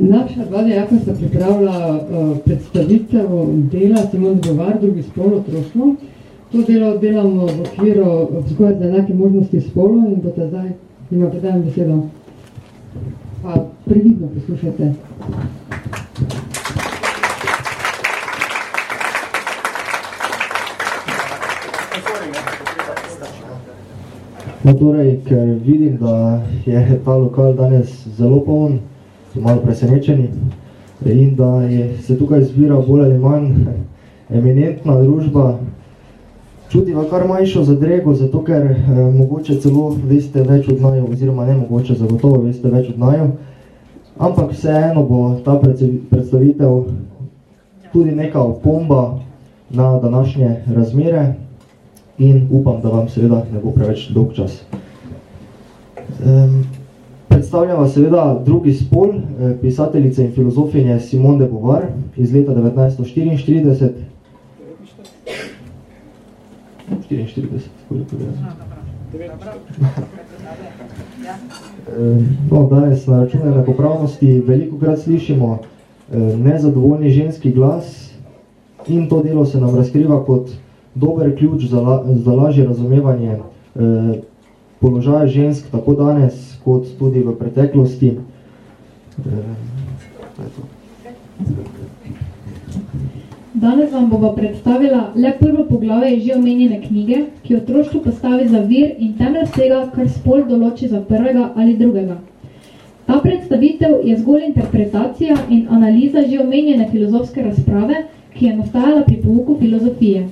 Naša dva dejaka sta pripravila uh, predstavitev dela Simon Zgovar, drugi spol otroštvo. To delo delamo v okviru vzgoja za enake možnosti spolo in boste zdaj, ima predajam besedo. Pa previdno poslušajte. No, torej, ker vidim, da je ta lokal danes zelo poln, malo presenečeni. In da je, se tukaj zbira bolj ali manj eminentna družba, čutiva kar manjšo zadrego, zato ker eh, mogoče celo veste več od naju, oziroma ne mogoče, zagotovo veste več od naju, ampak vseeno bo ta predstavitev tudi neka opomba na današnje razmere, in upam, da vam seveda ne bo preveč dolg čas. Um, predstavljava seveda drugi spol, eh, pisateljice in filozofinje Simone de Beauvoir iz leta 1944. 44, koliko je? No, danes na račune enakopravnosti veliko krat slišimo eh, nezadovoljni ženski glas in to delo se nam razkriva kot dober ključ za, la, za lažje razumevanje eh, položaja žensk tako danes, kot tudi v preteklosti. Eh, Danes vam bova predstavila le prvo poglavje že omenjene knjige, ki otroštvo postavi za vir in temelj vsega, kar spol določi za prvega ali drugega. Ta predstavitev je zgolj interpretacija in analiza že omenjene filozofske razprave, ki je nastajala pri pouku filozofije.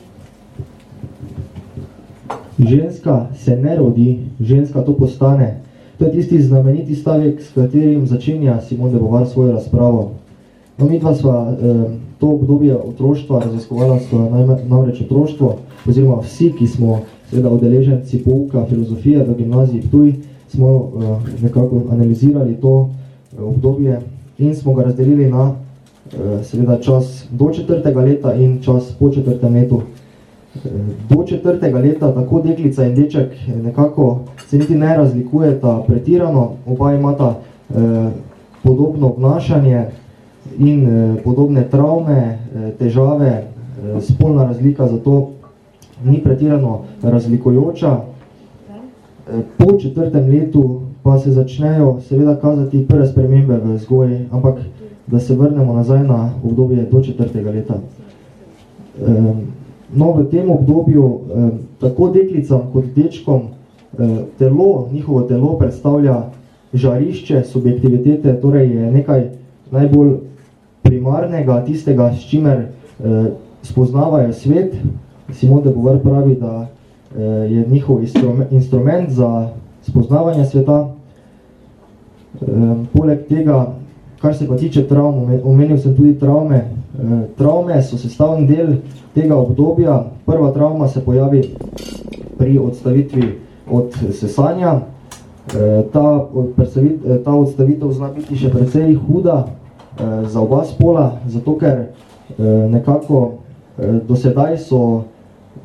Ženska se ne rodi, ženska to postane. To je tisti znameniti stavek, s katerim začenja Simon de Beauvoir svojo razpravo. No, mi dva sva eh, to obdobje otroštva raziskovala namreč otroštvo, oziroma vsi, ki smo seveda odeleženci pouka filozofije v gimnaziji Ptuj, smo eh, nekako analizirali to eh, obdobje in smo ga razdelili na eh, seveda čas do četrtega leta in čas po četrtem letu do četrtega leta tako deklica in deček nekako se niti ne razlikujeta pretirano, oba imata eh, podobno obnašanje in eh, podobne travme, eh, težave, eh, spolna razlika zato ni pretirano razlikujoča. Eh, po četrtem letu pa se začnejo seveda kazati prve spremembe v vzgoji, ampak da se vrnemo nazaj na obdobje do četrtega leta. Eh, No, v tem obdobju eh, tako deklicam kot dečkom eh, telo, njihovo telo predstavlja žarišče subjektivitete, torej je nekaj najbolj primarnega, tistega, s čimer eh, spoznavajo svet. Simone de Beauvoir pravi, da eh, je njihov instrument, za spoznavanje sveta. Eh, poleg tega, kar se pa tiče travm, omenil sem tudi travme, travme so sestavni del tega obdobja. Prva travma se pojavi pri odstavitvi od sesanja. Eh, ta, eh, ta odstavitev zna biti še precej huda za oba spola, zato ker nekako dosedaj so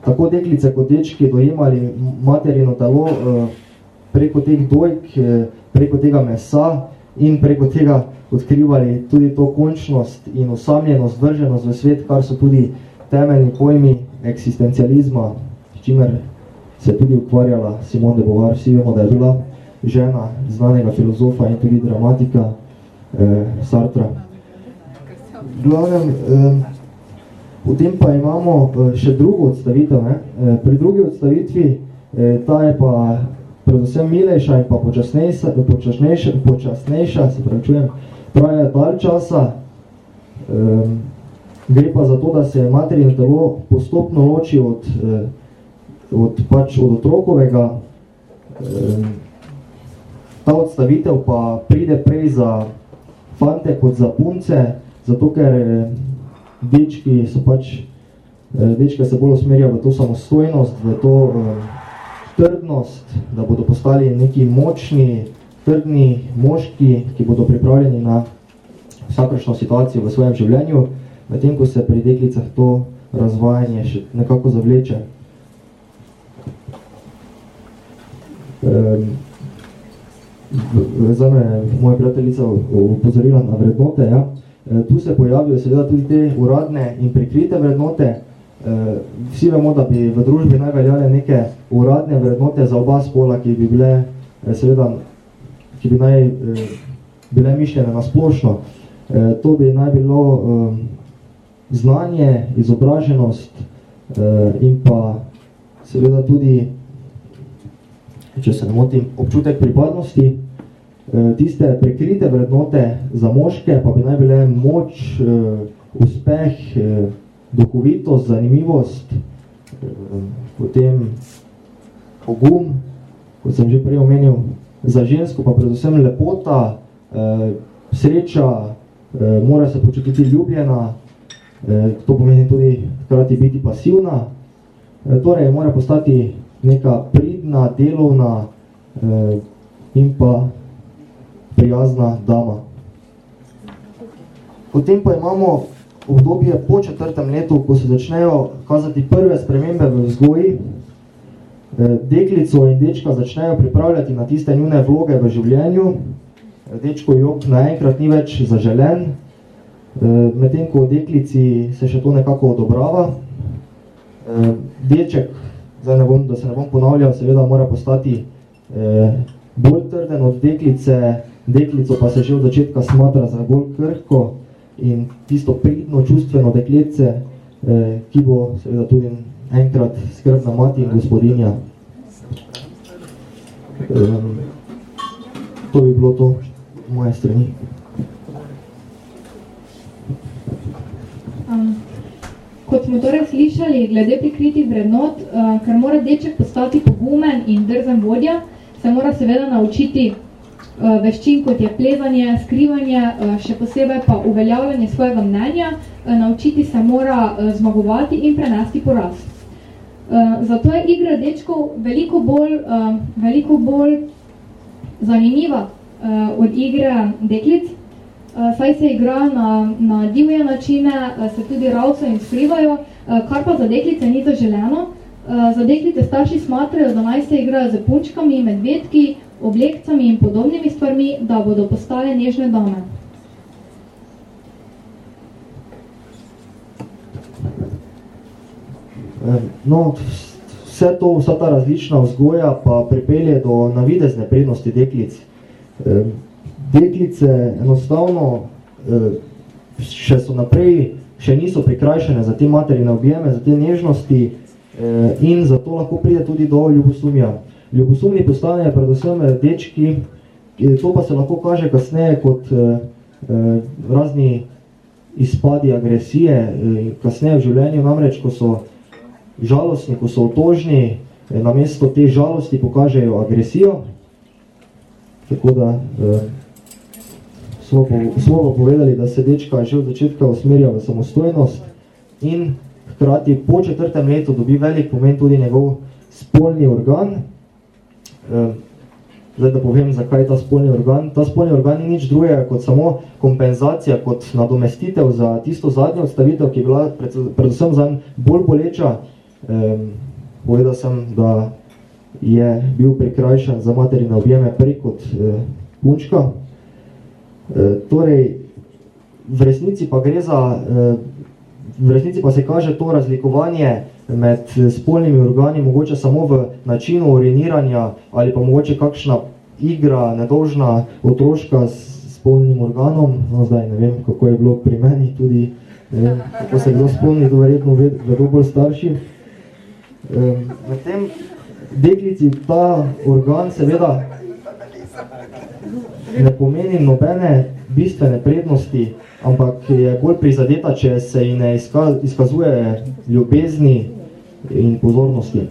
tako deklice kot dečki dojemali materino telo preko teh dojk, preko tega mesa in preko tega odkrivali tudi to končnost in osamljenost, vrženost v svet, kar so tudi temeljni pojmi eksistencializma, s čimer se tudi ukvarjala Simone de Beauvoir. Vsi vemo, da je bila žena znanega filozofa in tudi dramatika eh, Sartra. Glavnem, eh, potem pa imamo eh, še drugo odstavitev. Eh, pri drugi odstavitvi, eh, ta je pa predvsem milejša in pa počasnejša, počasnejša, počasnejša se pravičujem, traja dalj časa. Um, gre pa za to, da se materino telo postopno loči od, eh, od, pač od otrokovega. Um, ta odstavitev pa pride prej za fante kot za punce, zato ker eh, dečki so pač, eh, dečke se bolj usmerja v to samostojnost, v to eh, trdnost, da bodo postali neki močni, trdni moški, ki bodo pripravljeni na vsakršno situacijo v svojem življenju, medtem ko se pri deklicah to razvajanje še nekako zavleče. Um, za me moja prijateljica upozorila na vrednote, ja. Tu se pojavijo seveda tudi te uradne in prikrite vrednote. Vsi vemo, da bi v družbi najveljale neke uradne vrednote za oba spola, ki bi bile seveda, ki bi naj bile mišljene na splošno. To bi naj bilo znanje, izobraženost in pa seveda tudi če se ne motim, občutek pripadnosti, eh, tiste prekrite vrednote za moške, pa bi naj bile moč, eh, uspeh, eh, duhovitost, zanimivost, potem pogum, kot sem že prej omenil, za žensko pa predvsem lepota, sreča, mora se počutiti ljubljena, to pomeni tudi hkrati biti pasivna, torej mora postati neka pridna, delovna eh, in pa prijazna dama. Potem pa imamo obdobje po četrtem letu, ko se začnejo kazati prve spremembe v vzgoji. Eh, deklico in dečka začnejo pripravljati na tiste njune vloge v življenju. Dečko Job naenkrat ni več zaželen, eh, medtem ko deklici se še to nekako odobrava. Eh, deček zdaj ne bom, da se ne bom ponavljal, seveda mora postati eh, bolj trden od deklice, deklico pa se že od začetka smatra za bolj krhko in tisto pridno, čustveno dekletce, eh, ki bo seveda tudi enkrat skrbna mati in gospodinja. Eh, to bi bilo to moje strani. Um, Kot smo torej slišali, glede prikritih vrednot, uh, ker mora deček postati pogumen in drzen vodja, se mora seveda naučiti veščin, kot je plezanje, skrivanje, uh, še posebej pa uveljavljanje svojega mnenja, uh, naučiti se mora zmagovati in prenesti poraz. Zato je igra dečkov veliko bolj, veliko bolj zanimiva od igre deklic, Eh, saj se igra na, na divje načine, eh, se tudi ravco in skrivajo, eh, kar pa za deklice ni zaželeno. Za deklice starši smatrajo, da naj se igrajo z punčkami, medvedki, oblekcami in podobnimi stvarmi, da bodo postale nežne dame. No, vse to, vsa ta različna vzgoja pa pripelje do navidezne prednosti deklic deklice enostavno eh, še so naprej, še niso prikrajšene za te materine objeme, za te nežnosti in zato lahko pride tudi do ljubosumja. Ljubosumni postanejo predvsem eh, dečki, to pa se lahko kaže kasneje kot razni izpadi agresije, kasneje v življenju namreč, ko so žalostni, ko so otožni, namesto te žalosti pokažejo agresijo, tako da smo, po, smo pa povedali, da se dečka že od začetka usmerja v samostojnost in hkrati po četrtem letu dobi velik pomen tudi njegov spolni organ. Ehm, zdaj, da povem, zakaj je ta spolni organ. Ta spolni organ ni nič drugega kot samo kompenzacija, kot nadomestitev za tisto zadnjo odstavitev, ki je bila predvsem za bolj boleča. Ehm, povedal sem, da je bil prikrajšan za materine objeme prej kot eh, punčka. Eh, torej, v resnici pa gre za, eh, v resnici pa se kaže to razlikovanje med spolnimi organi, mogoče samo v načinu uriniranja ali pa mogoče kakšna igra, nedolžna otroška s spolnim organom, no zdaj ne vem, kako je bilo pri meni, tudi ne vem, kako se kdo spolni, to verjetno vedo bolj starši. Med tem deklici ta organ seveda ne pomeni nobene bistvene prednosti, ampak je bolj prizadeta, če se ji ne izkazuje ljubezni in pozornosti.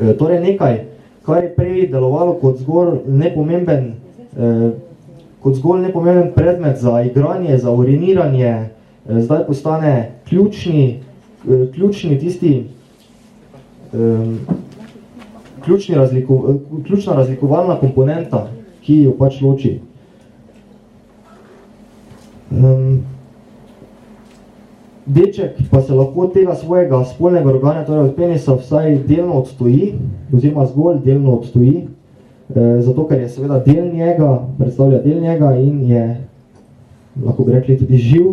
E, torej nekaj, kar je prej delovalo kot zgolj nepomemben, e, kot zgolj nepomemben predmet za igranje, za uriniranje, e, zdaj postane ključni, e, ključni tisti, e, ključni razliko, e, ključna razlikovalna komponenta ki jo pač loči. Um, deček pa se lahko tega svojega spolnega organa, torej od penisa, vsaj delno odstoji, oziroma zgolj delno odstoji. zato ker je seveda del njega, predstavlja del njega in je, lahko bi rekli, tudi živ.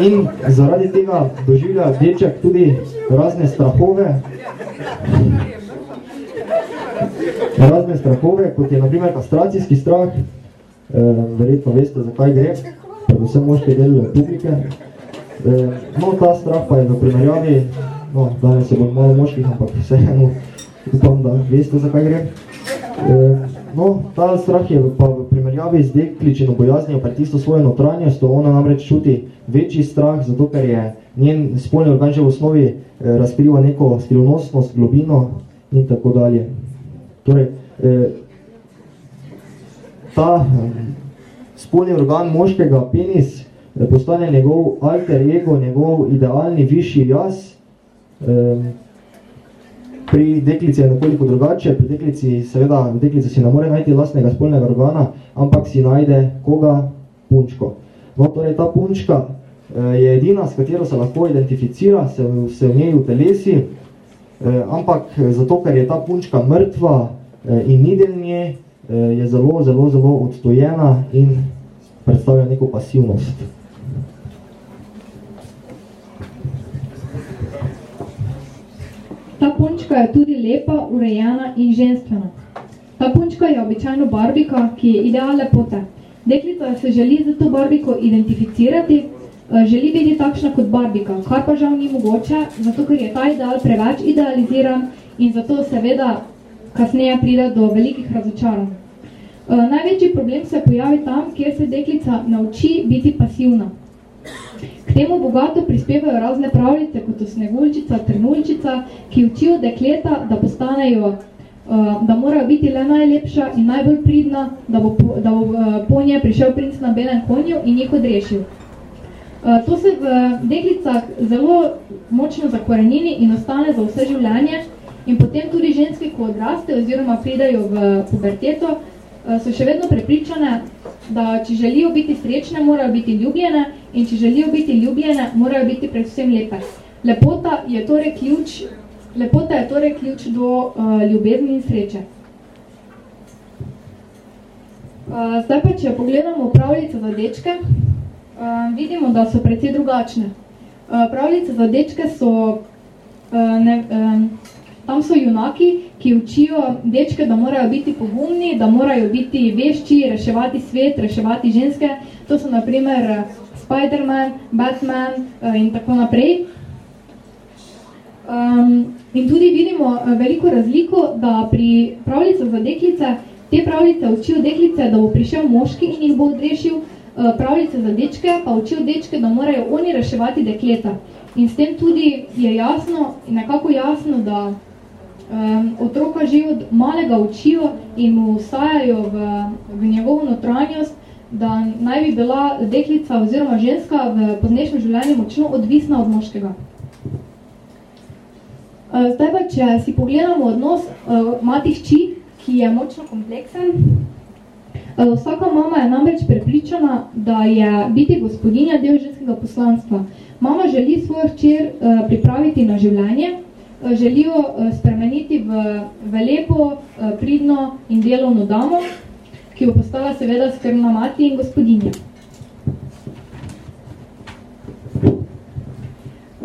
In zaradi tega doživlja deček tudi razne strahove, razne strahove, kot je naprimer kastracijski strah, verjetno veste, zakaj gre, predvsem moške del publike. No, ta strah pa je v primerjavi, no, danes se bo malo moških, ampak vseeno upam, da veste, zakaj gre. No, ta strah je pa v primerjavi z dekličino bojaznijo pred tisto svojo notranjost, ona namreč čuti večji strah, zato ker je njen spolni organ že v osnovi eh, razkriva neko skrivnostnost, globino in tako dalje. Torej, eh, ta spolni organ moškega, penis, postane njegov alter ego, njegov idealni višji jaz. Pri deklici je nekoliko drugače, pri deklici seveda, deklica si ne more najti lastnega spolnega organa, ampak si najde koga? Punčko. No, torej ta punčka eh, je edina, s katero se lahko identificira, se, se v njej utelesi, eh, ampak zato, ker je ta punčka mrtva eh, in ni del nje, je zelo, zelo, zelo odstojena in predstavlja neko pasivnost. Ta punčka je tudi lepa, urejena in ženstvena. Ta punčka je običajno barbika, ki je ideal lepote. Deklica se želi za to barbiko identificirati, eh, želi biti takšna kot barbika, kar pa žal ni mogoče, zato ker je ta ideal preveč idealiziran in zato seveda kasneje pride do velikih razočaranj. Eh, največji problem se pojavi tam, kjer se deklica nauči biti pasivna. K temu bogato prispevajo razne pravljice, kot so snegulčica, trnulčica, ki učijo dekleta, da postanejo, uh, da morajo biti le najlepša in najbolj pridna, da bo, da bo uh, po nje prišel princ na belem konju in jih odrešil. To se v deklicah zelo močno zakorenini in ostane za vse življenje in potem tudi ženske, ko odraste oziroma pridajo v puberteto, Eh, so še vedno prepričane, da če želijo biti srečne, morajo biti ljubljene in če želijo biti ljubljene, morajo biti predvsem lepe. Lepota je torej ključ, lepota je torej ključ do uh, ljubezni in sreče. Uh, zdaj pa, če pogledamo pravljice za dečke, uh, vidimo, da so precej drugačne. Uh, pravljice za dečke so uh, ne, um, Tam so junaki, ki učijo dečke, da morajo biti pogumni, da morajo biti vešči, reševati svet, reševati ženske. To so naprimer eh, Spider-Man, Batman uh, in tako naprej. Um, in tudi vidimo uh, veliko razliko, da pri pravljicah za deklice, te pravljice učijo deklice, da bo prišel moški in jih bo odrešil, uh, pravljice za dečke pa učijo dečke, da morajo oni reševati dekleta. In s tem tudi je jasno, nekako jasno, da um, otroka že od malega učijo in mu vsajajo v, v njegovo notranjost, da naj bi bila deklica oziroma ženska v poznejšnjem življenju močno odvisna od moškega. Zdaj pa, če si pogledamo odnos uh, matih-či, ki je močno kompleksen, uh, vsaka mama je namreč prepričana, da je biti gospodinja del ženskega poslanstva. Mama želi svojo hčer uh, pripraviti na življenje, želijo eh, spremeniti v, v lepo, eh, pridno in delovno damo, ki bo postala seveda skrbna mati in gospodinja.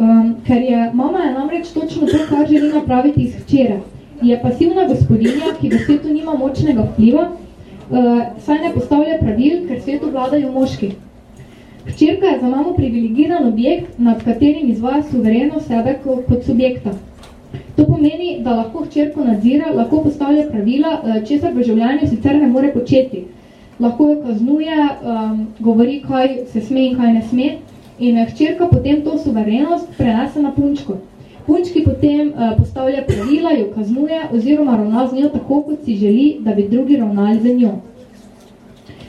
Um, ker je mama je namreč točno to, kar želi napraviti iz hčere. Je pasivna gospodinja, ki v svetu nima močnega vpliva, uh, saj ne postavlja pravil, ker svetu vladajo moški. Hčerka je za mamo privilegiran objekt, nad katerim izvaja suvereno sebe kot subjekta. To pomeni, da lahko hčerko nadzira, lahko postavlja pravila, eh, česar v življenju sicer ne more početi. Lahko jo kaznuje, um, govori, kaj se sme in kaj ne sme in hčerka potem to suverenost prenese na punčko. Punčki potem uh, postavlja pravila, jo kaznuje oziroma ravna z njo tako, kot si želi, da bi drugi ravnali za njo.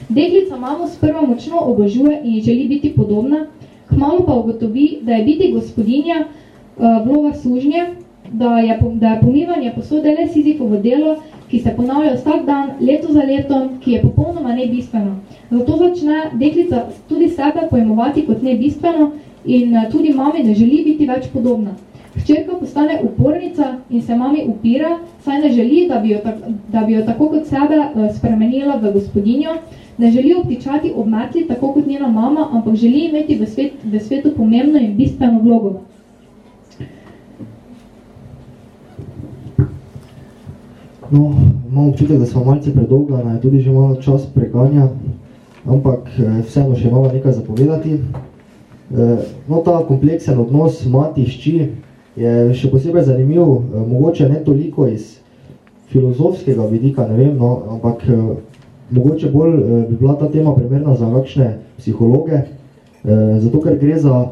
Deklica mamo sprva močno obožuje in želi biti podobna, kmalo pa ugotovi, da je biti gospodinja uh, vloga sužnje, da je, da je pomivanje posode le Sizifovo delo, ki se ponavlja vsak dan, leto za letom, ki je popolnoma nebistveno. Zato začne deklica tudi sebe pojmovati kot nebistveno in eh, tudi mami ne želi biti več podobna. Hčerka postane upornica in se mami upira, saj ne želi, da bi jo, tak, da bi jo tako kot sebe uh, spremenila v gospodinjo, ne želi obtičati ob metli tako kot njena mama, ampak želi imeti v, svet, v svetu pomembno in bistveno vlogo. No, imam občutek, da smo malce predolga, je tudi že malo čas preganja, ampak eh, vseeno še imamo nekaj zapovedati. Eh, no, ta kompleksen odnos mati šči je še posebej zanimiv, eh, mogoče ne toliko iz filozofskega vidika, ne vem, no, ampak mogoče bolj bi bila ta tema primerna za kakšne psihologe, zato ker gre za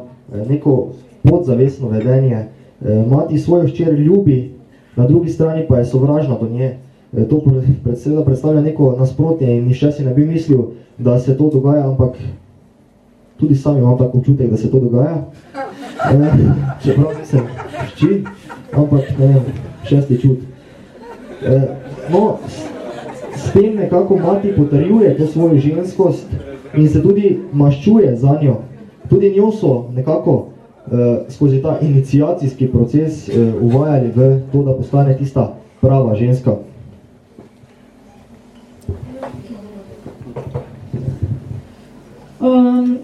neko podzavestno vedenje. Mati svojo ščer ljubi, na drugi strani pa je sovražna do nje. E, to predseda predstavlja neko nasprotje in nišče si ne bi mislil, da se to dogaja, ampak tudi sam imam tako občutek, da se to dogaja. E, čeprav nisem šči, ampak ne vem, šesti čut. E, no, s tem nekako mati potrjuje to svojo ženskost in se tudi maščuje za njo. Tudi njo so nekako skozi ta inicijacijski proces uh, uvajali v to, da postane tista prava ženska. Um,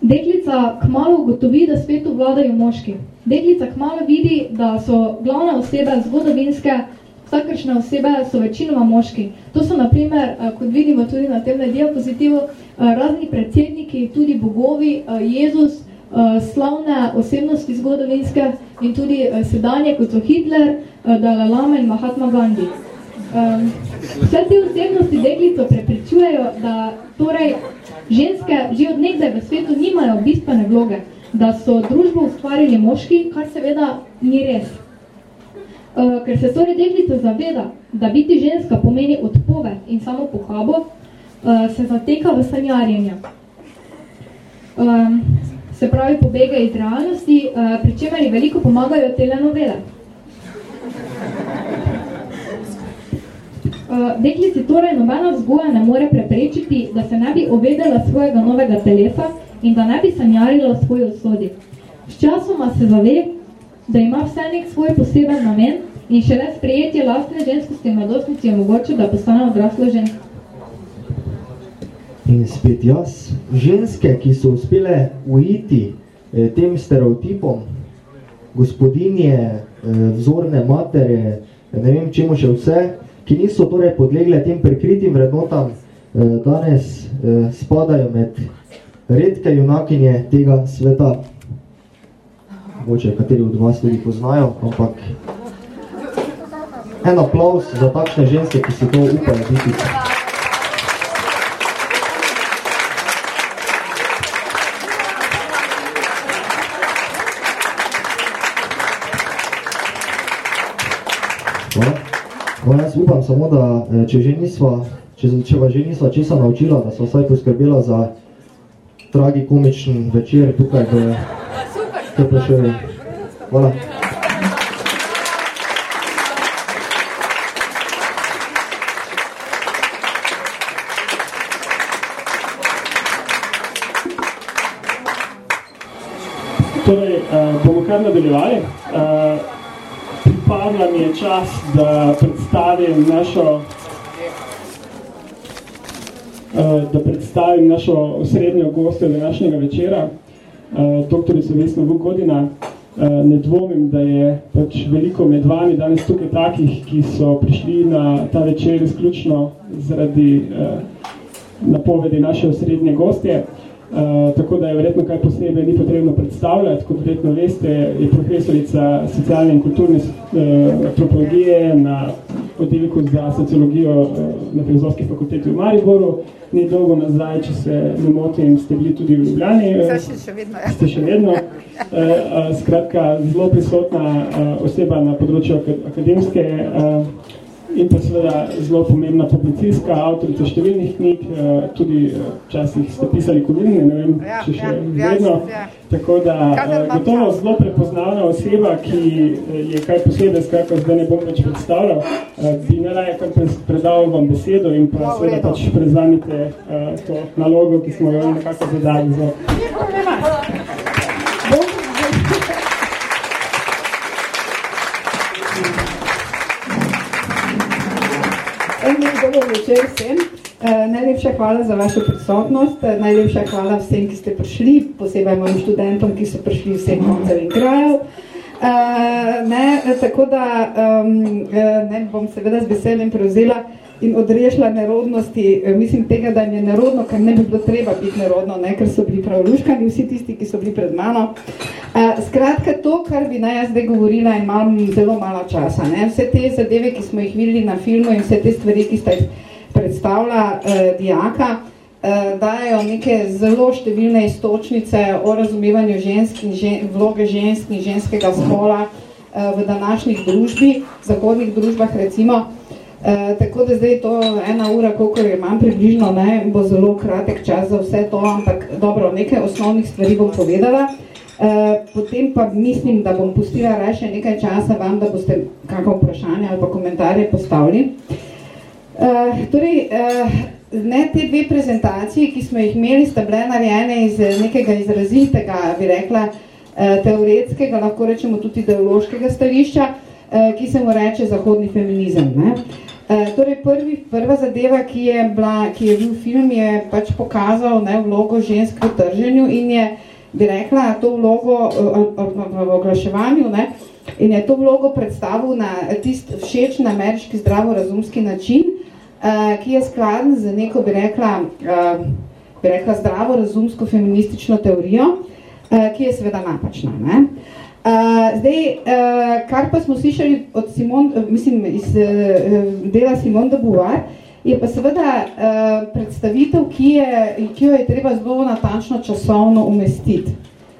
deklica kmalo ugotovi, da svetu vladajo moški. Deklica kmalo vidi, da so glavne osebe zgodovinske, vsakršne osebe so večinoma moški. To so, na primer, uh, kot vidimo tudi na tem diapozitivu, razni predsedniki, tudi bogovi, Jezus, slavne osebnosti zgodovinske in tudi uh, sedanje, kot so Hitler, uh, Dalai Lama in Mahatma Gandhi. Um, vse te osebnosti deklico prepričujejo, da torej ženske že od nekdaj v svetu nimajo bistvene vloge, da so družbo ustvarili moški, kar seveda ni res. Ker se torej deklica zaveda, da biti ženska pomeni odpoved in samo pohabo, se zateka v sanjarjenja. Se pravi pobega iz realnosti, uh, pri čemer veliko pomagajo telenovele. Uh, deklici torej nobena vzgoja ne more preprečiti, da se ne bi ovedela svojega novega telesa in da ne bi sanjarila svoj osodi. S časoma se zave, da ima vse nek svoj poseben namen in šele sprejetje lastne ženskosti in mladostnici je mogoče, da postane odrasla ženska. In spet jaz, ženske, ki so uspele ujiti eh, tem stereotipom, gospodinje, eh, vzorne matere, ne vem čemu še vse, ki niso torej podlegle tem prikritim vrednotam, eh, danes eh, spadajo med redke junakinje tega sveta. Mogoče, kateri od vas tudi poznajo, ampak en aplaus za takšne ženske, ki si to upajo biti. Upam samo, da eh, če, že nisva, če, če va že nisva česa naučila, da so vsaj poskrbela za tragikomičen večer tukaj v TPŠ. Hvala. Torej, uh, bomo kar nadaljevali. Uh, pripadla mi je čas, da predstavim našo eh, da predstavim našo osrednjo gostjo današnjega večera, eh, doktorico Vesno Vukodina. Eh, ne dvomim, da je pač veliko med vami danes tukaj takih, ki so prišli na ta večer izključno zaradi napovedi naše osrednje gostje. Uh, tako da je verjetno kaj posebej ni potrebno predstavljati. Kot verjetno veste, je profesorica socialne in kulturne uh, antropologije na oddelku za sociologijo uh, na filozofski fakulteti v Mariboru. Ni dolgo nazaj, če se ne motim, ste bili tudi v Ljubljani. Uh, še vedno. Ste še vedno. Uh, uh, skratka, zelo prisotna uh, oseba na področju akademske in pa seveda zelo pomembna publicistka, avtorica številnih knjig, eh, tudi eh, včasih ste pisali kolumne, ne vem, ja, če še ja, vedno. Ja. Tako da eh, gotovo zelo prepoznavna oseba, ki je kaj posebej, skratka zdaj ne bom več predstavljal, bi naraje kar predal vam besedo in pa seveda pač prezamite to nalogo, ki smo jo nekako zadali. Za... lep večer vsem. Uh, najlepša hvala za vašo prisotnost, uh, najlepša hvala vsem, ki ste prišli, posebej mojim študentom, ki so prišli vsem koncev in krajev. Uh, ne, tako da um, ne, bom seveda z veseljem prevzela in odrešila nerodnosti, mislim tega, da jim je nerodno, ker ne bi bilo treba biti nerodno, ne, ker so bili pravluškani vsi tisti, ki so bili pred mano. Uh, skratka, to, kar bi naj zdaj govorila, imam zelo malo časa. Ne. Vse te zadeve, ki smo jih videli na filmu in vse te stvari, ki sta jih predstavlja uh, dijaka, uh, dajo neke zelo številne istočnice o razumevanju žensk in žen, vloge žensk in ženskega spola uh, v današnjih družbi, zahodnih družbah recimo. E, tako da zdaj to ena ura, koliko je imam približno, ne, bo zelo kratek čas za vse to, ampak dobro, nekaj osnovnih stvari bom povedala. E, potem pa mislim, da bom pustila še nekaj časa vam, da boste kakšno vprašanje ali pa komentarje postavili. E, torej, e, ne te dve prezentaciji, ki smo jih imeli, sta bile narejene iz nekega izrazitega, bi rekla, teoretskega, lahko rečemo tudi ideološkega stališča, ki se mu reče zahodni feminizem. Ne? E, torej, prvi, prva zadeva, ki je, bila, ki je bil film, je pač pokazal ne, vlogo žensk v trženju in je, bi rekla, to vlogo e, v oglaševanju ne, in je to vlogo predstavil na tist všeč na ameriški zdravorazumski način, ki je skladen z neko, bi rekla, bi rekla zdravorazumsko feministično teorijo, ki je seveda napačna. Ne. Uh, Uh, zdaj, uh, kar pa smo slišali od Simon, mislim, iz uh, dela Simon de Beauvoir, je pa seveda uh, predstavitev, ki, je, ki jo je treba zelo natančno časovno umestiti.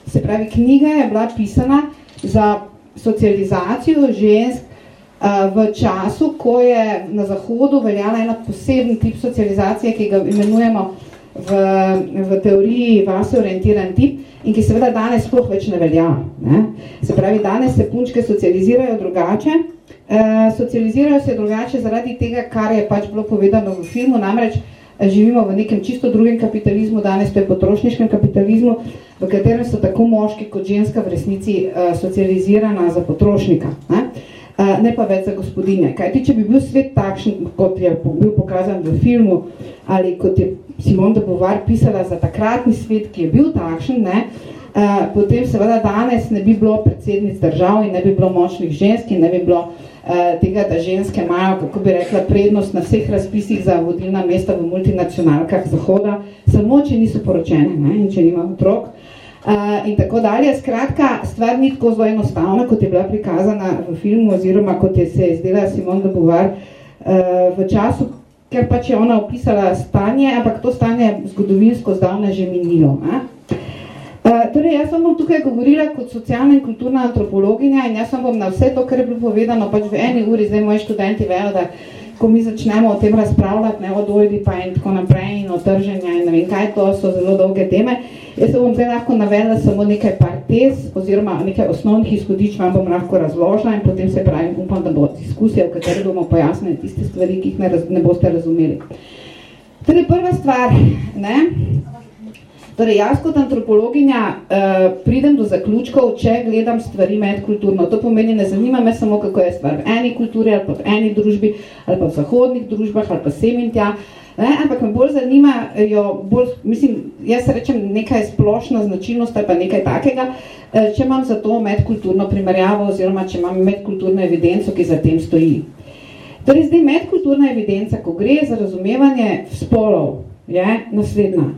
Se pravi, knjiga je bila pisana za socializacijo žensk uh, v času, ko je na Zahodu veljala ena poseben tip socializacije, ki ga imenujemo v, v teoriji vase orientiran tip, in ki seveda danes sploh več ne velja. Ne? Se pravi, danes se punčke socializirajo drugače, e, socializirajo se drugače zaradi tega, kar je pač bilo povedano v filmu, namreč eh, živimo v nekem čisto drugem kapitalizmu, danes to je potrošniškem kapitalizmu, v katerem so tako moški kot ženska v resnici e, socializirana za potrošnika. Ne? Ne pa več za gospodinje. Kajti, če bi bil svet takšen, kot je bil pokazan v filmu, ali kot je Simon de Beauvoir pisala za takratni svet, ki je bil takšen, ne, uh, potem seveda danes ne bi bilo predsednic držav in ne bi bilo močnih žensk in ne bi bilo uh, tega, da ženske imajo, kako bi rekla, prednost na vseh razpisih za vodilna mesta v multinacionalkah Zahoda, samo če niso poročene ne, in če nima otrok. Uh, in tako dalje. Skratka, stvar ni tako zelo enostavna, kot je bila prikazana v filmu, oziroma kot je se izdela Simon de Beauvoir uh, v času, ker pač je ona opisala stanje, ampak to stanje je zgodovinsko zdavne že minilo. Ne? Uh, torej, jaz sem bom tukaj govorila kot socialna in kulturna antropologinja in jaz sem bom na vse to, kar je bilo povedano, pač v eni uri, zdaj moji študenti vejo, da ko mi začnemo o tem razpravljati, ne, o dojdi pa in tako naprej in o trženja in ne vem kaj, to so zelo dolge teme. Jaz se bom zdaj lahko navedla samo nekaj par tez oziroma nekaj osnovnih izhodič vam bom lahko razložila in potem se pravim, upam, da bo diskusija, v kateri bomo pojasnili tiste stvari, ki jih ne, raz, ne boste razumeli. Torej, prva stvar, ne, Torej, jaz kot antropologinja uh, pridem do zaključkov, če gledam stvari medkulturno. To pomeni, ne zanima me samo, kako je stvar v eni kulturi ali pa v eni družbi ali pa v zahodnih družbah ali pa sem in tja, ne? ampak me bolj zanimajo, bolj, mislim, jaz rečem nekaj splošna značilnost ali pa nekaj takega, uh, če imam za to medkulturno primerjavo oziroma če imam medkulturno evidenco, ki za tem stoji. Torej, zdaj medkulturna evidenca, ko gre za razumevanje spolov, je naslednja.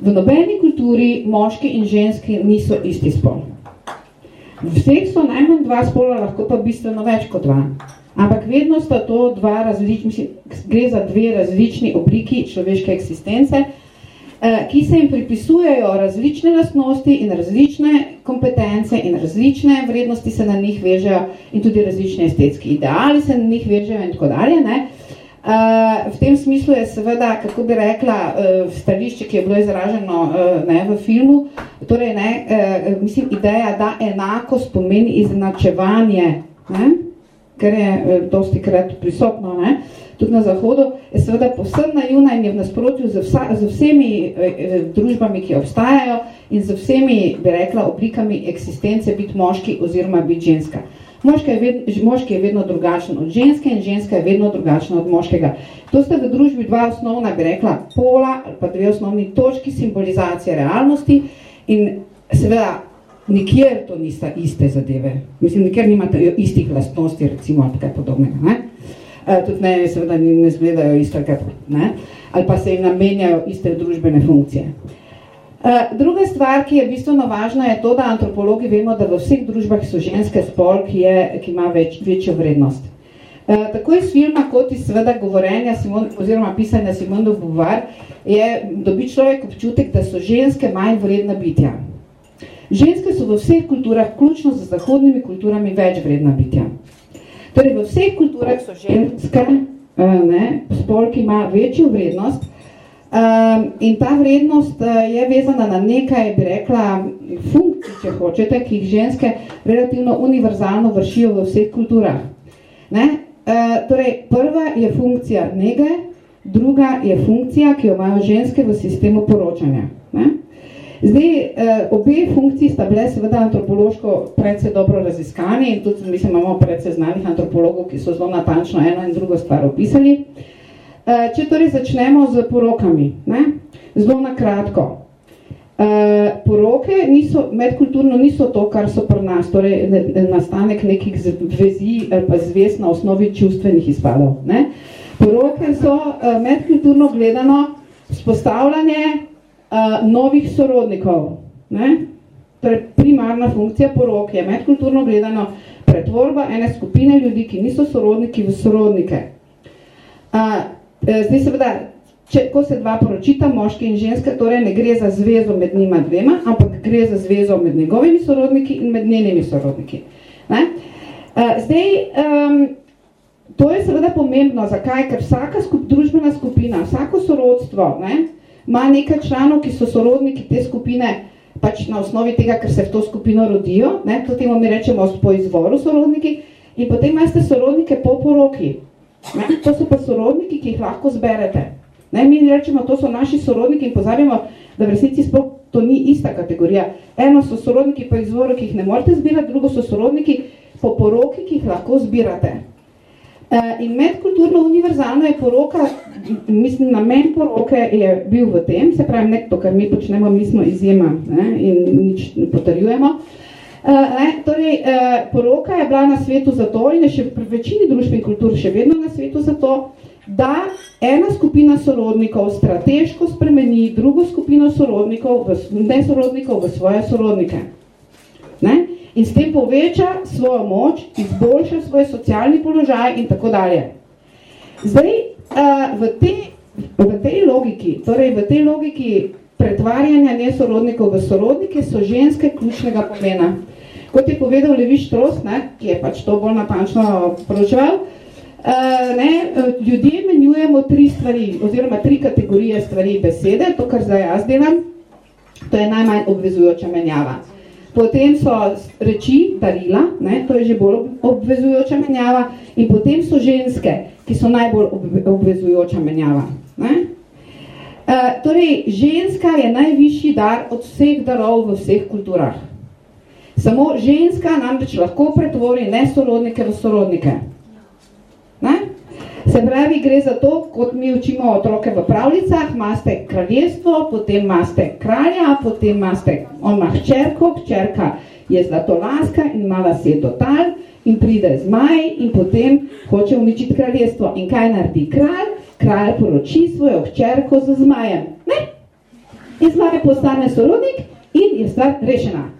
V nobeni kulturi moški in ženski niso isti spol. Vseh so najmanj dva spola, lahko pa bistveno več kot dva. Ampak vedno sta to dva različni, gre za dve različni obliki človeške eksistence, eh, ki se jim pripisujejo različne lastnosti in različne kompetence in različne vrednosti se na njih vežejo in tudi različne estetski ideali se na njih vežejo in tako dalje. Ne? Uh, v tem smislu je seveda, kako bi rekla, uh, stališče, ki je bilo izraženo uh, ne, v filmu, torej ne, uh, mislim, ideja, da enako spomeni izenačevanje, ne, ker je uh, dosti krat prisotno, ne, tudi na Zahodu, je seveda posebno naivna in je v nasprotju z, vsa, z vsemi uh, družbami, ki obstajajo in z vsemi, bi rekla, oblikami eksistence biti moški oziroma biti ženska. Moški je, vedno, moški je vedno drugačen od ženske in ženska je vedno drugačna od moškega. To sta v družbi dva osnovna, bi rekla, pola ali pa dve osnovni točki simbolizacije realnosti in seveda nikjer to nista iste zadeve. Mislim, nikjer nimate istih lastnosti, recimo, ali kaj podobnega. Ne? E, tudi ne, seveda ne zgledajo isto, kaj, ne? ali pa se jim namenjajo iste družbene funkcije. E, druga stvar, ki je bistveno važna, je to, da antropologi vemo, da v vseh družbah so ženske spol, ki, je, ki ima več, večjo vrednost. E, tako iz filma, kot iz sveda govorenja Simon, oziroma pisanja Simone Beauvoir, je dobi človek občutek, da so ženske manj vredna bitja. Ženske so v vseh kulturah, ključno z zahodnimi kulturami, več vredna bitja. Torej, v vseh kulturah so ženske, eh, ne, spol, ki ima večjo vrednost, in ta vrednost eh, je vezana na nekaj, bi rekla, funkcij, če hočete, ki jih ženske relativno univerzalno vršijo v vseh kulturah. Ne? Uh, torej, prva je funkcija nege, druga je funkcija, ki jo imajo ženske v sistemu poročanja. Ne? Zdaj, eh, obe funkciji sta bile seveda antropološko predvsej dobro raziskani in tudi mislim, imamo predvsej znanih antropologov, ki so zelo natančno eno in drugo stvar opisali. Eh, če torej začnemo z porokami, ne? zelo na kratko. Eh, poroke niso, medkulturno niso to, kar so pri nas, torej ne, nastanek nekih vezi ali pa zvez na osnovi čustvenih izpadov. Ne? Poroke so eh, medkulturno gledano spostavljanje uh, novih sorodnikov. Ne? Torej, primarna funkcija poroke je medkulturno gledano pretvorba ene skupine ljudi, ki niso sorodniki v sorodnike. Uh, zdaj seveda, če, ko se dva poročita, moški in ženska, torej ne gre za zvezo med njima dvema, ampak gre za zvezo med njegovimi sorodniki in med njenimi sorodniki. Ne? Uh, zdaj, um, to je seveda pomembno, zakaj? Ker vsaka skup, družbena skupina, vsako sorodstvo, ne, ima nekaj članov, ki so sorodniki te skupine, pač na osnovi tega, ker se v to skupino rodijo, ne, to temu mi rečemo po izvoru sorodniki, in potem imate sorodnike po poroki. Ne, to so pa sorodniki, ki jih lahko zberete. Ne, mi rečemo, to so naši sorodniki in pozabimo, da v resnici sploh to ni ista kategorija. Eno so sorodniki po izvoru, ki jih ne morete zbirati, drugo so sorodniki po poroki, ki jih lahko zbirate. Uh, in medkulturno univerzalno je poroka, mislim, namen poroke je bil v tem, se pravi, nekto, kar mi počnemo, mi smo izjema ne, in nič ne potrjujemo. Uh, ne, torej, uh, poroka je bila na svetu zato in je še pri večini družb in kultur še vedno na svetu zato, da ena skupina sorodnikov strateško spremeni drugo skupino sorodnikov, v, ne sorodnikov, v svoje sorodnike. Ne? in s tem poveča svojo moč, izboljša svoj socialni položaj in tako dalje. Zdaj, v tej, v tej logiki, torej v tej logiki pretvarjanja nesorodnikov v sorodnike so ženske ključnega pomena. Kot je povedal Leviš Tros, ne, ki je pač to bolj natančno poročeval, ne, ljudje menjujemo tri stvari, oziroma tri kategorije stvari besede, to, kar zdaj jaz delam, to je najmanj obvezujoča menjava. Potem so reči, darila, ne, to je že bolj obvezujoča menjava, in potem so ženske, ki so najbolj obvezujoča menjava. Ne. E, torej, ženska je najvišji dar od vseh darov v vseh kulturah. Samo ženska namreč lahko pretvori nesorodnike v sorodnike. Ne? Se pravi, gre za to, kot mi učimo otroke v pravljicah, imate kraljestvo, potem imate kralja, potem imate oma hčerko, hčerka je zlatolaska in mala se je total in pride zmaj in potem hoče uničiti kraljestvo. In kaj naredi kralj? Kralj poroči svojo hčerko z zmajem. Ne? In zmaj postane sorodnik in je stvar rešena.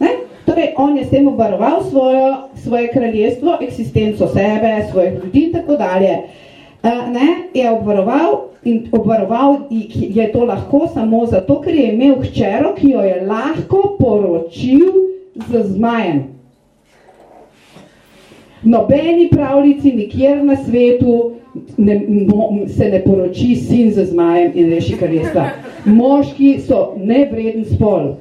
Ne? Torej, on je s tem obaroval svojo, svoje kraljestvo, eksistenco sebe, svojih ljudi in tako dalje. Uh, ne, je obvaroval in obvaroval je to lahko samo zato, ker je imel hčero, ki jo je lahko poročil z zmajem. Nobeni pravljici nikjer na svetu ne, mo, se ne poroči sin z zmajem in reši kraljestva. Moški so nevreden spol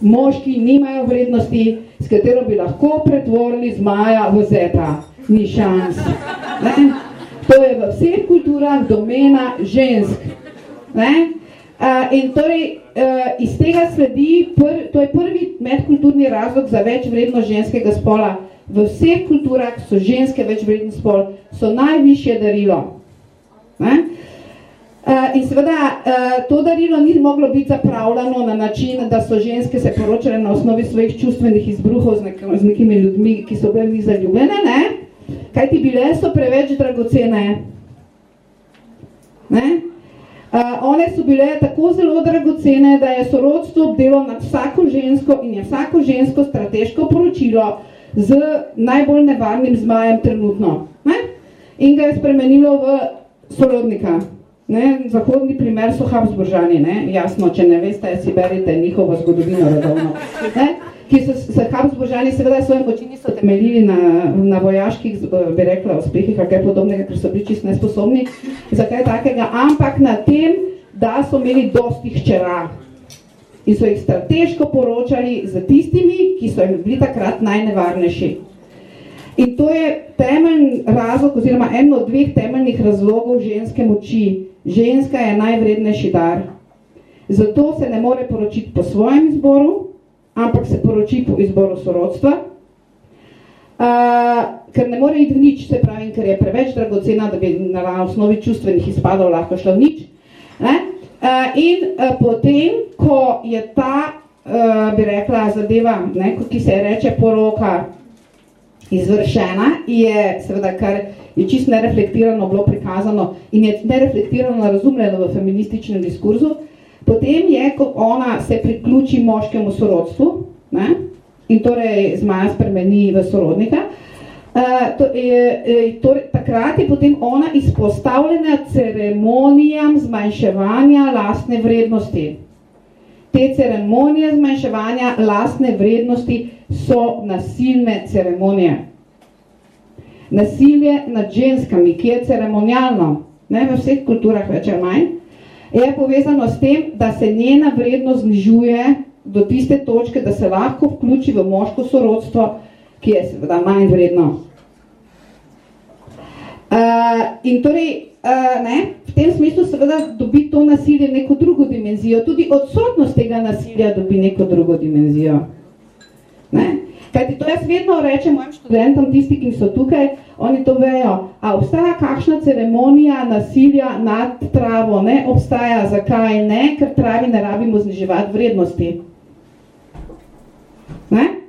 moški nimajo vrednosti, s katero bi lahko pretvorili zmaja v zeta. Ni šans. Ne? To je v vseh kulturah domena žensk. Ne? Uh, in torej uh, iz tega sledi, pr, to je prvi medkulturni razlog za več vrednost ženskega spola, v vseh kulturah so ženske več vredni spol, so najvišje darilo. Ne? Uh, in seveda uh, to darilo ni moglo biti zapravljeno na način, da so ženske se poročale na osnovi svojih čustvenih izbruhov z, nek z nekimi ljudmi, ki so bile njih zaljubljene, ne? kaj ti bile so preveč dragocene. Ne? Uh, one so bile tako zelo dragocene, da je sorodstvo obdelo nad vsako žensko in je vsako žensko strateško poročilo z najbolj nevarnim zmajem trenutno. Ne? In ga je spremenilo v sorodnika. Ne? Zahodni primer so Habsburžani, ne? jasno, če ne veste, si berite njihovo zgodovino redovno. Ne? Ki so se Habsburžani seveda svoje moči niso temeljili na, na vojaških, bi rekla, uspehih, ali kaj podobnega, ker so bili čist nesposobni za kaj takega, ampak na tem, da so imeli dosti hčera in so jih strateško poročali z tistimi, ki so jim bili takrat najnevarnejši. In to je temeljni razlog, oziroma eno od dveh temeljnih razlogov ženske moči, ženska je najvrednejši dar. Zato se ne more poročiti po svojem izboru, ampak se poroči po izboru sorodstva, uh, ker ne more iti v nič, se pravi, ker je preveč dragocena, da bi na osnovi čustvenih izpadov lahko šla v nič. Ne? Uh, in uh, potem, ko je ta, uh, bi rekla, zadeva, ne, ki se reče poroka, izvršena, je seveda kar je čisto nereflektirano bilo prikazano in je nereflektirano razumljeno v feminističnem diskurzu, potem je, ko ona se priključi moškemu sorodstvu ne, in torej zmaja spremeni v sorodnika, uh, to, je, torej, takrat je potem ona izpostavljena ceremonijam zmanjševanja lastne vrednosti. Te ceremonije zmanjševanja lastne vrednosti so nasilne ceremonije nasilje nad ženskami, ki je ceremonialno, ne, v vseh kulturah več ali manj, je povezano s tem, da se njena vrednost znižuje do tiste točke, da se lahko vključi v moško sorodstvo, ki je seveda manj vredno. Uh, in torej, uh, ne, v tem smislu seveda dobi to nasilje neko drugo dimenzijo, tudi odsotnost tega nasilja dobi neko drugo dimenzijo. Ne? Kajti to jaz vedno rečem mojim študentom, tisti, ki so tukaj, oni to vejo. A obstaja kakšna ceremonija nasilja nad travo? Ne obstaja. Zakaj ne? Ker travi ne rabimo zniževati vrednosti. Ne?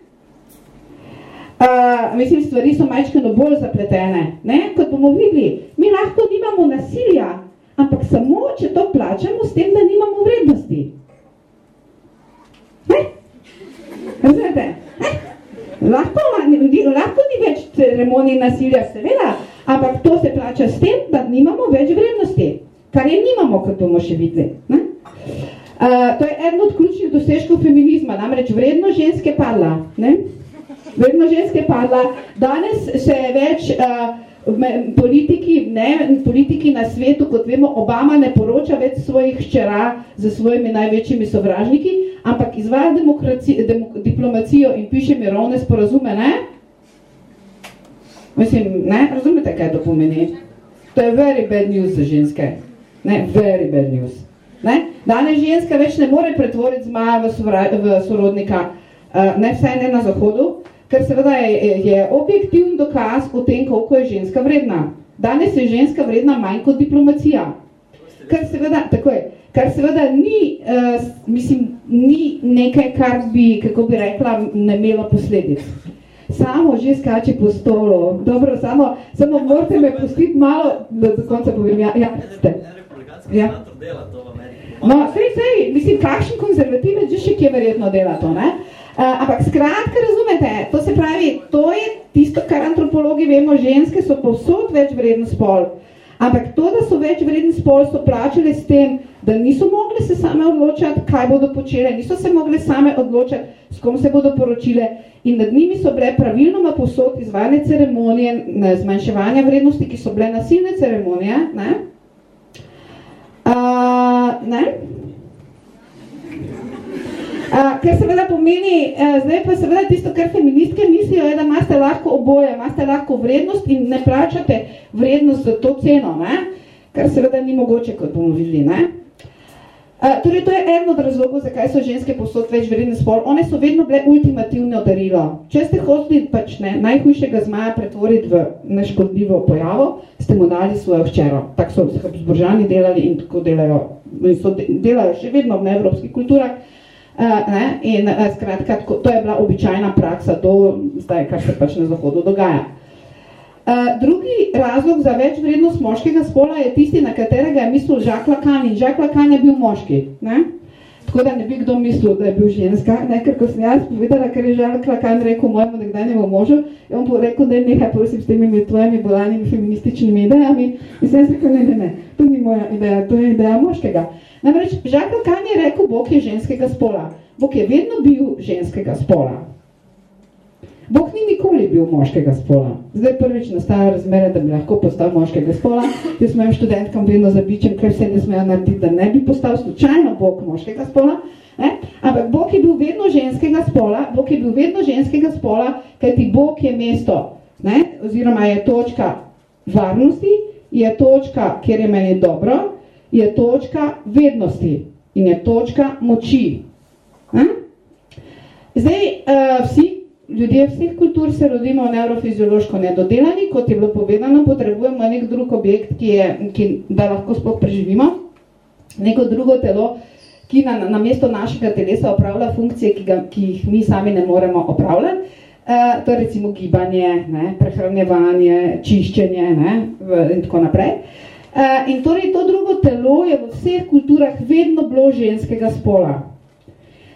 Uh, mislim, stvari so majčkeno bolj zapletene. Ne? Kot bomo videli, mi lahko nimamo nasilja, ampak samo, če to plačamo s tem, da nimamo vrednosti. Ne? Razumete? Ne? Lahko, lahko ni več ceremonij nasilja, seveda, ampak to se plača s tem, da nimamo več vrednosti, kar je nimamo, kot bomo še videli. Ne? Uh, to je eden od ključnih dosežkov feminizma, namreč vredno ženske padla. Ne? Vredno ženske padla. Danes se več uh, politiki, ne, politiki na svetu, kot vemo, Obama ne poroča več svojih hčera za svojimi največjimi sovražniki, ampak izvaja diplomacijo in piše mirovne sporazume, ne? Mislim, ne? Razumete, kaj to pomeni? To je very bad news za ženske. Ne? Very bad news. Ne? Danes ženska več ne more pretvoriti zmaja v, v sorodnika, uh, ne vsaj ne na zahodu, ker seveda je, je objektivni dokaz o tem, koliko je ženska vredna. Danes je ženska vredna manj kot diplomacija. Kar seveda, tako je, kar seveda ni, uh, mislim, ni nekaj, kar bi, kako bi rekla, ne imelo posledic. Samo že skače po stolu. Dobro, samo, samo morate me pustiti malo, da do konca povem. Ja, ja, ste. Ja. No, sej, sej, mislim, kakšen konzervativec že še kje verjetno dela to, ne? Uh, ampak skratka, razumete, to se pravi, to je tisto, kar antropologi vemo, ženske so povsod več vreden spol. Ampak to, da so več vreden spol, so plačali s tem, da niso mogli se same odločati, kaj bodo počele, niso se mogli same odločati, s kom se bodo poročile in nad njimi so bile pravilnoma povsod izvajane ceremonije zmanjševanja vrednosti, ki so bile nasilne ceremonije. Ne? Uh, ne? Uh, ker seveda pomeni, uh, zdaj pa seveda tisto, kar feministke mislijo, je, da imate lahko oboje, imate lahko vrednost in ne plačate vrednost za to ceno, ne? kar seveda ni mogoče, kot bomo videli. Ne? Uh, torej, to je eden od razlogov, zakaj so ženske posod več vredne spol. One so vedno bile ultimativno darilo. Če ste hoteli pač ne, najhujšega zmaja pretvoriti v neškodljivo pojavo, ste mu dali svojo včero. Tako so zboržani delali in tako delajo. In so de, delajo še vedno v neevropskih kulturah. Uh, ne, in uh, skratka, tako, to je bila običajna praksa, to zdaj, kar se pač na zahodu dogaja. Uh, drugi razlog za več vrednost moškega spola je tisti, na katerega je mislil Jacques Lacan in Jacques Lacan je bil moški. Ne? Tako da ne bi kdo mislil, da je bil ženska, ne? ker ko sem jaz povedala, ker je Jacques Lacan rekel mojemu nekdanjemu možu, je on rekel, da je nekaj prosim s temi tvojimi bolanimi feminističnimi idejami in sem rekel, ne, ne, ne, to ni moja ideja, to je ideja moškega. Namreč Jacques Lacan je rekel, Bog je ženskega spola. Bog je vedno bil ženskega spola. Bog ni nikoli bil moškega spola. Zdaj prvič nastaja razmere, da bi lahko postal moškega spola. Jaz mojim študentkam vedno zabičem, ker se ne smejo narediti, da ne bi postal slučajno Bog moškega spola. Ne? Ampak Bog je bil vedno ženskega spola, Bog je bil vedno ženskega spola, kajti Bog je mesto, ne? oziroma je točka varnosti, je točka, kjer je meni dobro, je točka vednosti in je točka moči. Ne? Zdaj, uh, vsi, ljudje vseh kultur se rodimo neurofiziološko nedodelani, kot je bilo povedano, potrebujemo nek drug objekt, ki je, ki, da lahko sploh preživimo, neko drugo telo, ki na, na mesto našega telesa opravlja funkcije, ki, ga, ki jih mi sami ne moremo opravljati. Uh, to recimo gibanje, ne, prehranjevanje, čiščenje ne, in tako naprej. Uh, in torej to drugo telo je v vseh kulturah vedno bilo ženskega spola.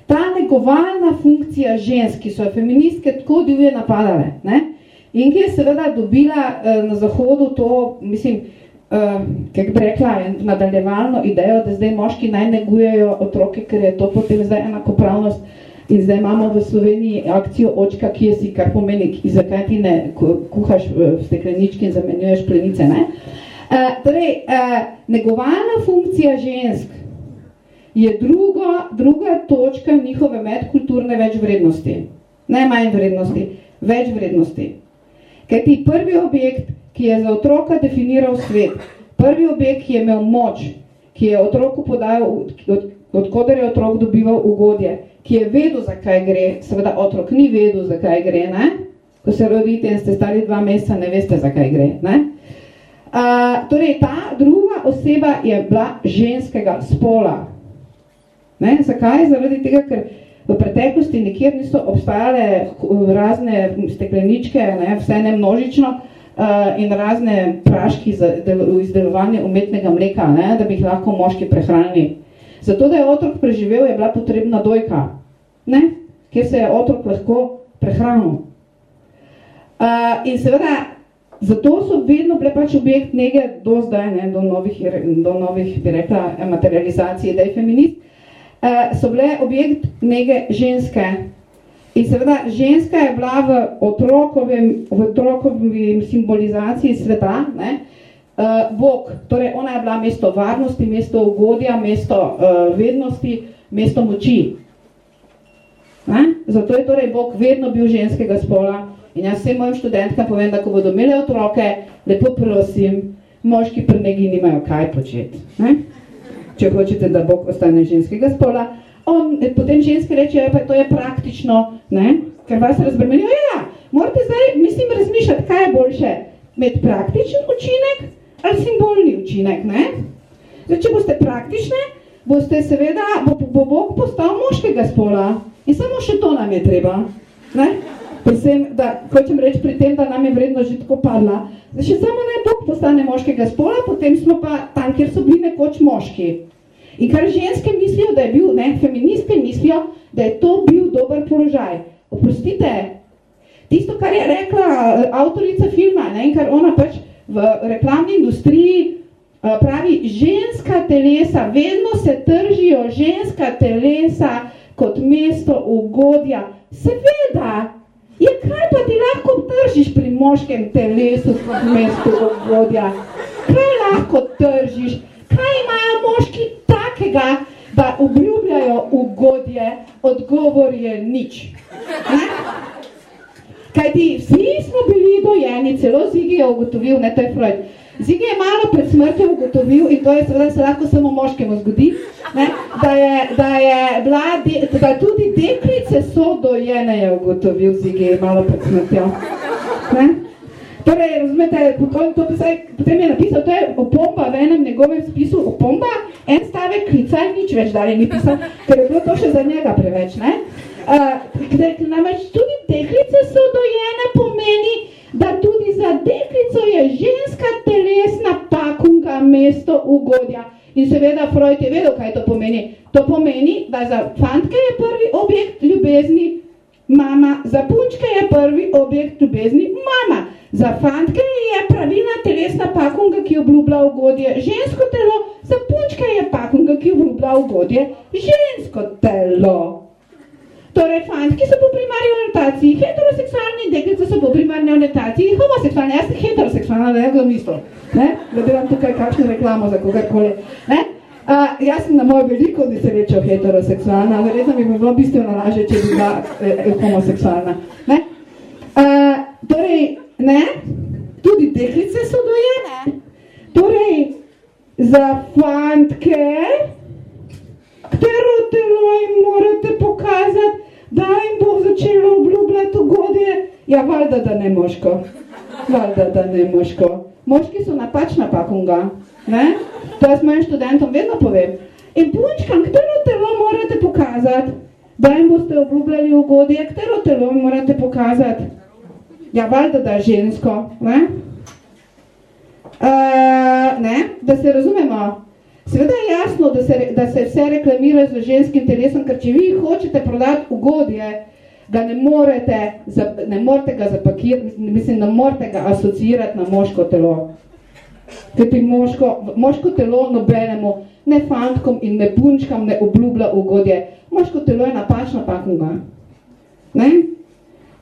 Ta negovalna funkcija žensk, ki so feministke tako divje napadale, ne? in ki je seveda dobila uh, na zahodu to, mislim, uh, kako bi rekla, nadaljevalno idejo, da zdaj moški naj negujejo otroke, ker je to potem zdaj enakopravnost. In zdaj imamo v Sloveniji akcijo očka, ki je si, kar pomeni, zakaj ti ne kuhaš v steklenički in zamenjuješ plenice. Ne? Uh, torej, uh, negovalna funkcija žensk je druga, druga točka njihove medkulturne večvrednosti. Ne manj vrednosti, več vrednosti. Ker ti prvi objekt, ki je za otroka definiral svet, prvi objekt, ki je imel moč, ki je otroku podajal, od, odkoder je otrok dobival ugodje, ki je vedel, zakaj gre, seveda otrok ni vedel, zakaj gre, ne? ko se rodite in ste stari dva meseca, ne veste, zakaj gre. Ne? Uh, torej, ta druga oseba je bila ženskega spola, Ne? Zakaj? Zaradi tega, ker v preteklosti nikjer niso obstajale razne stekleničke, ne? vse ne množično, uh, in razne praški za izdelovanje umetnega mleka, ne? da bi jih lahko moški prehranili. Zato, da je otrok preživel, je bila potrebna dojka, ne? kjer se je otrok lahko prehranil. Uh, in seveda, zato so vedno bile pač objekt nege do zdaj, ne, do novih, do novih bi rekla, materializacij, da je feminist, uh, so bile objekt nege ženske. In seveda, ženska je bila v otrokovem, v otrokovem simbolizaciji sveta, ne, uh, Bog, torej ona je bila mesto varnosti, mesto ugodja, mesto uh, vednosti, mesto moči. Ne? Zato je torej Bog vedno bil ženskega spola. In jaz vsem mojim študentkam povem, da ko bodo imeli otroke, lepo prosim, moški pri negi nimajo kaj početi. Ne? če hočete, da Bog ostane ženskega spola. On, eh, potem ženske rečejo, pa to je praktično, ne? ker vas razbremenijo. Ja, morate zdaj, mislim, razmišljati, kaj je boljše, med praktičen učinek ali simbolni učinek. Ne? Zdaj, če boste praktične, boste seveda, bo, bo Bog postal moškega spola. In samo še to nam je treba. Ne? Predvsem, da hočem reči pri tem, da nam je vredno že tako padla. Zdaj, še samo naj Bog postane moškega spola, potem smo pa tam, kjer so bili nekoč moški. In kar ženske mislijo, da je bil, ne, feministke mislijo, da je to bil dober položaj. Oprostite, tisto, kar je rekla eh, avtorica filma, ne, in kar ona pač v reklamni industriji uh, pravi, ženska telesa, vedno se tržijo ženska telesa kot mesto ugodja. Seveda, je kaj pa ti lahko tržiš pri moškem telesu kot mesto ugodja? Kaj lahko tržiš? Kaj imajo moški takega, da obljubljajo ugodje, odgovor je nič. Ne? Kaj ti, vsi smo bili dojeni, celo Zigi je ugotovil, ne, to je Freud, Zigi je malo pred smrtjo ugotovil, in to je seveda se lahko samo moškemu zgodi, ne, da, je, da, je bila, da tudi deklice so dojene, je ugotovil Zigi malo pred smrtjo. Ne. Torej, razumete, potem, to, potem je napisal, to je opomba v enem njegovem spisu, opomba, en stavek klicaj, nič več dalje ni pisal, ker je bilo to še za njega preveč. Ne. Uh, namreč tudi deklice so dojene pomeni, da tudi za deklico je ženska telesna pakunga mesto ugodja. In seveda Freud je vedel, kaj to pomeni. To pomeni, da za fantke je prvi objekt ljubezni mama, za punčke je prvi objekt ljubezni mama. Za fantke je pravilna telesna pakunga, ki obljublja ugodje žensko telo, za punčke je pakunga, ki obljublja ugodje žensko telo. Torej, fantki so po primarni orientaciji, heteroseksualni deklice so po primarni orientaciji, homoseksualni, jaz sem heteroseksualna, da je ga mislo. Ne? Gledam tukaj kakšno reklamo za kogarkoli. Ne? Uh, jaz sem na mojo veliko nesrečo heteroseksualna, verjetno bi bilo bistveno lažje, če bi bila eh, homoseksualna. Ne? Uh, torej, ne? tudi deklice so dojene. Torej, za fantke, katero telo jim morate pokazati, da jim bo začelo obljubljati ugodje, ja, valjda, da ne moško. Valjda, da ne moško. Moški so napačna pakunga, ne? To jaz mojim študentom vedno povem. In punčkam, katero telo morate pokazati, da jim boste obljubljali ugodje, katero telo morate pokazati? Ja, valjda, da je žensko, ne? Uh, ne? Da se razumemo, Seveda je jasno, da se, da se vse reklamira z ženskim telesom, ker če vi hočete prodati ugodje, ga ne morete, ne morete ga zapakirati, mislim, ne morete ga asociirati na moško telo. Ker ti moško, moško telo nobenemu, ne fantkom in ne punčkam ne obljublja ugodje. Moško telo je napačna pakunga. Ne?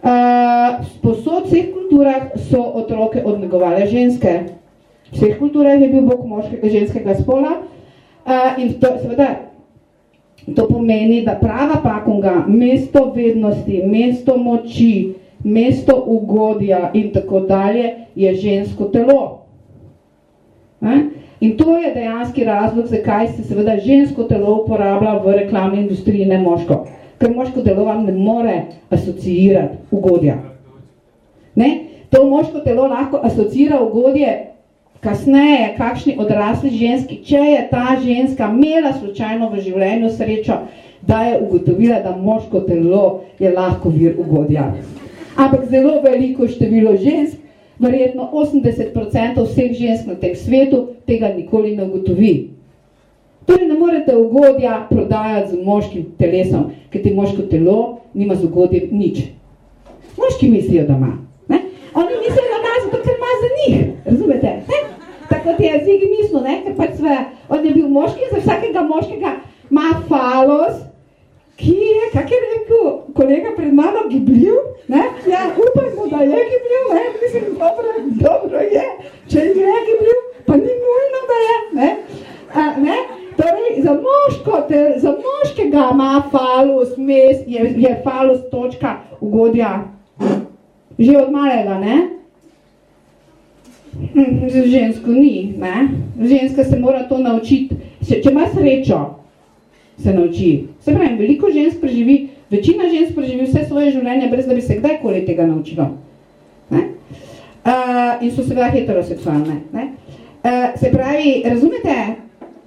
Uh, posod v vseh kulturah so otroke odnegovale ženske. V vseh kulturah je bil bog moškega ženskega spola, Uh, in to, seveda, to pomeni, da prava pakunga, mesto vednosti, mesto moči, mesto ugodja in tako dalje je žensko telo. Uh? In to je dejanski razlog, zakaj se seveda žensko telo uporablja v reklamni industriji, ne moško. Ker moško telo vam ne more asociirati ugodja. Ne? To moško telo lahko asocira ugodje kasneje, kakšni odrasli ženski, če je ta ženska imela slučajno v življenju srečo, da je ugotovila, da moško telo je lahko vir ugodja. Ampak zelo veliko število žensk, verjetno 80% vseh žensk na tem svetu, tega nikoli ne ugotovi. Torej ne morete ugodja prodajati z moškim telesom, ker ti moško telo nima z ugodjem nič. Moški mislijo, da ima. Ne? Oni mislijo, da ima zato, ker ima za njih. Razumete? Ne? Kot je Zigi mislil, ne, ker pač sve, on je bil moški, za vsakega moškega ima falos, ki je, kak je rekel, kolega pred mano gibljiv, ne, ja, upajmo, da je gibljiv, ne, mislim, dobro, dobro je, če je gibljiv, pa ni nujno, da je, ne, A, ne, torej, za moško, te, za moškega ima falus, mes, je, je falus točka ugodja, že od malega, ne, Žensko ni, ne? Ženska se mora to naučiti. Če ima srečo, se nauči. Se pravi, veliko žensk preživi, večina žensk preživi vse svoje življenje, brez da bi se kdajkoli tega naučilo. Ne? Uh, in so seveda heteroseksualne. Ne? Uh, se pravi, razumete,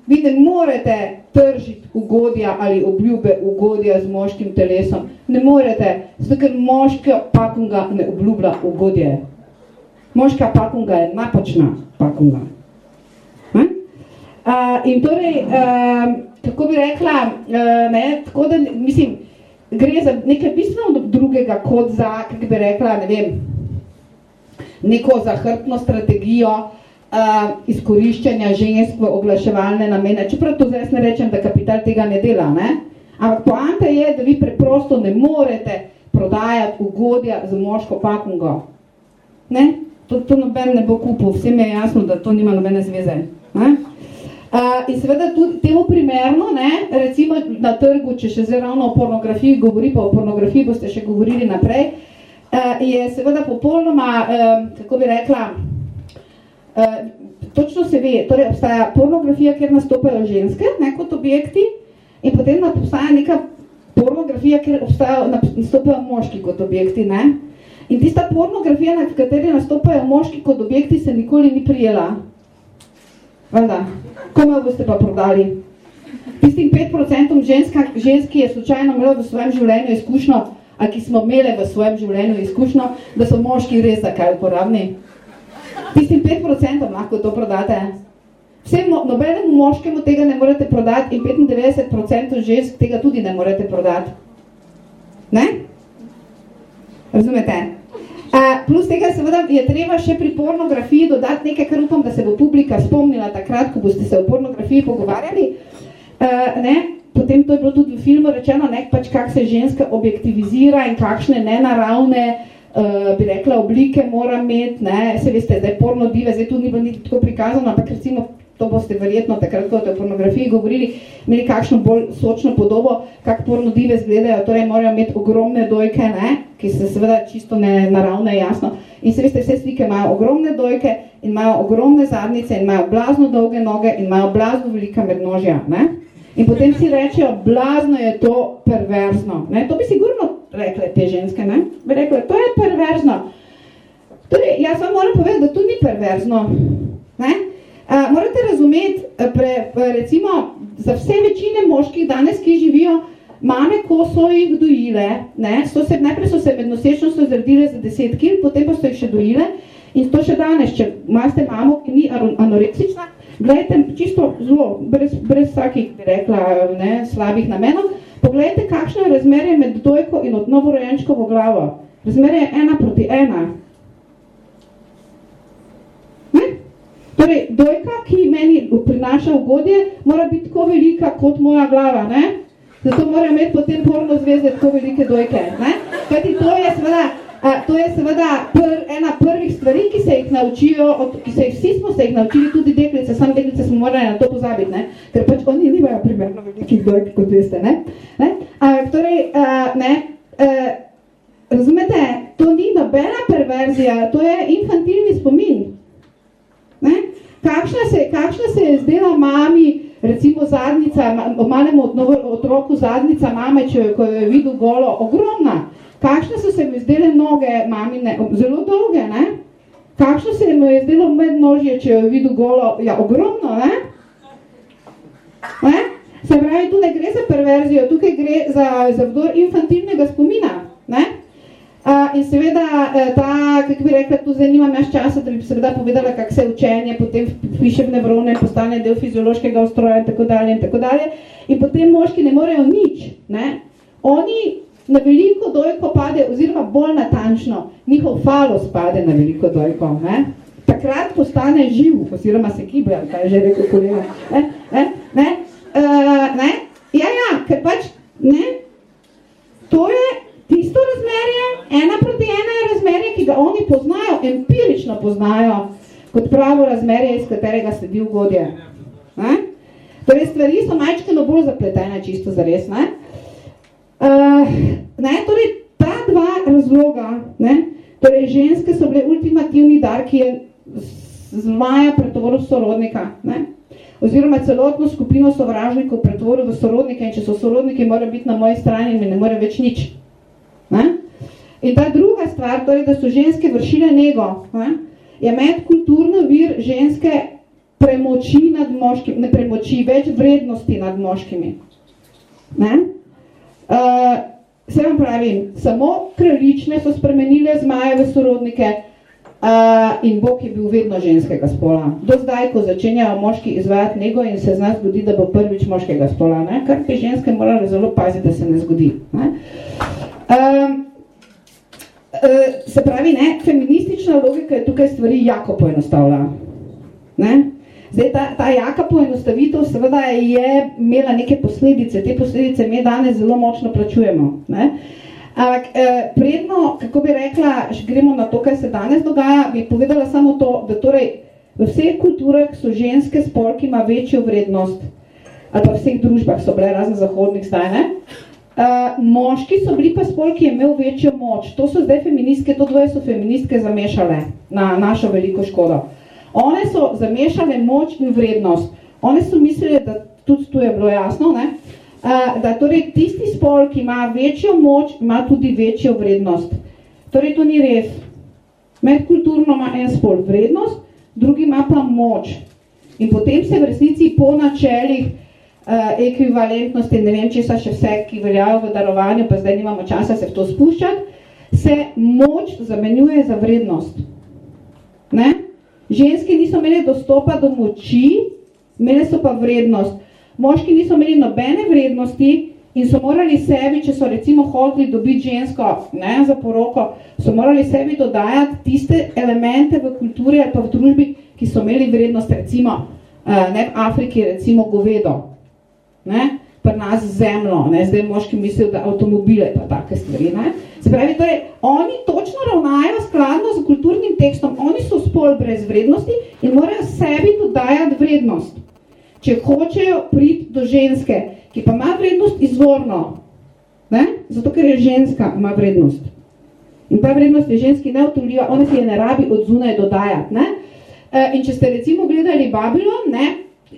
vi ne morete tržiti ugodja ali obljube ugodja z moškim telesom. Ne morete, zato ker moška pakunga ne obljublja ugodje moška pakunga je napačna pakunga. Uh, in torej, uh, kako bi rekla, uh, ne, tako da, mislim, gre za nekaj bistveno drugega, kot za, kako bi rekla, ne vem, neko zahrtno strategijo uh, izkoriščanja žensk v oglaševalne namene. Čeprav to zdaj ne rečem, da kapital tega ne dela, ne? Ampak poanta je, da vi preprosto ne morete prodajati ugodja z moško pakungo. Ne? To, to noben ne bo kupil, vsem je jasno, da to nima nobene zveze. Ne? Uh, in seveda tudi temu primerno, ne, recimo na trgu, če še zdaj ravno o pornografiji govori, pa o pornografiji boste še govorili naprej, uh, je seveda popolnoma, uh, kako bi rekla, uh, točno se ve, torej obstaja pornografija, kjer nastopajo ženske, ne, kot objekti, in potem obstaja neka pornografija, kjer obstajajo, nastopajo moški kot objekti, ne. In tista pornografija, na kateri nastopajo moški kot objekti, se nikoli ni prijela. Vada, kome boste pa prodali? Tistim 5% ženska, ženski je slučajno imela v svojem življenju izkušnjo, a ki smo imeli v svojem življenju izkušnjo, da so moški res za kaj uporabni. Tistim 5% lahko to prodate. Vsem, nobenemu moškemu tega ne morete prodati in 95% žensk tega tudi ne morete prodati. Ne? Razumete? Uh, plus tega seveda je treba še pri pornografiji dodati nekaj, kar upam, da se bo publika spomnila takrat, ko boste se o pornografiji pogovarjali. Uh, ne? Potem to je bilo tudi v filmu rečeno, ne, pač kak se ženska objektivizira in kakšne nenaravne, uh, bi rekla, oblike mora imeti, ne, se veste, zdaj porno dive, zdaj tu ni bilo niti tako prikazano, ampak recimo, to boste verjetno takrat, ko o pornografiji govorili, imeli kakšno bolj sočno podobo, kak porno dive zgledajo, torej morajo imeti ogromne dojke, ne, ki se seveda čisto ne naravne, jasno. In se veste, vse slike imajo ogromne dojke in imajo ogromne zadnice in imajo blazno dolge noge in imajo blazno velika mednožja, ne. In potem si rečejo, blazno je to perverzno. Ne? To bi sigurno rekle te ženske, ne? Bi rekle, to je perverzno. Torej, jaz vam moram povedati, da to ni perverzno. Ne? A, morate razumeti, pre, recimo, za vse večine moških danes, ki živijo, mame, ko so jih dojile, ne? So se, najprej so se med nosečnostjo zredile za 10 kil, potem pa so jih še dojile in to še danes, če imate mamo, ki ni anoreksična, Glejte, čisto zelo, brez, brez vsakih, bi rekla, ne, slabih namenov, poglejte, kakšno je razmerje med dojko in od novorojenčkovo glavo. Razmerje je ena proti ena. Ne? Torej, dojka, ki meni prinaša ugodje, mora biti tako velika kot moja glava, ne? Zato morajo imeti potem porno zvezde tako velike dojke, ne? Kajti to je seveda, A, to je seveda pr, ena prvih stvari, ki se jih naučijo, od, ki se jih vsi smo se jih naučili, tudi deklice, sam deklice smo morali na to pozabiti, ne? ker pač oni nimajo primerno velikih dojk, kot veste. Ne? Ne? A, torej, a, ne, a, razumete, to ni nobena perverzija, to je infantilni spomin. Ne? Kakšna, se, kakšna se je zdela mami, recimo zadnica, malemu otroku zadnica mame, če, ko je videl golo, ogromna. Kakšne so se mi zdele noge mamine, zelo dolge, ne? Kakšno se mi je zdelo mednožje, če jo je videl golo, ja, ogromno, ne? ne? Se pravi, tu ne gre za perverzijo, tukaj gre za, za vdor infantilnega spomina, ne? In seveda, uh, ta, kako bi rekla, tu zdaj nimam jaz časa, da bi seveda povedala, kak se učenje potem piše v nevrone, postane del fiziološkega ustroja in tako dalje in tako dalje. In potem moški ne morejo nič, ne? Oni na veliko dojko pade, oziroma bolj natančno, njihov falos pade na veliko dojko. Ne? Takrat postane živ, oziroma se kiblja, kaj je že rekel kolega. Ne? Ne? Ne? Uh, ne? Ja, ja, ker pač, ne? To je tisto razmerje, ena proti ena je razmerje, ki ga oni poznajo, empirično poznajo, kot pravo razmerje, iz katerega sledi ugodje. Ne? Torej, stvari so majčkeno bolj zapletene, čisto zares, ne? Uh, ne, torej, ta dva razloga, ne, torej, ženske so bile ultimativni dar, ki je zmaja pretvoril sorodnika, ne, oziroma celotno skupino sovražnikov pretvoril v sorodnike in če so sorodniki, mora biti na moji strani in mi ne more več nič. Ne. In ta druga stvar, torej, da so ženske vršile nego, ne, je med kulturno vir ženske premoči nad moškimi, ne premoči, več vrednosti nad moškimi. Ne. Uh, se vam pravim, samo kraljične so spremenile zmajeve sorodnike uh, in Bog je bil vedno ženskega spola. Do zdaj, ko začenjajo moški izvajati nego in se z nas zgodi, da bo prvič moškega spola, ne? kar bi ženske morali zelo paziti, da se ne zgodi. Ne? Uh, uh, se pravi, ne, feministična logika je tukaj stvari jako poenostavlja. Ne? Zdaj, ta, ta jaka poenostavitev seveda je imela neke posledice. Te posledice mi danes zelo močno plačujemo. Ne? Ampak, eh, predno, kako bi rekla, gremo na to, kaj se danes dogaja, bi povedala samo to, da torej v vseh kulturah so ženske spol, ki ima večjo vrednost, ali pa v vseh družbah so bile razen zahodnih zdaj, ne? Uh, moški so bili pa spol, ki je imel večjo moč. To so zdaj feministke, to dvoje so feministke zamešale na našo veliko škodo. One so zamešale moč in vrednost. One so mislili, da tudi tu je bilo jasno, ne? Uh, da torej tisti spol, ki ima večjo moč, ima tudi večjo vrednost. Torej, to ni res. Medkulturno ima en spol vrednost, drugi ima pa moč. In potem se v resnici po načelih uh, ekvivalentnosti, ne vem, če so še vse, ki veljajo v darovanju, pa zdaj nimamo časa se v to spuščati, se moč zamenjuje za vrednost. Ne? Ženske niso imeli dostopa do moči, imeli so pa vrednost. Moški niso imeli nobene vrednosti in so morali sebi, če so recimo hodili dobiti žensko ne, za poroko, so morali sebi dodajati tiste elemente v kulturi ali pa v družbi, ki so imeli vrednost, recimo uh, ne, v Afriki, recimo govedo, ne, pri nas zemljo, ne, zdaj moški mislijo, da avtomobile pa take stvari. Ne. Se pravi, torej, oni točno ravnajo skladno z kulturnim tekstom, oni so spol brez vrednosti in morajo sebi dodajati vrednost če hočejo priti do ženske, ki pa ima vrednost izvorno, ne? zato ker je ženska, ima vrednost. In ta vrednost je ženski neotoljiva, ona si je ne rabi od zunaj dodajati. Ne? E, in če ste recimo gledali Babylon, ne?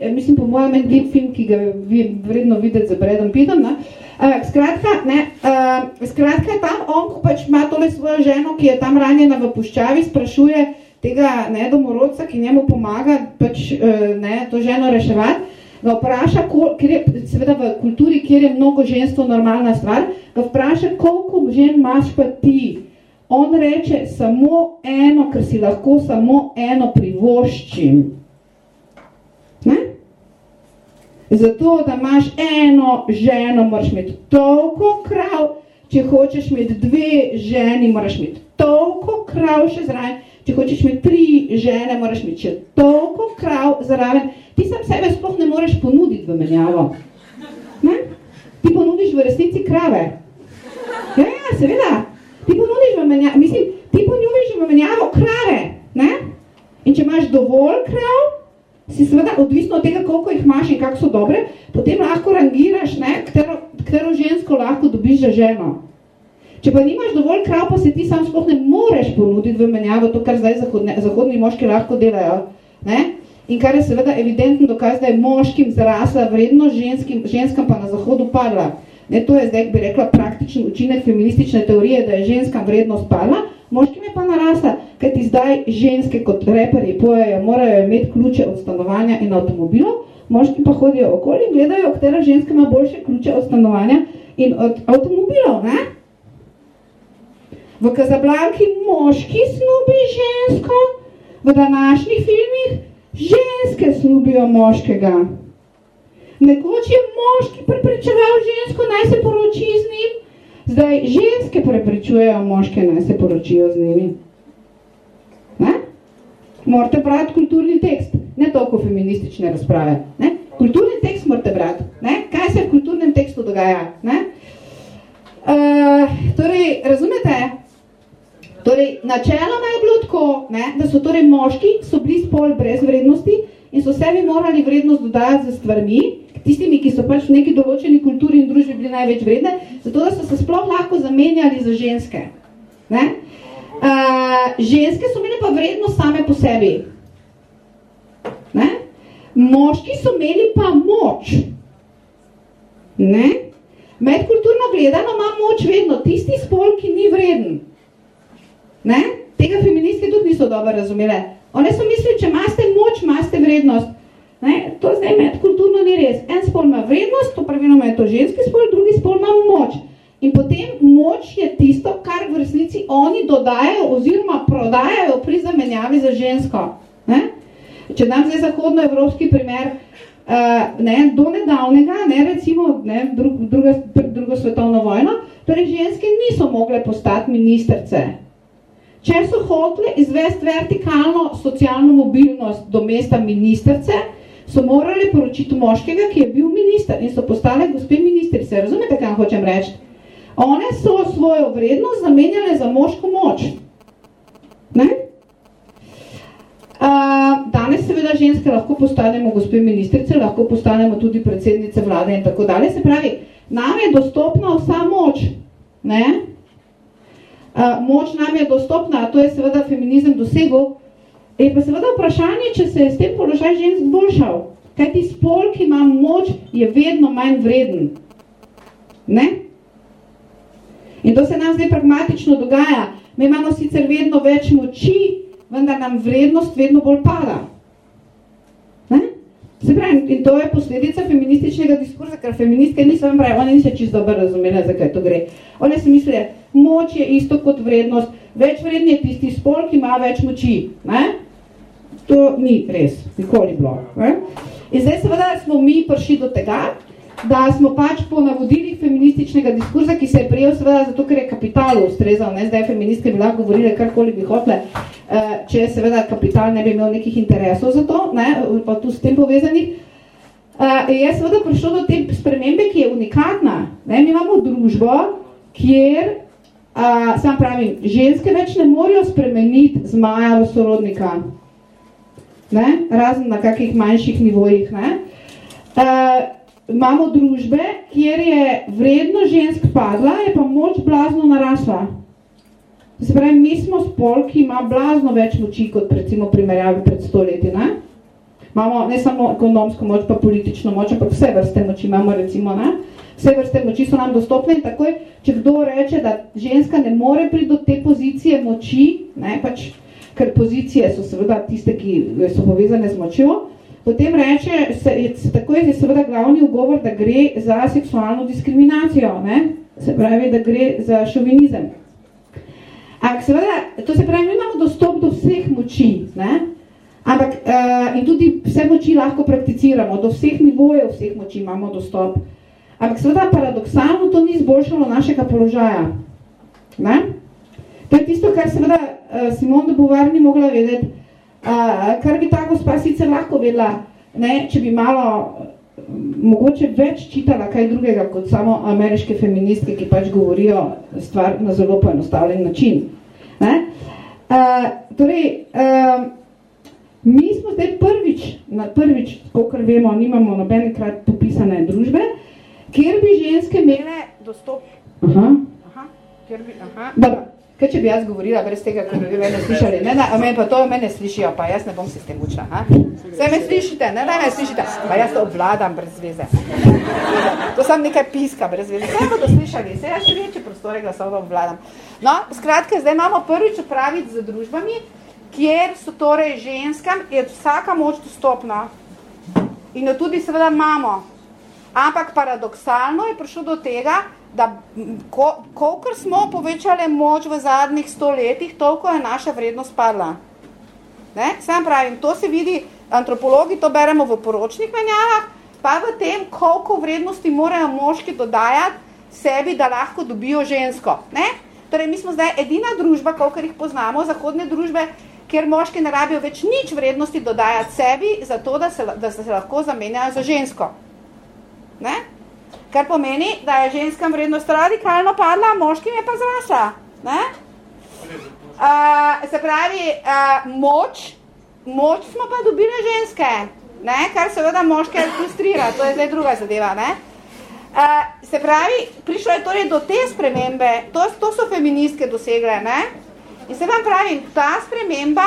E, mislim po mojem en lep film, ki ga vi vredno videti za Bredom Pitom, ne? Uh, skratka, ne, uh, skratka, tam on, ko pač ima tole svojo ženo, ki je tam ranjena v puščavi, sprašuje, tega ne, domorodca, ki njemu pomaga pač, eh, ne, to ženo reševati, ga vpraša, ker je seveda v kulturi, kjer je mnogo ženstvo normalna stvar, ga vpraša, koliko žen imaš pa ti. On reče samo eno, ker si lahko samo eno privoščim. Ne? Zato, da imaš eno ženo, moraš imeti toliko krav, če hočeš imeti dve ženi, moraš imeti toliko krav še zraven, če hočeš imeti tri žene, moraš imeti še toliko krav zaraven, ti sam sebe sploh ne moreš ponuditi v menjavo. Ne? Ti ponudiš v resnici krave. Ja, ja, seveda. Ti ponudiš v menjavo, mislim, ti ponudiš v menjavo krave. Ne? In če imaš dovolj krav, si seveda odvisno od tega, koliko jih imaš in kako so dobre, potem lahko rangiraš, ne, katero, katero žensko lahko dobiš za ženo. Če pa nimaš dovolj krav, pa se ti sam sploh ne moreš ponuditi v menjavo to, kar zdaj zahodne, zahodni moški lahko delajo. Ne? In kar je seveda evidentno dokaz, da je moškim zarasla vrednost, ženskim, ženskam pa na zahodu padla. Ne, to je zdaj, bi rekla, praktični učinek feministične teorije, da je ženska vrednost padla, moškim je pa narasla, ker ti zdaj ženske kot reperji pojejo, morajo imeti ključe od stanovanja in avtomobilov, moški pa hodijo okoli in gledajo, katera ženska ima boljše ključe od stanovanja in od avtomobilov. Ne? V Kazablanki moški snubi žensko, v današnjih filmih ženske snubijo moškega. Nekoč je moški preprečeval žensko, naj se poroči z njim, zdaj ženske preprečujejo moške, naj se poročijo z njimi. Ne? Morate brati kulturni tekst, ne toliko feministične razprave. Ne? Kulturni tekst morate brati. Ne? Kaj se v kulturnem tekstu dogaja? Ne? Uh, torej, razumete, Torej, načeloma je bilo tako, ne, da so torej moški so bili spol brez vrednosti in so sebi morali vrednost dodajati za stvarmi, tistimi, ki so pač v neki določeni kulturi in družbi bili največ vredne, zato da so se sploh lahko zamenjali za ženske. Ne? Uh, ženske so imeli pa vrednost same po sebi. Ne? Moški so imeli pa moč. Ne? Medkulturno gledano ima moč vedno tisti spol, ki ni vreden. Ne? Tega feministi tudi niso dobro razumele. One so mislili, če imate moč, imate vrednost. Ne? To zdaj med kulturno ni res. En spol ima vrednost, to pravilno je to ženski spol, drugi spol ima moč. In potem moč je tisto, kar v resnici oni dodajajo oziroma prodajajo pri zamenjavi za žensko. Ne? Če dam zdaj zahodnoevropski primer, uh, ne, do nedavnega, ne, recimo ne, drug, druga, drugo svetovno vojno, torej ženske niso mogle postati ministrce. Če so hoteli izvesti vertikalno socialno mobilnost do mesta ministrce, so morali poročiti moškega, ki je bil minister in so postale gospe ministrice. Razumete, kaj hočem reči? One so svojo vrednost zamenjale za moško moč. Ne? Uh, danes seveda ženske lahko postanemo gospe ministrice, lahko postanemo tudi predsednice vlade in tako dalje. Se pravi, nam je dostopna vsa moč. Ne? moč nam je dostopna, to je seveda feminizem dosegel, je pa seveda vprašanje, če se je s tem položaj žensk boljšal. Kaj ti spol, ki ima moč, je vedno manj vreden. Ne? In to se nam zdaj pragmatično dogaja. Mi imamo sicer vedno več moči, vendar nam vrednost vedno bolj pada. Ne? Se pravi, in to je posledica feminističnega diskurza, ker feministke niso vam pravi, one niso čisto dobro razumele, zakaj to gre. One si mislijo, moč je isto kot vrednost, več vredni je tisti spol, ki ima več moči. Ne? To ni res, nikoli bilo. Ne? In zdaj seveda smo mi prišli do tega, da smo pač po navodilih feminističnega diskurza, ki se je prijel seveda zato, ker je kapitalu ustrezal, ne? zdaj feministke bi lahko govorile karkoli bi hotle, eh, če seveda kapital ne bi imel nekih interesov za to, ne? pa tu s tem povezanih, Uh, je seveda prišlo do te spremembe, ki je unikatna. Ne? Mi imamo družbo, kjer, uh, sam pravim, ženske več ne morajo spremeniti zmaja v sorodnika. Ne? Razen na kakih manjših nivojih. Ne? Uh, imamo družbe, kjer je vredno žensk padla, je pa moč blazno narasla. Se pravi, mi smo spol, ki ima blazno več moči kot recimo primerjavi pred stoletji. Ne? Imamo ne samo ekonomsko moč, pa politično moč, ampak vse vrste moči imamo, recimo, ne? Vse vrste moči so nam dostopne in takoj, če kdo reče, da ženska ne more priti do te pozicije moči, ne, pač, ker pozicije so seveda tiste, ki so povezane z močjo, potem reče, se, se, takoj je seveda glavni ugovor, da gre za seksualno diskriminacijo, ne? se pravi, da gre za šovinizem. Ampak seveda, to se pravi, mi imamo dostop do vseh moči, ne? Ampak uh, in tudi vse moči lahko prakticiramo, do vseh nivojev vseh moči imamo dostop. Ampak seveda paradoksalno to ni izboljšalo našega položaja. Ne? To je tisto, kar seveda Simon de Beauvoir ni mogla vedeti, uh, kar bi ta gospa sicer lahko vedela, ne, če bi malo mogoče več čitala kaj drugega kot samo ameriške feministke, ki pač govorijo stvar na zelo poenostavljen način. Ne? Uh, torej, uh, Mi smo zdaj prvič, na prvič, kolikor vemo, nimamo nobenikrat popisane družbe, kjer bi ženske imele dostop. Aha. Aha. Kjer bi, aha. Dobro. Kaj če bi jaz govorila brez tega, ker bi mene slišali? Ne, ne, a meni pa to mene slišijo, pa jaz ne bom se s tem učila. Ha? Vse me slišite, ne, ne, me slišite. Pa jaz to obvladam brez veze. To sam nekaj piska brez veze. Vse bodo slišali, vse jaz še večje prostore glasov obvladam. No, skratka, zdaj imamo prvič opraviti z družbami, kjer so torej ženskam, je vsaka moč dostopna in jo tudi seveda imamo. Ampak paradoksalno je prišlo do tega, da ko, kolikor smo povečali moč v zadnjih sto letih, toliko je naša vrednost padla. Ne? Sam pravim, to se vidi, antropologi to beremo v poročnih menjavah, pa v tem, koliko vrednosti morajo moški dodajati sebi, da lahko dobijo žensko. Ne? Torej, mi smo zdaj edina družba, kolikor jih poznamo, zahodne družbe, kjer moški ne rabijo več nič vrednosti dodajati sebi, zato da se, da se lahko zamenjajo za žensko. Ne? Kar pomeni, da je ženskam vrednost radikalno padla, moškim je pa zrasla. Ne? Uh, se pravi, uh, moč, moč smo pa dobile ženske, ne? kar seveda moške frustrira, to je zdaj druga zadeva. Ne? Uh, se pravi, prišlo je torej do te spremembe, to, to so feministke dosegle, ne? In se vam pravim, ta sprememba,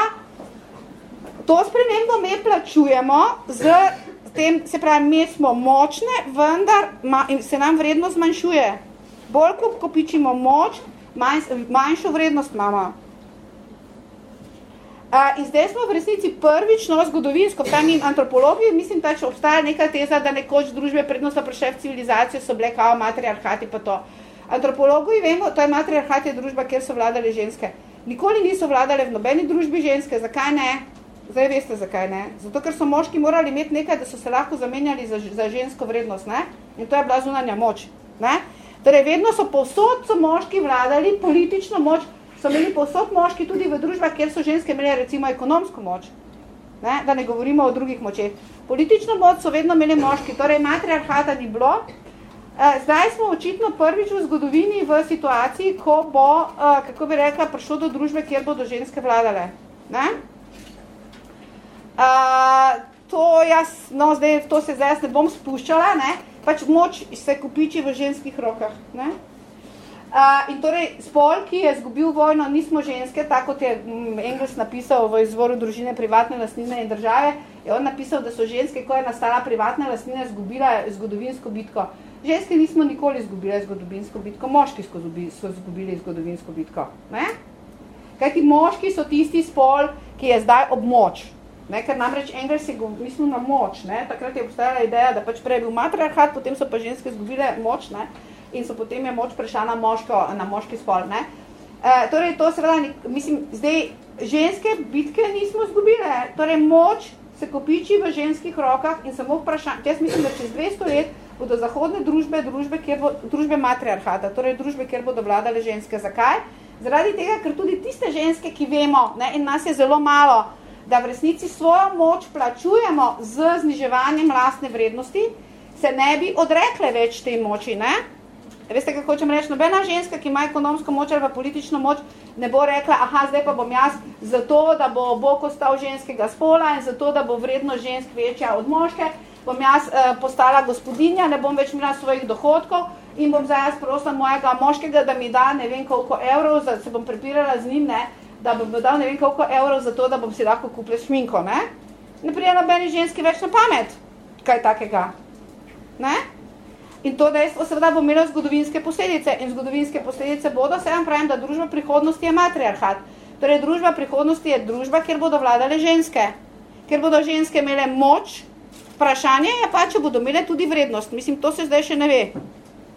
to spremembo me plačujemo z tem, se pravi, mi smo močne, vendar ma, se nam vrednost zmanjšuje. Bolj, ko kopičimo moč, manj, manjšo vrednost imamo. Uh, in zdaj smo v resnici prvič, no, zgodovinsko, tam in antropologiji, mislim, da če obstaja neka teza, da nekoč družbe prednostno prišle v civilizacijo, so bile kao matriarhati pa to. Antropologi vemo, to je matriarhat je družba, kjer so vladale ženske. Nikoli niso vladale v nobeni družbi ženske, zakaj ne? Zdaj veste, zakaj ne. Zato, ker so moški morali imeti nekaj, da so se lahko zamenjali za, za žensko vrednost, ne? In to je bila zunanja moč, ne? Torej, vedno so povsod so moški vladali politično moč, so imeli povsod moški tudi v družbah, kjer so ženske imeli recimo ekonomsko moč, ne? Da ne govorimo o drugih močeh. Politično moč so vedno imeli moški, torej matriarhata ni bilo, Eh, zdaj smo očitno prvič v zgodovini v situaciji, ko bo, eh, kako bi rekla, prišlo do družbe, kjer bodo ženske vladale. Ne? Uh, to, jaz, no, zdaj, to se zdaj ne bom spuščala, ne? pač moč se kupiči v ženskih rokah. Ne? Uh, in torej, spol, ki je zgubil vojno, nismo ženske, tako kot je mm, Engels napisal v izvoru družine privatne lastnine in države, je on napisal, da so ženske, ko je nastala privatna lastnina, zgubila zgodovinsko bitko. Ženske nismo nikoli izgubile zgodovinsko bitko, moški so izgubili zgodovinsko bitko. Ne? Kajti moški so tisti spol, ki je zdaj ob moč. Ne? Ker namreč Engels je mislil na moč. Ne? Takrat je obstajala ideja, da pač prej je bil matriarhat, potem so pa ženske izgubile moč. Ne? in so potem je moč prešla na, moško, na moški spol. Ne? E, torej, to seveda, mislim, zdaj, ženske bitke nismo zgubile, torej moč se kopiči v ženskih rokah in samo vprašanje, jaz mislim, da čez 200 let bodo zahodne družbe, družbe, kjer bo, družbe matriarhata, torej družbe, kjer bodo vladale ženske. Zakaj? Zaradi tega, ker tudi tiste ženske, ki vemo, ne, in nas je zelo malo, da v resnici svojo moč plačujemo z zniževanjem lastne vrednosti, se ne bi odrekle več tej moči, ne? Veste, kako hočem reči, nobena ženska, ki ima ekonomsko moč ali pa politično moč, ne bo rekla, aha, zdaj pa bom jaz zato, da bo Bog ostal ženskega spola in zato, da bo vredno žensk večja od moške, bom jaz eh, postala gospodinja, ne bom več imela svojih dohodkov in bom zdaj jaz prosila mojega moškega, da mi da ne vem koliko evrov, da se bom prepirala z njim, ne, da bom dal ne vem koliko evrov za to, da bom si lahko kupila šminko. Ne, ne prije nobeni ženski več na pamet, kaj takega. Ne? In to dejstvo seveda bo imelo zgodovinske posledice. In zgodovinske posledice bodo, se vam pravim, da družba prihodnosti je matriarhat. Torej, družba prihodnosti je družba, kjer bodo vladale ženske. Ker bodo ženske imele moč, vprašanje je pa, če bodo imele tudi vrednost. Mislim, to se zdaj še ne ve.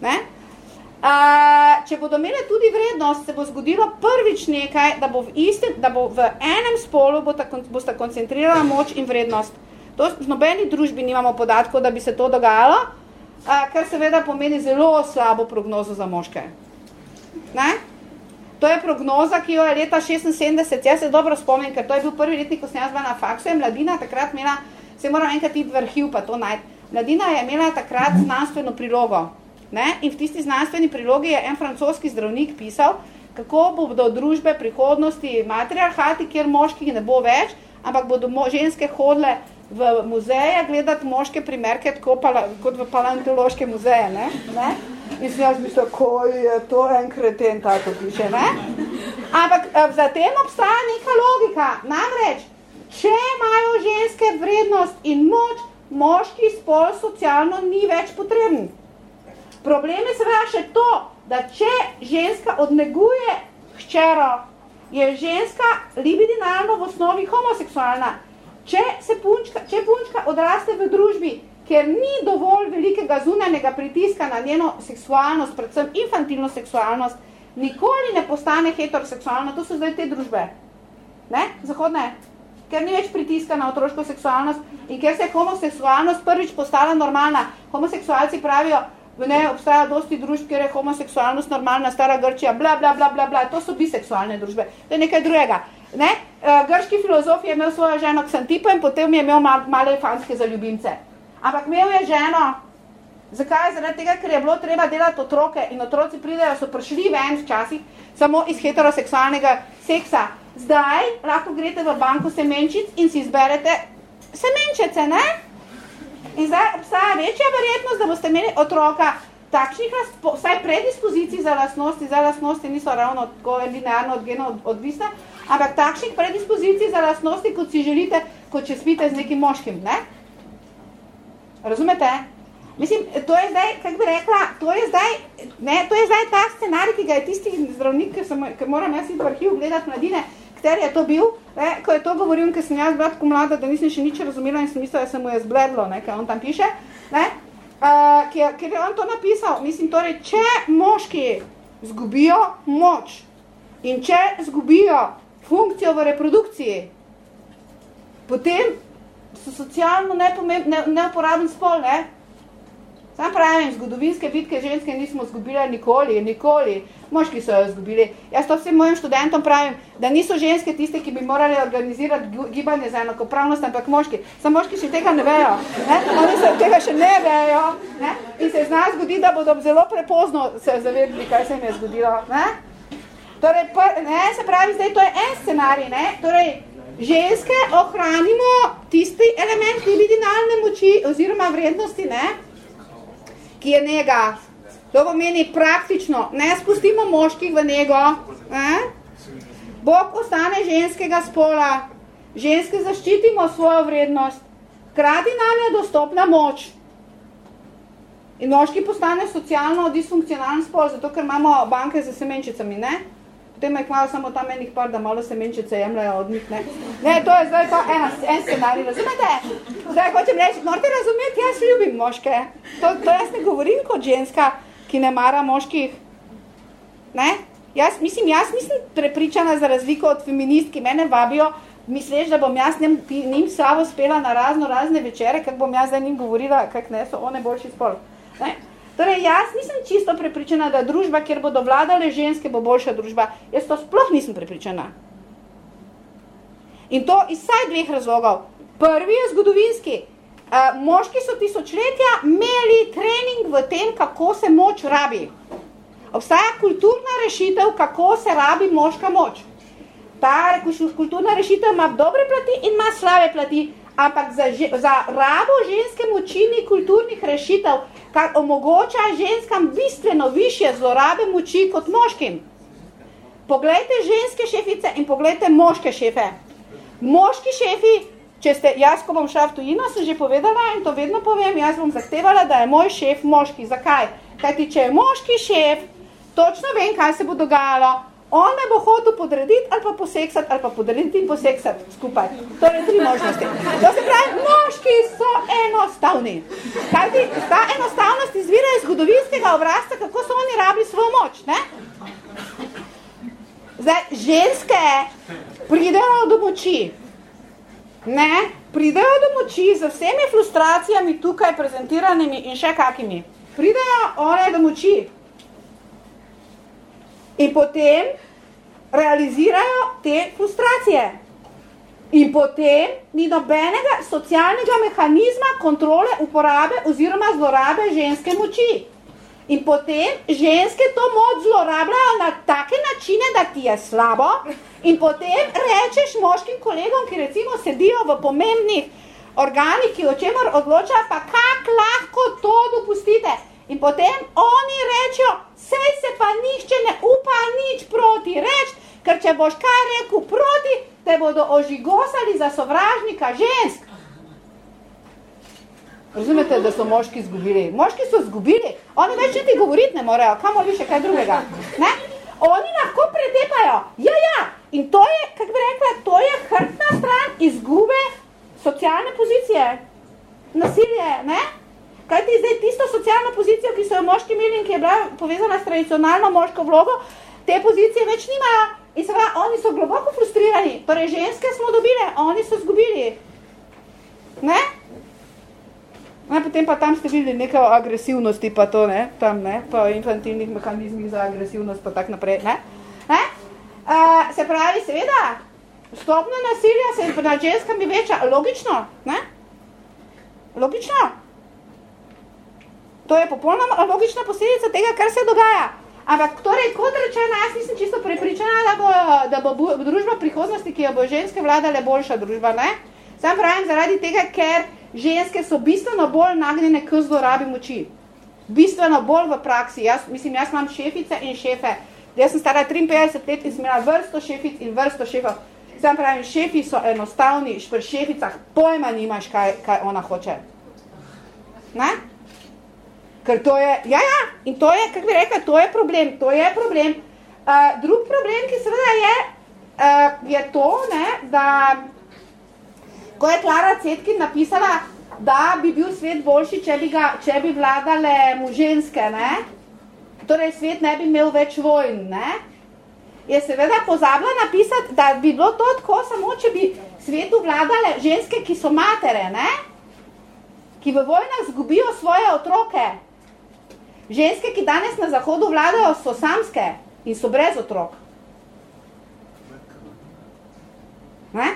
Ne? A, če bodo imele tudi vrednost, se bo zgodilo prvič nekaj, da bo v, istem, da bo v enem spolu bosta, bosta koncentrirala moč in vrednost. To v nobeni družbi nimamo podatkov, da bi se to dogajalo, kar seveda pomeni zelo slabo prognozo za moške. Ne? To je prognoza, ki jo je leta 76, jaz se dobro spomnim, ker to je bil prvi letnik, ko sem jaz na faksu, je mladina takrat imela, se moram enkrat iti v arhiv, pa to najti. Mladina je imela takrat znanstveno prilogo. Ne? In v tisti znanstveni prilogi je en francoski zdravnik pisal, kako bodo družbe prihodnosti matriarhati, kjer moških ne bo več, ampak bodo ženske hodile v muzeje gledati moške primerke, tako pala, kot v paleontološke muzeje. Ne? Ne? In sem jaz mislila, ko je to en kreten, tako piše. Ne? Ampak eh, za tem obstaja neka logika. Namreč, če imajo ženske vrednost in moč, moški spol socialno ni več potreben. Problem je seveda še to, da če ženska odneguje hčero, je ženska libidinalno v osnovi homoseksualna. Če, se punčka, če punčka odraste v družbi, ker ni dovolj velikega zunanjega pritiska na njeno seksualnost, predvsem infantilno seksualnost, nikoli ne postane heteroseksualna, to so zdaj te družbe. Ne? Zahodne. Ker ni več pritiska na otroško seksualnost in ker se je homoseksualnost prvič postala normalna. Homoseksualci pravijo, ne, obstaja dosti družb, kjer je homoseksualnost normalna, stara Grčija, bla, bla, bla, bla, bla, to so biseksualne družbe. To je nekaj drugega. Ne? Uh, grški filozof je imel svojo ženo Ksantipo in potem je imel mal, male fanske za ljubimce. Ampak imel je ženo, zakaj? Zaradi tega, ker je bilo treba delati otroke in otroci pridejo, so prišli ven včasih samo iz heteroseksualnega seksa. Zdaj lahko greste v banko semenčic in si izberete semenčece, ne? In zdaj obstaja večja verjetnost, da boste imeli otroka takšnih, vsaj predispozicij za lastnosti, za lastnosti niso ravno tako linearno od genov odvisne, ampak takšnih predispozicij za lastnosti, kot si želite, kot če spite z nekim moškim, ne? Razumete? Mislim, to je zdaj, kako bi rekla, to je zdaj, ne, to je zdaj ta scenarij, ki ga je tisti zdravnik, ki, sem, ki moram jaz iti v arhiv gledati mladine, kter je to bil, ne, ko je to govoril, ker sem jaz bila tako mlada, da nisem še nič razumela in sem mislila, da se mu je zbledlo, ne, kaj on tam piše, ne, uh, ker, ker je on to napisal, mislim, torej, če moški zgubijo moč in če zgubijo funkcijo v reprodukciji, potem so socialno neuporaben spol, ne? Sam pravim, zgodovinske bitke ženske nismo zgubili nikoli, nikoli. Moški so jo zgubili. Jaz to vsem mojim študentom pravim, da niso ženske tiste, ki bi morali organizirati gibanje za enakopravnost, ampak moški. Sam moški še tega ne vejo. Ne? Oni se tega še ne vejo. Ne? In se zna zgodi, da bodo zelo prepozno se zavedli, kaj se jim je zgodilo. Ne? Torej, ne, se pravi, zdaj to je en scenarij, ne? Torej, ženske ohranimo tisti element libidinalne moči oziroma vrednosti, ne? Ki je njega. To pomeni praktično, ne spustimo moških v njego, ne? Bog ostane ženskega spola, ženske zaščitimo svojo vrednost, krati nam je dostopna moč. In moški postane socialno disfunkcionalen spol, zato ker imamo banke z semenčicami, ne? Potem je kmalo samo tam enih par, da malo semenčice jemljajo od njih, ne? Ne, to je zdaj to ena, en scenarij, razumete? Zdaj hočem reči, morate razumeti, jaz ljubim moške. To, to jaz ne govorim kot ženska, ki ne mara moških. Ne? Jaz, mislim, jaz nisem prepričana za razliko od feministki, mene vabijo, misliš, da bom jaz njim, njim slavo spela na razno razne večere, kak bom jaz za njim govorila, kak ne so one boljši spol. Ne? Torej, jaz nisem čisto prepričana, da družba, kjer bodo vladale ženske, bo boljša družba. Jaz to sploh nisem prepričana. In to iz vsaj dveh razlogov. Prvi je zgodovinski. Uh, moški so tisočletja imeli trening v tem, kako se moč rabi. Obstaja kulturna rešitev, kako se rabi moška moč. Ta kulturna rešitev ima dobre plati in ima slave plati, ampak za, za rabo ženske moči ni kulturnih rešitev, kar omogoča ženskam bistveno više zlorabe moči kot moškim. Poglejte ženske šefice in poglejte moške šefe. Moški šefi, če ste, jaz, ko bom šla v tujino, sem že povedala in to vedno povem, jaz bom zahtevala, da je moj šef moški. Zakaj? Kajti, če je moški šef, točno vem, kaj se bo dogajalo. On me bo hotel podrediti ali pa poseksati, ali pa podrediti in poseksati skupaj. Torej, tri možnosti. To se pravi, moški so enostavni. Kajti, ta enostavnost izvira iz zgodovinskega obrazca, kako so oni rabili svojo moč. Ne? Zdaj, ženske pridejo do moči. Ne? Pridejo do moči z vsemi frustracijami tukaj prezentiranimi in še kakimi. Pridejo one do moči. In potem realizirajo te frustracije. In potem ni nobenega socialnega mehanizma kontrole uporabe oziroma zlorabe ženske moči. In potem ženske to moč zlorabljajo na take načine, da ti je slabo in potem rečeš moškim kolegom, ki recimo sedijo v pomembnih organih, ki o čemer odločajo, pa kak lahko to dopustite. In potem oni rečejo, sej se pa nišče ne upa nič proti reči, ker če boš kaj rekel proti, te bodo ožigosali za sovražnika žensk. Razumete, da so moški zgubili? Moški so zgubili, oni več niti govoriti ne morejo, kam ali še kaj drugega. Ne? Oni lahko pretepajo, ja, ja, in to je, kako bi rekla, to je hrbtna stran izgube socialne pozicije, nasilje, ne? Kaj ti zdaj tisto socialno pozicijo, ki so jo moški imeli in ki je bila povezana s tradicionalno moško vlogo, te pozicije več nimajo in se pravi, oni so globoko frustrirani. Torej, ženske smo dobile, oni so zgubili. Ne? Ne, potem pa tam ste videli nekaj o agresivnosti, pa to, ne, tam, ne, pa o infantilnih mehanizmih za agresivnost, pa tak naprej, ne. ne? Uh, se pravi, seveda, stopno nasilja se nad ženskami veča, logično, ne? Logično. To je popolnoma logična posledica tega, kar se dogaja. Ampak, torej, kot rečeno, jaz nisem čisto prepričana, da bo, da bo družba prihodnosti, ki jo bo ženske vladale, boljša družba, ne? Sam pravim zaradi tega, ker ženske so bistveno bolj nagnjene k zlorabi moči. Bistveno bolj v praksi. Jaz, mislim, jaz imam šefice in šefe. Jaz sem stara 53 let in sem imela vrsto šefic in vrsto šefov. Sam pravim, šefi so enostavni, pri šeficah pojma nimaš, kaj, kaj ona hoče. Ne? Ker to je, ja, ja, in to je, kako bi rekla, to je problem, to je problem. Uh, drug problem, ki seveda je, uh, je to, ne, da, ko je Klara Cetkin napisala, da bi bil svet boljši, če bi, ga, če bi vladale mu ženske, ne, torej svet ne bi imel več vojn, ne, je seveda pozabila napisati, da bi bilo to tako samo, če bi svetu vladale ženske, ki so matere, ne, ki v vojnah zgubijo svoje otroke, Ženske, ki danes na zahodu vladajo, so samske in so brez otrok. Ne?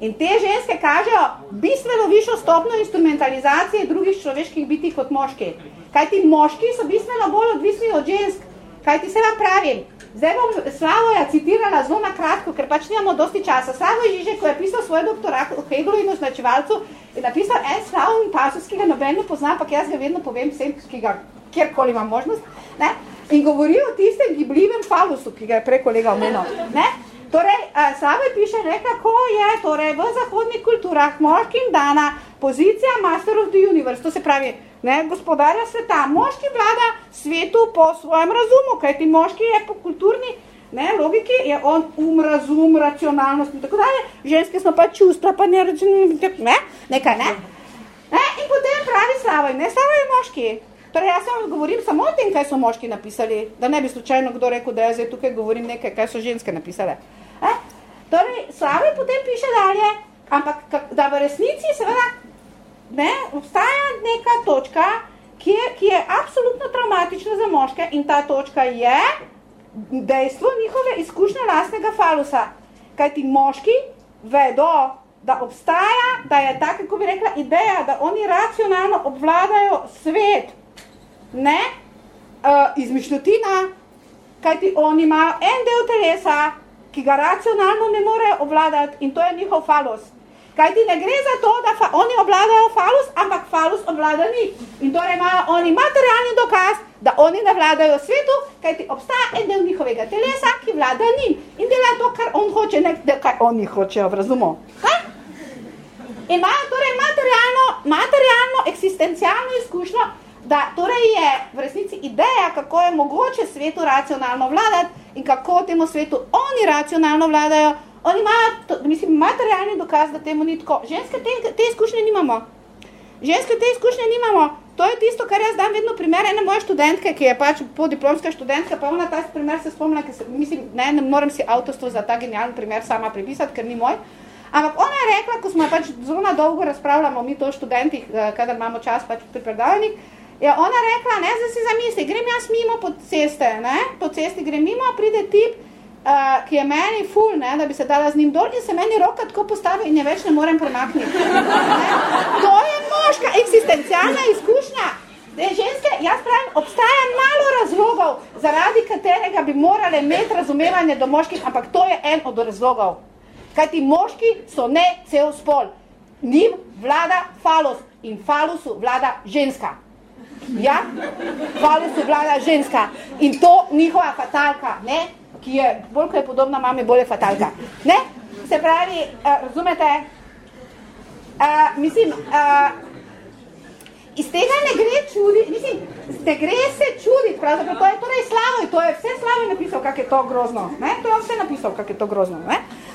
In te ženske kažejo bistveno višjo stopno instrumentalizacije drugih človeških biti kot moški. Kaj ti moški so bistveno bolj odvisni od žensk. Kaj ti se vam pravim? Zdaj bom Slavoja citirala zelo na kratko, ker pač nimamo dosti časa. Slavo Žiže, ko je pisal svoj doktorat o Hegelu in označevalcu, je napisal en slavni pasus, ki ga noben ne pozna, pa jaz ga vedno povem vsem, ki ga kjerkoli ima možnost, ne? in govori o tistem gibljivem falusu, ki ga je prej kolega omenil. Ne? Torej, Slavoj piše, rekla, ko je torej, v zahodnih kulturah moškim dana pozicija Master of the Universe, to se pravi, ne, gospodarja sveta, moški vlada svetu po svojem razumu, kajti moški je po kulturni ne, logiki, je on um, razum, racionalnost in tako dalje, ženske smo pa čustva, pa ne, ne, nekaj, ne. ne. In potem pravi Slavoj, ne, Slavoj je moški, Torej, jaz vam govorim samo o tem, kaj so moški napisali, da ne bi slučajno kdo rekel, da jaz zdaj tukaj govorim nekaj, kaj so ženske napisale. Eh? Torej, Slavoj potem piše dalje, ampak da v resnici seveda ne, obstaja neka točka, ki je, ki je absolutno traumatična za moške in ta točka je dejstvo njihove izkušnje lastnega falusa. Kaj ti moški vedo, da obstaja, da je tako, kako bi rekla, ideja, da oni racionalno obvladajo svet, ne, uh, izmišljotina, kajti oni imajo en del telesa, ki ga racionalno ne morejo obvladati in to je njihov falus. Kajti ne gre za to, da fa oni obvladajo falus, ampak falus obvlada njih. In torej imajo oni materialni dokaz, da oni ne vladajo svetu, kajti obstaja en del njihovega telesa, ki vlada njim. In dela to, kar on hoče, ne da kar oni hočejo v razumu. Ha? In imajo torej materialno, materialno, eksistencialno izkušnjo, da torej je v resnici ideja, kako je mogoče svetu racionalno vladati in kako temu svetu oni racionalno vladajo, oni imajo, to, mislim, materialni dokaz, da temu ni tako. Ženske te, te izkušnje nimamo. Ženske te izkušnje nimamo. To je tisto, kar jaz dam vedno primer ene moje študentke, ki je pač podiplomska študentka, pa ona ta primer se spomnila, ker se, mislim, ne, ne moram si avtorstvo za ta genialni primer sama prepisati, ker ni moj. Ampak ona je rekla, ko smo pač zelo dolgo razpravljamo mi to študentih, eh, kadar imamo čas pač pri predavanjih, je ona rekla, ne, zdaj si zamisli, grem jaz mimo po ceste, ne, po cesti grem mimo, pride tip, uh, ki je meni ful, ne, da bi se dala z njim dol in se meni roka tako postavi in je več ne morem premakniti. Ne. To je moška eksistencialna izkušnja. De, ženske, jaz pravim, obstaja malo razlogov, zaradi katerega bi morali imeti razumevanje do moških, ampak to je en od razlogov. Kajti moški so ne cel spol. Njim vlada falus in falusu vlada ženska. Ja, falusu vlada ženska. In to njihova fatalka, ne? ki je, bolj ko je podobna mami, bolj je fatalka. Ne? Se pravi, uh, razumete, uh, mislim, uh, iz tega ne gre čuditi, mislim, ne gre se čuditi, pravzaprav, to je torej slavo, to je vse slavo napisal, kak je to grozno, ne? to je vse napisal, kak je to grozno, ne? Uh,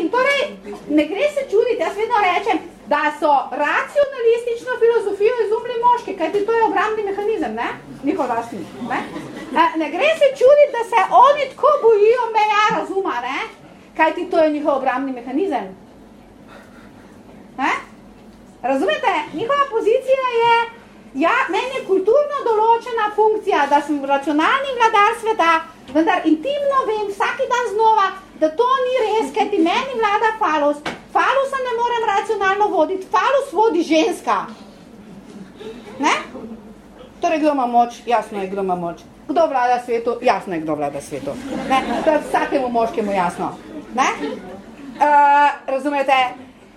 in torej, ne gre se čuditi, jaz vedno rečem, da so racionalistično filozofijo izumili moški, kajti to je obrambni mehanizem, ne? Njihov lastni, ne? Uh, ne gre se čuditi, da se oni tako bojijo meja razuma, ne? Kajti to je njihov obrambni mehanizem. Ne? Razumete? Njihova pozicija je, ja, meni je kulturno določena funkcija, da sem racionalni vladar sveta, vendar intimno vem vsaki dan znova, da to ni res, ker ti meni vlada falus. Falusa ne morem racionalno voditi, falus vodi ženska. Ne? Torej, kdo ima moč? Jasno je, kdo ima moč. Kdo vlada svetu? Jasno je, kdo vlada svetu. Ne? To je vsakemu moškemu jasno. Ne? Uh, razumete?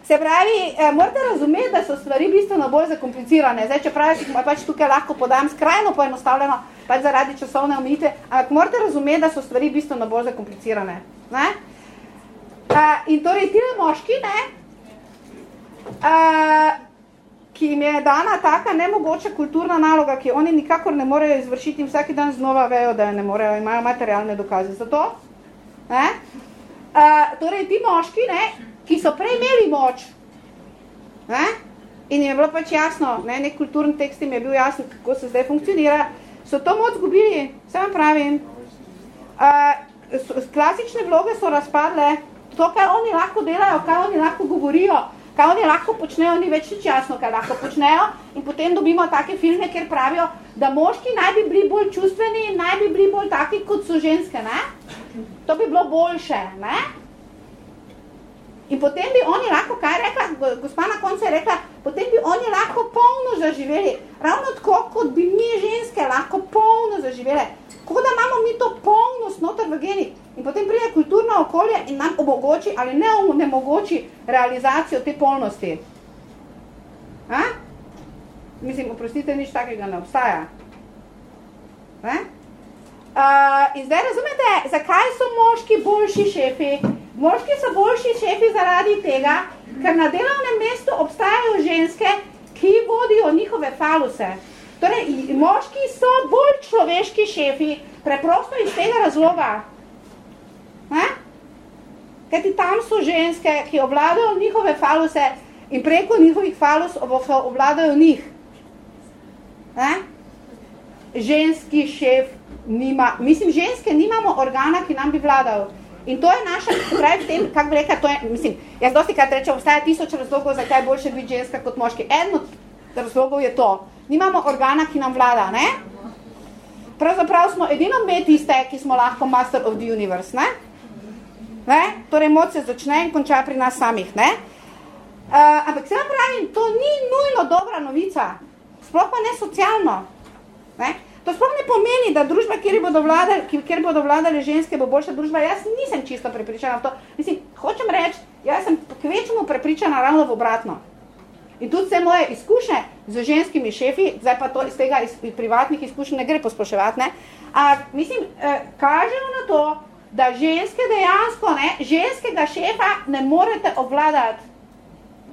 Se pravi, eh, morate razumeti, da so stvari bistveno bolj zakomplicirane. Zdaj, če pravi, si pač tukaj lahko podam skrajno poenostavljeno, pač zaradi časovne omite, ampak morate razumeti, da so stvari bistveno bolj zakomplicirane. Ne? Uh, in torej ti moški, ne, uh, ki jim je dana taka nemogoča kulturna naloga, ki oni nikakor ne morejo izvršiti in vsaki dan znova vejo, da ne morejo, imajo materialne dokaze za to. Ne? Uh, torej ti moški, ne, ki so prej imeli moč, ne, in jim je bilo pač jasno, ne, nek kulturni tekst jim je bil jasen, kako se zdaj funkcionira, so to moč zgubili, vse vam pravim. Uh, klasične vloge so razpadle, to, kaj oni lahko delajo, kaj oni lahko govorijo, kaj oni lahko počnejo, ni več nič jasno, kaj lahko počnejo. In potem dobimo take filme, kjer pravijo, da moški naj bi bili bolj čustveni in naj bi bili bolj taki, kot so ženske. Ne? To bi bilo boljše. Ne? In potem bi oni lahko, kaj rekla, gospa na koncu je rekla, potem bi oni lahko polno zaživeli. Ravno tako, kot bi mi ženske lahko polno zaživeli. Kako da imamo mi to polnost noter v genih in potem pride kulturno okolje in nam omogoči ali ne onemogoči realizacijo te polnosti. A? Mislim, oprostite, nič takega ne obstaja. Ne? Uh, in zdaj razumete, zakaj so moški boljši šefi? Moški so boljši šefi zaradi tega, ker na delovnem mestu obstajajo ženske, ki vodijo njihove faluse. Torej, moški so bolj človeški šefi, preprosto iz tega razloga. Ne? Kajti tam so ženske, ki obvladajo njihove faluse in preko njihovih falus obvladajo njih. Ne? Ženski šef nima, mislim, ženske nimamo organa, ki nam bi vladal. In to je naša, pravi tem, kako bi rekel, to je, mislim, jaz dosti krat rečem, obstaja tisoč razlogov, zakaj je boljše biti ženska kot moški. En od razlogov je to. Nimamo organa, ki nam vlada, ne? Pravzaprav smo edino me tiste, ki smo lahko master of the universe, ne? ne? Torej, moč se začne in konča pri nas samih, ne? Uh, ampak se vam pravim, to ni nujno dobra novica. Sploh pa ne socialno. Ne? To sploh ne pomeni, da družba, kjer bodo, vladali, kjer bodo vladali ženske, bo boljša družba. Jaz nisem čisto prepričana v to. Mislim, hočem reči, jaz sem kvečemu prepričana ravno v obratno. In tudi vse moje izkušnje z ženskimi šefi, zdaj pa to iz tega iz, iz privatnih izkušenj ne gre posploševati, ne, a, mislim, eh, kažejo na to, da ženske dejansko, ne, ženskega šefa ne morete obvladati.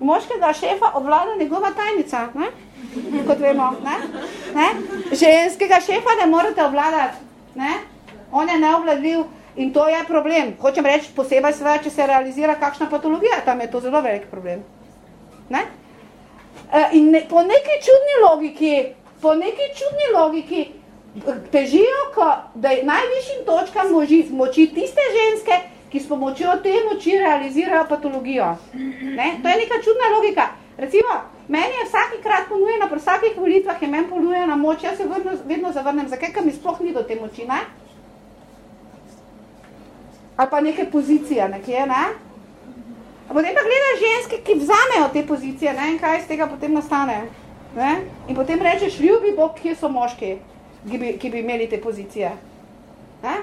Moškega šefa obvlada njegova tajnica, ne? Kot vemo. Ne? Ne? Ženskega šefa ne morete obvladati. Ne? On je neobvladljiv in to je problem. Hočem reči posebej sve, če se realizira kakšna patologija, tam je to zelo velik problem. Ne? E, in ne, po neki čudni logiki, po neki čudni logiki težijo k najvišjim točkam moči, moči tiste ženske, ki s pomočjo te moči realizirajo patologijo. Ne? To je neka čudna logika. Recimo, Meni je vsakikrat ponujena, pri vsakih volitvah je meni ponujena moč, jaz se vedno, vedno zavrnem, zakaj, ker mi sploh ni do te moči, ne? Ali pa neke pozicije nekje, ne? A potem pa gledaš ženske, ki vzamejo te pozicije, ne? In kaj iz tega potem nastane? Ne? In potem rečeš, ljubi Bog, kje so moški, ki bi, ki bi imeli te pozicije. Ne?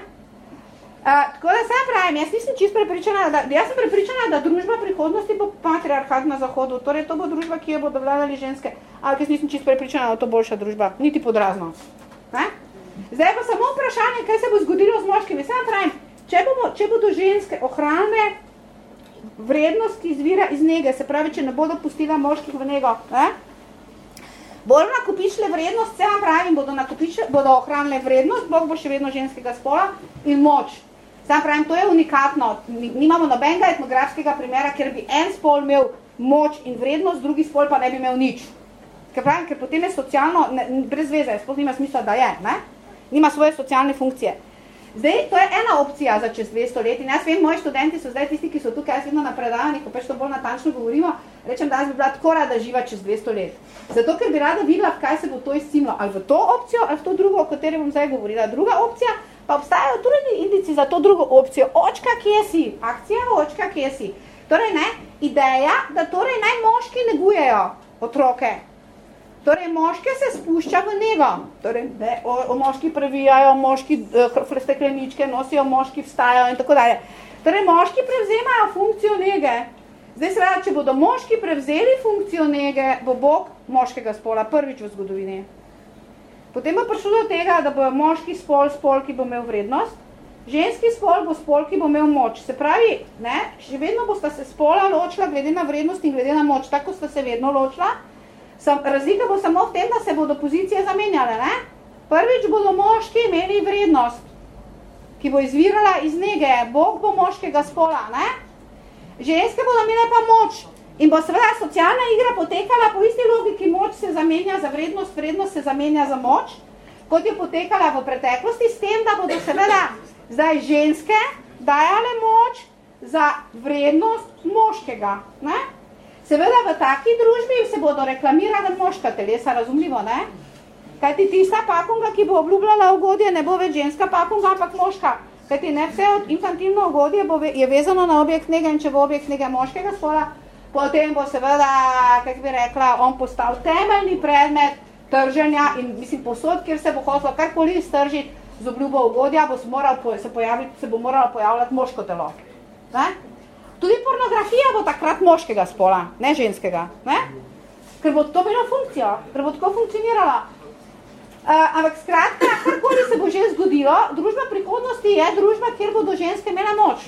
Tako da se pravim, jaz nisem čist prepričana, da, jaz sem prepričana, da družba prihodnosti bo patriarhat na zahodu, torej to bo družba, ki jo bodo vladali ženske, ali jaz nisem čist prepričana, da to boljša družba, niti podrazno. Ne? Zdaj pa samo vprašanje, kaj se bo zgodilo z moškimi. Se pravim, če, bomo, če bodo ženske ohrane vrednost, izvira iz njega, se pravi, če ne bodo pustila moških v njego, ne? bolj nakopičile vrednost, se vam pravim, bodo, bodo ohranile vrednost, Bog bo še vedno ženskega spola in moč. Sam pravim, to je unikatno. Nimamo nobenega etnografskega primera, ker bi en spol imel moč in vrednost, drugi spol pa ne bi imel nič. Ker pravim, ker potem je socialno, ne, brez veze, sploh nima smisla, da je, ne? Nima svoje socialne funkcije. Zdaj, to je ena opcija za čez 200 let in jaz vem, moji študenti so zdaj tisti, ki so tukaj, jaz vedno na predavanjih, ko pač to bolj natančno govorimo, rečem, da jaz bi bila tako rada živa čez 200 let. Zato, ker bi rada videla, kaj se bo to izcimlo, ali v to opcijo, ali v to drugo, o kateri bom zdaj govorila. Druga opcija, pa obstajajo tudi indici za to drugo opcijo. Očka, kje si? Akcija, očka, kje si? Torej, ne, ideja, da torej naj moški negujejo otroke. Torej, moške se spušča v nego. Torej, ne, o, o moški previjajo, moški uh, stekleničke nosijo, moški vstajajo in tako dalje. Torej, moški prevzemajo funkcijo nege. Zdaj se rada, če bodo moški prevzeli funkcijo nege, bo Bog moškega spola prvič v zgodovini. Potem bo prišlo do tega, da bo moški spol spol, ki bo imel vrednost, ženski spol bo spol, ki bo imel moč. Se pravi, ne, še vedno bosta se spola ločila glede na vrednost in glede na moč, tako sta se vedno ločila. Sam, razlika bo samo v tem, da se bodo pozicije zamenjale. Ne? Prvič bodo moški imeli vrednost, ki bo izvirala iz nege. Bog bo moškega spola. Ne? Ženske bodo imele pa moč, In bo seveda socialna igra potekala po isti logiki, moč se zamenja za vrednost, vrednost se zamenja za moč, kot je potekala v preteklosti, s tem, da bodo seveda zdaj ženske dajale moč za vrednost moškega. Ne? Seveda v taki družbi se bodo reklamirale moška telesa, razumljivo, ne? Kajti tista pakunga, ki bo obljubljala ugodje, ne bo več ženska pakunga, ampak moška. Kajti ne vse od infantilno ugodje bo ve, je vezano na objekt nega in če bo objekt nega moškega spola, potem bo seveda, kako bi rekla, on postal temeljni predmet trženja in mislim posod, kjer se bo hotel karkoli stržiti z obljubo ugodja, bo se, moral, se, pojaviti, se bo moralo pojavljati moško telo. Ne? Tudi pornografija bo takrat moškega spola, ne ženskega. Ne? Ker bo to bilo funkcijo, ker bo tako funkcionirala. ampak skratka, karkoli se bo že zgodilo, družba prihodnosti je družba, kjer bodo ženske imele moč.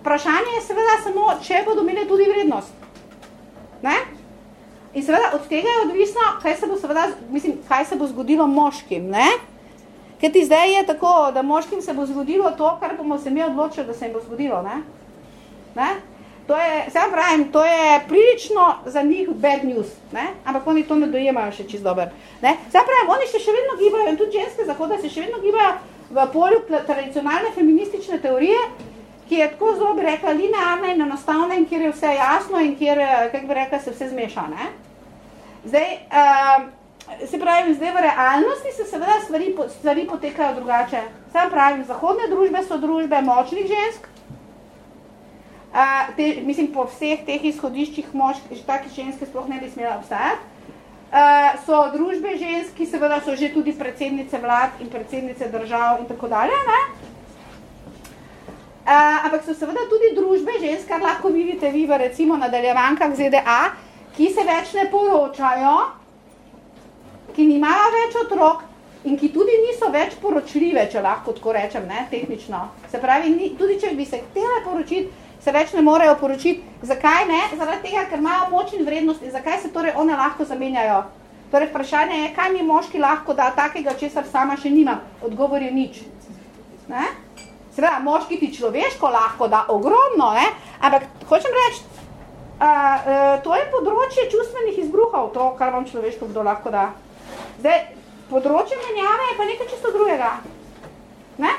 Vprašanje je seveda samo, če bodo imeli tudi vrednost. Ne? In seveda od tega je odvisno, kaj se bo, seveda, mislim, kaj se bo zgodilo moškim. Ne? Ker ti zdaj je tako, da moškim se bo zgodilo to, kar bomo se mi odločili, da se jim bo zgodilo. Ne? Ne? To je, sam pravim, to je prilično za njih bad news, ne? ampak oni to ne dojemajo še čist dober. Ne? Sam pravim, oni se še vedno gibajo in tudi ženske zahoda se še vedno gibajo v polju tradicionalne feministične teorije, ki je tako zelo bi rekla linearna in enostavna in kjer je vse jasno in kjer, kak bi rekla, se vse zmeša. Ne? Zdaj, uh, se pravim, zdaj v realnosti se seveda stvari, stvari potekajo drugače. Sam pravim, zahodne družbe so družbe močnih žensk, te, mislim, po vseh teh izhodiščih mož, že take ženske sploh ne bi smela obstajati. Uh, so družbe žensk, ki seveda so že tudi predsednice vlad in predsednice držav in tako dalje, ne? Uh, ampak so seveda tudi družbe žensk, kar lahko vidite vi v recimo nadaljevankah ZDA, ki se več ne poročajo, ki nimajo več otrok in ki tudi niso več poročljive, če lahko tako rečem, ne, tehnično. Se pravi, ni, tudi če bi se htele poročiti, se več ne morejo poročiti. Zakaj ne? Zaradi tega, ker imajo moč in vrednost in zakaj se torej one lahko zamenjajo. Torej vprašanje je, kaj mi moški lahko da takega, česar sama še nima. Odgovor je nič. Ne? Seveda, moški ti človeško lahko da ogromno, ne? ampak hočem reči, uh, uh, to je področje čustvenih izbruhov, to, kar vam človeško kdo lahko da. Zdaj, področje menjave je pa nekaj čisto drugega. Ne?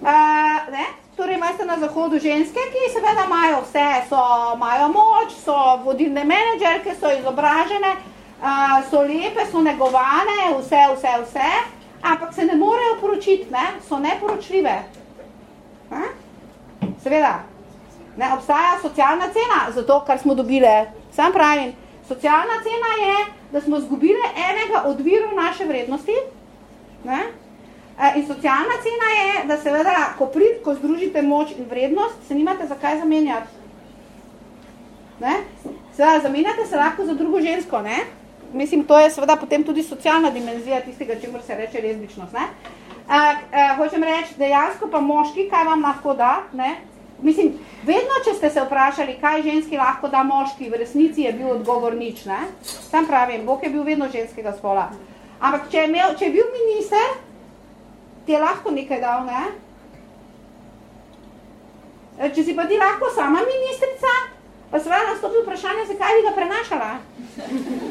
Uh, ne? Torej imate na zahodu ženske, ki seveda imajo vse, so, imajo moč, so vodilne menedžerke, so izobražene, uh, so lepe, so negovane, vse, vse, vse, ampak se ne morejo poročiti, ne? so neporočljive. Ne? Seveda, ne obstaja socialna cena za to, kar smo dobile. Sam pravim, socialna cena je, da smo zgubile enega od virov naše vrednosti, ne? Eh, in socialna cena je, da seveda, ko, prid, ko združite moč in vrednost, se nimate zakaj zamenjati. Ne? Seveda, zamenjate se lahko za drugo žensko, ne? Mislim, to je seveda potem tudi socialna dimenzija tistega, čemer se reče lezbičnost, ne? A, a, hočem reči, dejansko pa moški, kaj vam lahko da, ne? Mislim, vedno, če ste se vprašali, kaj ženski lahko da moški, v resnici je bil odgovor nič, ne? Sam pravim, Bog je bil vedno ženskega spola. Ampak, če je, imel, če je bil minister, ti je lahko nekaj dal, ne? E, če si pa ti lahko sama ministrica, pa seveda nastopi vprašanje, zakaj bi ga prenašala.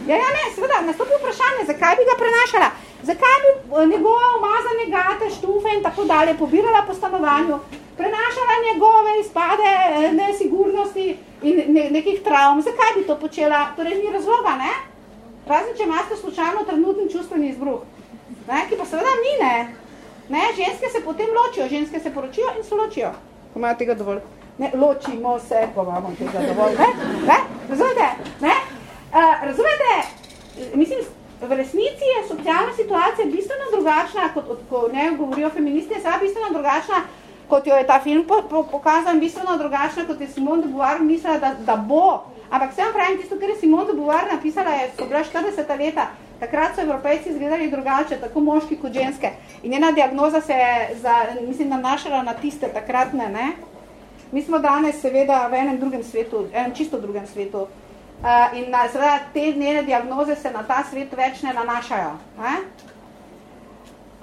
Ja, ja, ne, seveda, nastopi vprašanje, zakaj bi ga prenašala. Zakaj bi e, njegove umazane gate, štufe in tako dalje pobirala po stanovanju, prenašala njegove izpade e, nesigurnosti in ne, nekih travm. Zakaj bi to počela? Torej, ni razloga, ne? Razen, če imate slučajno trenutni čustveni izbruh. Ne, ki pa seveda ni, ne. Ne, ženske se potem ločijo, ženske se poročijo in se ločijo, ko imajo tega dovolj. Ne, ločimo se, ko imamo tega dovolj. Ne, ne, razumete? Ne? Uh, razumete? Mislim, v resnici je socialna situacija bistveno drugačna, kot ko ne govorijo feministi, je sada bistveno drugačna, kot jo je ta film po, po, pokazal, bistveno drugačna, kot je Simone de Beauvoir mislila, da, da bo. Ampak vsem pravim, tisto, kar je Simone de Beauvoir napisala, je, so bila 40 leta, Takrat so evropejci izgledali drugače, tako moški kot ženske. In njena diagnoza se je, za, mislim, nanašala na tiste takratne. Ne? Mi smo danes seveda v enem drugem svetu, enem čisto drugem svetu. Uh, in na, seveda te njene diagnoze se na ta svet več ne nanašajo. Ne?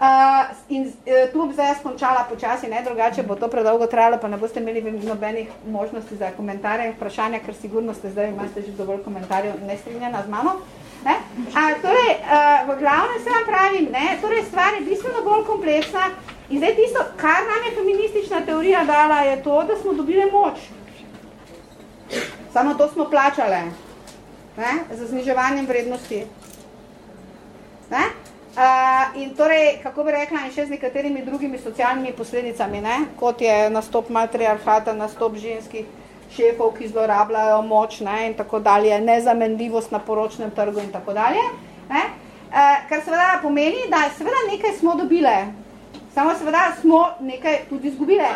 Uh, in uh, tu bi zdaj skončala počasi, ne drugače bo to predolgo trajalo, pa ne boste imeli nobenih možnosti za komentarje in vprašanja, ker sigurno ste zdaj imate že dovolj komentarjev nestrinjena z mano. Ne? A, torej, a, v glavnem se vam pravim, ne? torej stvar je bistveno bolj kompleksna in zdaj tisto, kar nam je feministična teorija dala, je to, da smo dobili moč. Samo to smo plačale ne? za zniževanjem vrednosti. Ne? A, in torej, kako bi rekla, in še z nekaterimi drugimi socialnimi posledicami, ne? kot je nastop matriarhata, nastop ženskih šefov, ki zlorabljajo moč ne, in tako dalje, nezamenljivost na poročnem trgu in tako dalje. Ne. E, kar seveda pomeni, da seveda nekaj smo dobile, samo seveda smo nekaj tudi izgubile.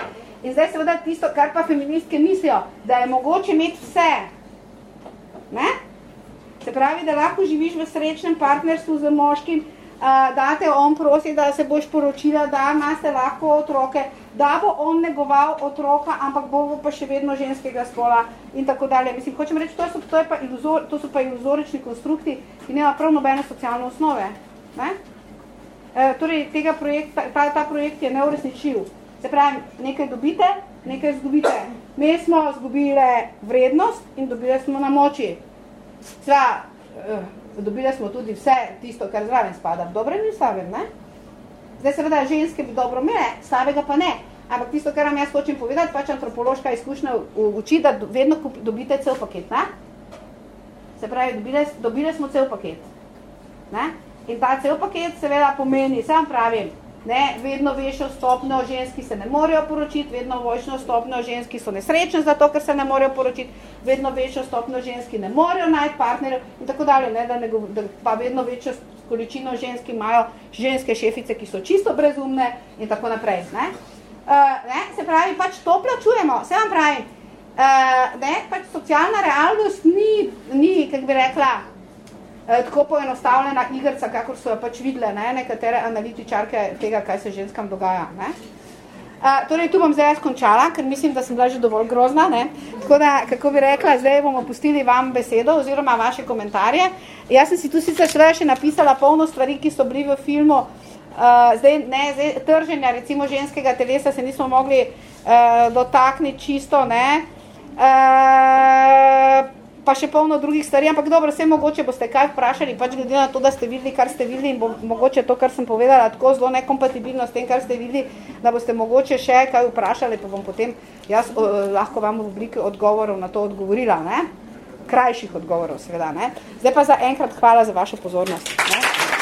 In zdaj seveda tisto, kar pa feministke mislijo, da je mogoče imeti vse. Ne? Se pravi, da lahko živiš v srečnem partnerstvu z moškim, da te on prosi, da se boš poročila, da imate lahko otroke, da bo on negoval otroka, ampak bo pa še vedno ženskega spola in tako dalje. Mislim, hočem reči, to so, to je pa iluzor, to so pa iluzorični konstrukti, ki nema prav nobene socialne osnove. Ne? E, torej, tega projekta, ta, ta projekt je neuresničljiv. Se pravi, nekaj dobite, nekaj zgubite. Mi smo zgubile vrednost in dobile smo na moči. Sva, uh, dobile smo tudi vse tisto, kar zraven spada, v dobrem in slabem, ne? Zdaj seveda ženske bi dobro imele, slabega pa ne. Ampak tisto, kar vam jaz hočem povedati, pač antropološka izkušnja uči, da vedno dobite cel paket, ne? Se pravi, dobile, dobile smo cel paket. Ne? In ta cel paket seveda pomeni, sam pravim, Ne, vedno večjo stopnjo ženski se ne morejo poročiti, vedno večjo stopnjo ženski so nesrečni zato, ker se ne morejo poročiti, vedno večjo stopnjo ženski ne morejo najti partnerjev in tako dalje, ne, da, ne, da pa vedno večjo količino ženski imajo ženske šefice, ki so čisto brezumne in tako naprej. Ne. Uh, ne, se pravi, pač to plačujemo, se vam pravim, uh, ne, pač socialna realnost ni, ni, kak bi rekla, Eh, tako poenostavljena igrica, kakor so jo pač videle ne, nekatere analitičarke tega, kaj se ženskam dogaja. Ne. Uh, torej, tu bom zdaj skončala, ker mislim, da sem bila že dovolj grozna. Ne? Tako da, kako bi rekla, zdaj bomo pustili vam besedo oziroma vaše komentarje. Jaz sem si tu sicer še napisala polno stvari, ki so bili v filmu. Uh, zdaj, ne, zdaj, trženja recimo ženskega telesa se nismo mogli uh, dotakniti čisto. Ne? Uh, pa še polno drugih stvari, ampak dobro, vse mogoče boste kaj vprašali, pač glede na to, da ste videli, kar ste videli in bo mogoče to, kar sem povedala, tako zelo nekompatibilno s tem, kar ste videli, da boste mogoče še kaj vprašali, pa bom potem jaz o, lahko vam v obliki odgovorov na to odgovorila, ne? krajših odgovorov seveda. Ne? Zdaj pa za enkrat hvala za vašo pozornost. Ne?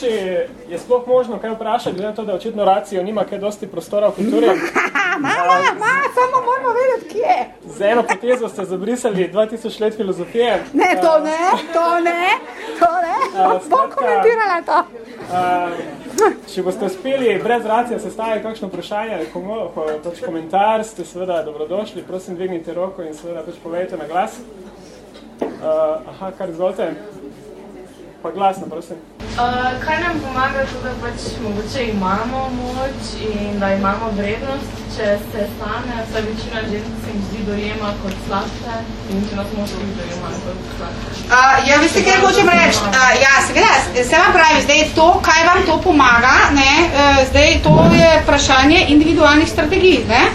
Če je sploh možno kaj vprašati, glede na to, da očitno racijo nima kaj dosti prostora v kulturi. Ma, ma, ma, samo moramo vedeti, kje. Z eno potezo ste zabrisali 2000 let filozofije. Ne, to ne, to ne, to ne. Bom komentirala to. Če boste uspeli brez racije sestaviti kakšno vprašanje, komo, pač komentar, ste seveda dobrodošli. Prosim, dvignite roko in seveda pač povejte na glas. Uh, aha, kar izvolite. Pa glasno, prosim. Uh, kaj nam pomaga to, da pač mogoče imamo moč in da imamo vrednost, če se stane, vsa večina žensk se jim zdi dojema kot slabše in če nas moški dojema kot slabše? Uh, ja, veste, kaj hočem reči? Uh, ja, seveda, se vam pravi, zdaj to, kaj vam to pomaga, ne, uh, zdaj to je vprašanje individualnih strategij, ne?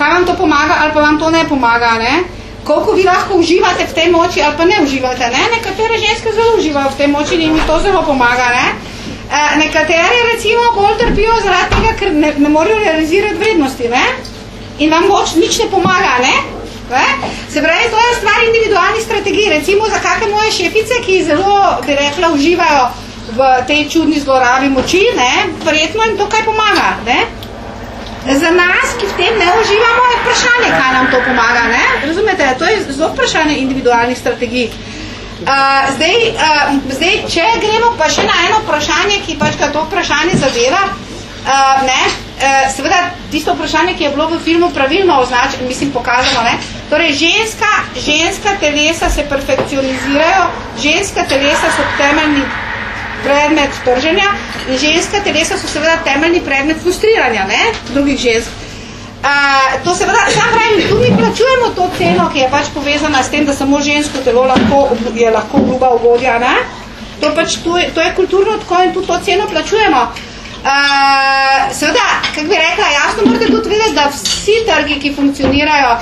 Kaj vam to pomaga ali pa vam to ne pomaga, ne? Koliko vi lahko uživate v tej moči ali pa ne uživate. Ne? Nekatere ženske zelo uživajo v tej moči in mi to zelo pomaga. Ne? E, nekatere recimo bolj trpijo zaradi tega, ker ne, ne morajo realizirati vrednosti ne? in vam moč nič ne pomaga. Ne? Ne? Se pravi, to je stvar individualnih strategij. Recimo za kakve moje šefice, ki zelo, bi rekla, uživajo v tej čudni zlorabi moči, ne? verjetno jim to kaj pomaga. Ne? Za nas, ki v tem ne uživamo, je vprašanje, kaj nam to pomaga. Ne? Razumete, to je zelo vprašanje individualnih strategij. Uh, zdaj, uh, zdaj, če gremo pa še na eno vprašanje, ki pač to vprašanje zadeva, uh, ne, uh, seveda tisto vprašanje, ki je bilo v filmu pravilno označeno, mislim pokazano, ne, torej ženska, ženska telesa se perfekcionizirajo, ženska telesa so temeljni predmet trženja in ženska telesa so seveda temeljni predmet frustriranja ne? drugih žensk. Uh, to seveda, sam pravim, tu mi plačujemo to ceno, ki je pač povezana s tem, da samo žensko telo lahko, je lahko gruba ugodja. Ne? To, pač, to, je, to je kulturno tako in tu to ceno plačujemo. Uh, seveda, kak bi rekla, jasno morate tudi vedeti, da vsi trgi, ki funkcionirajo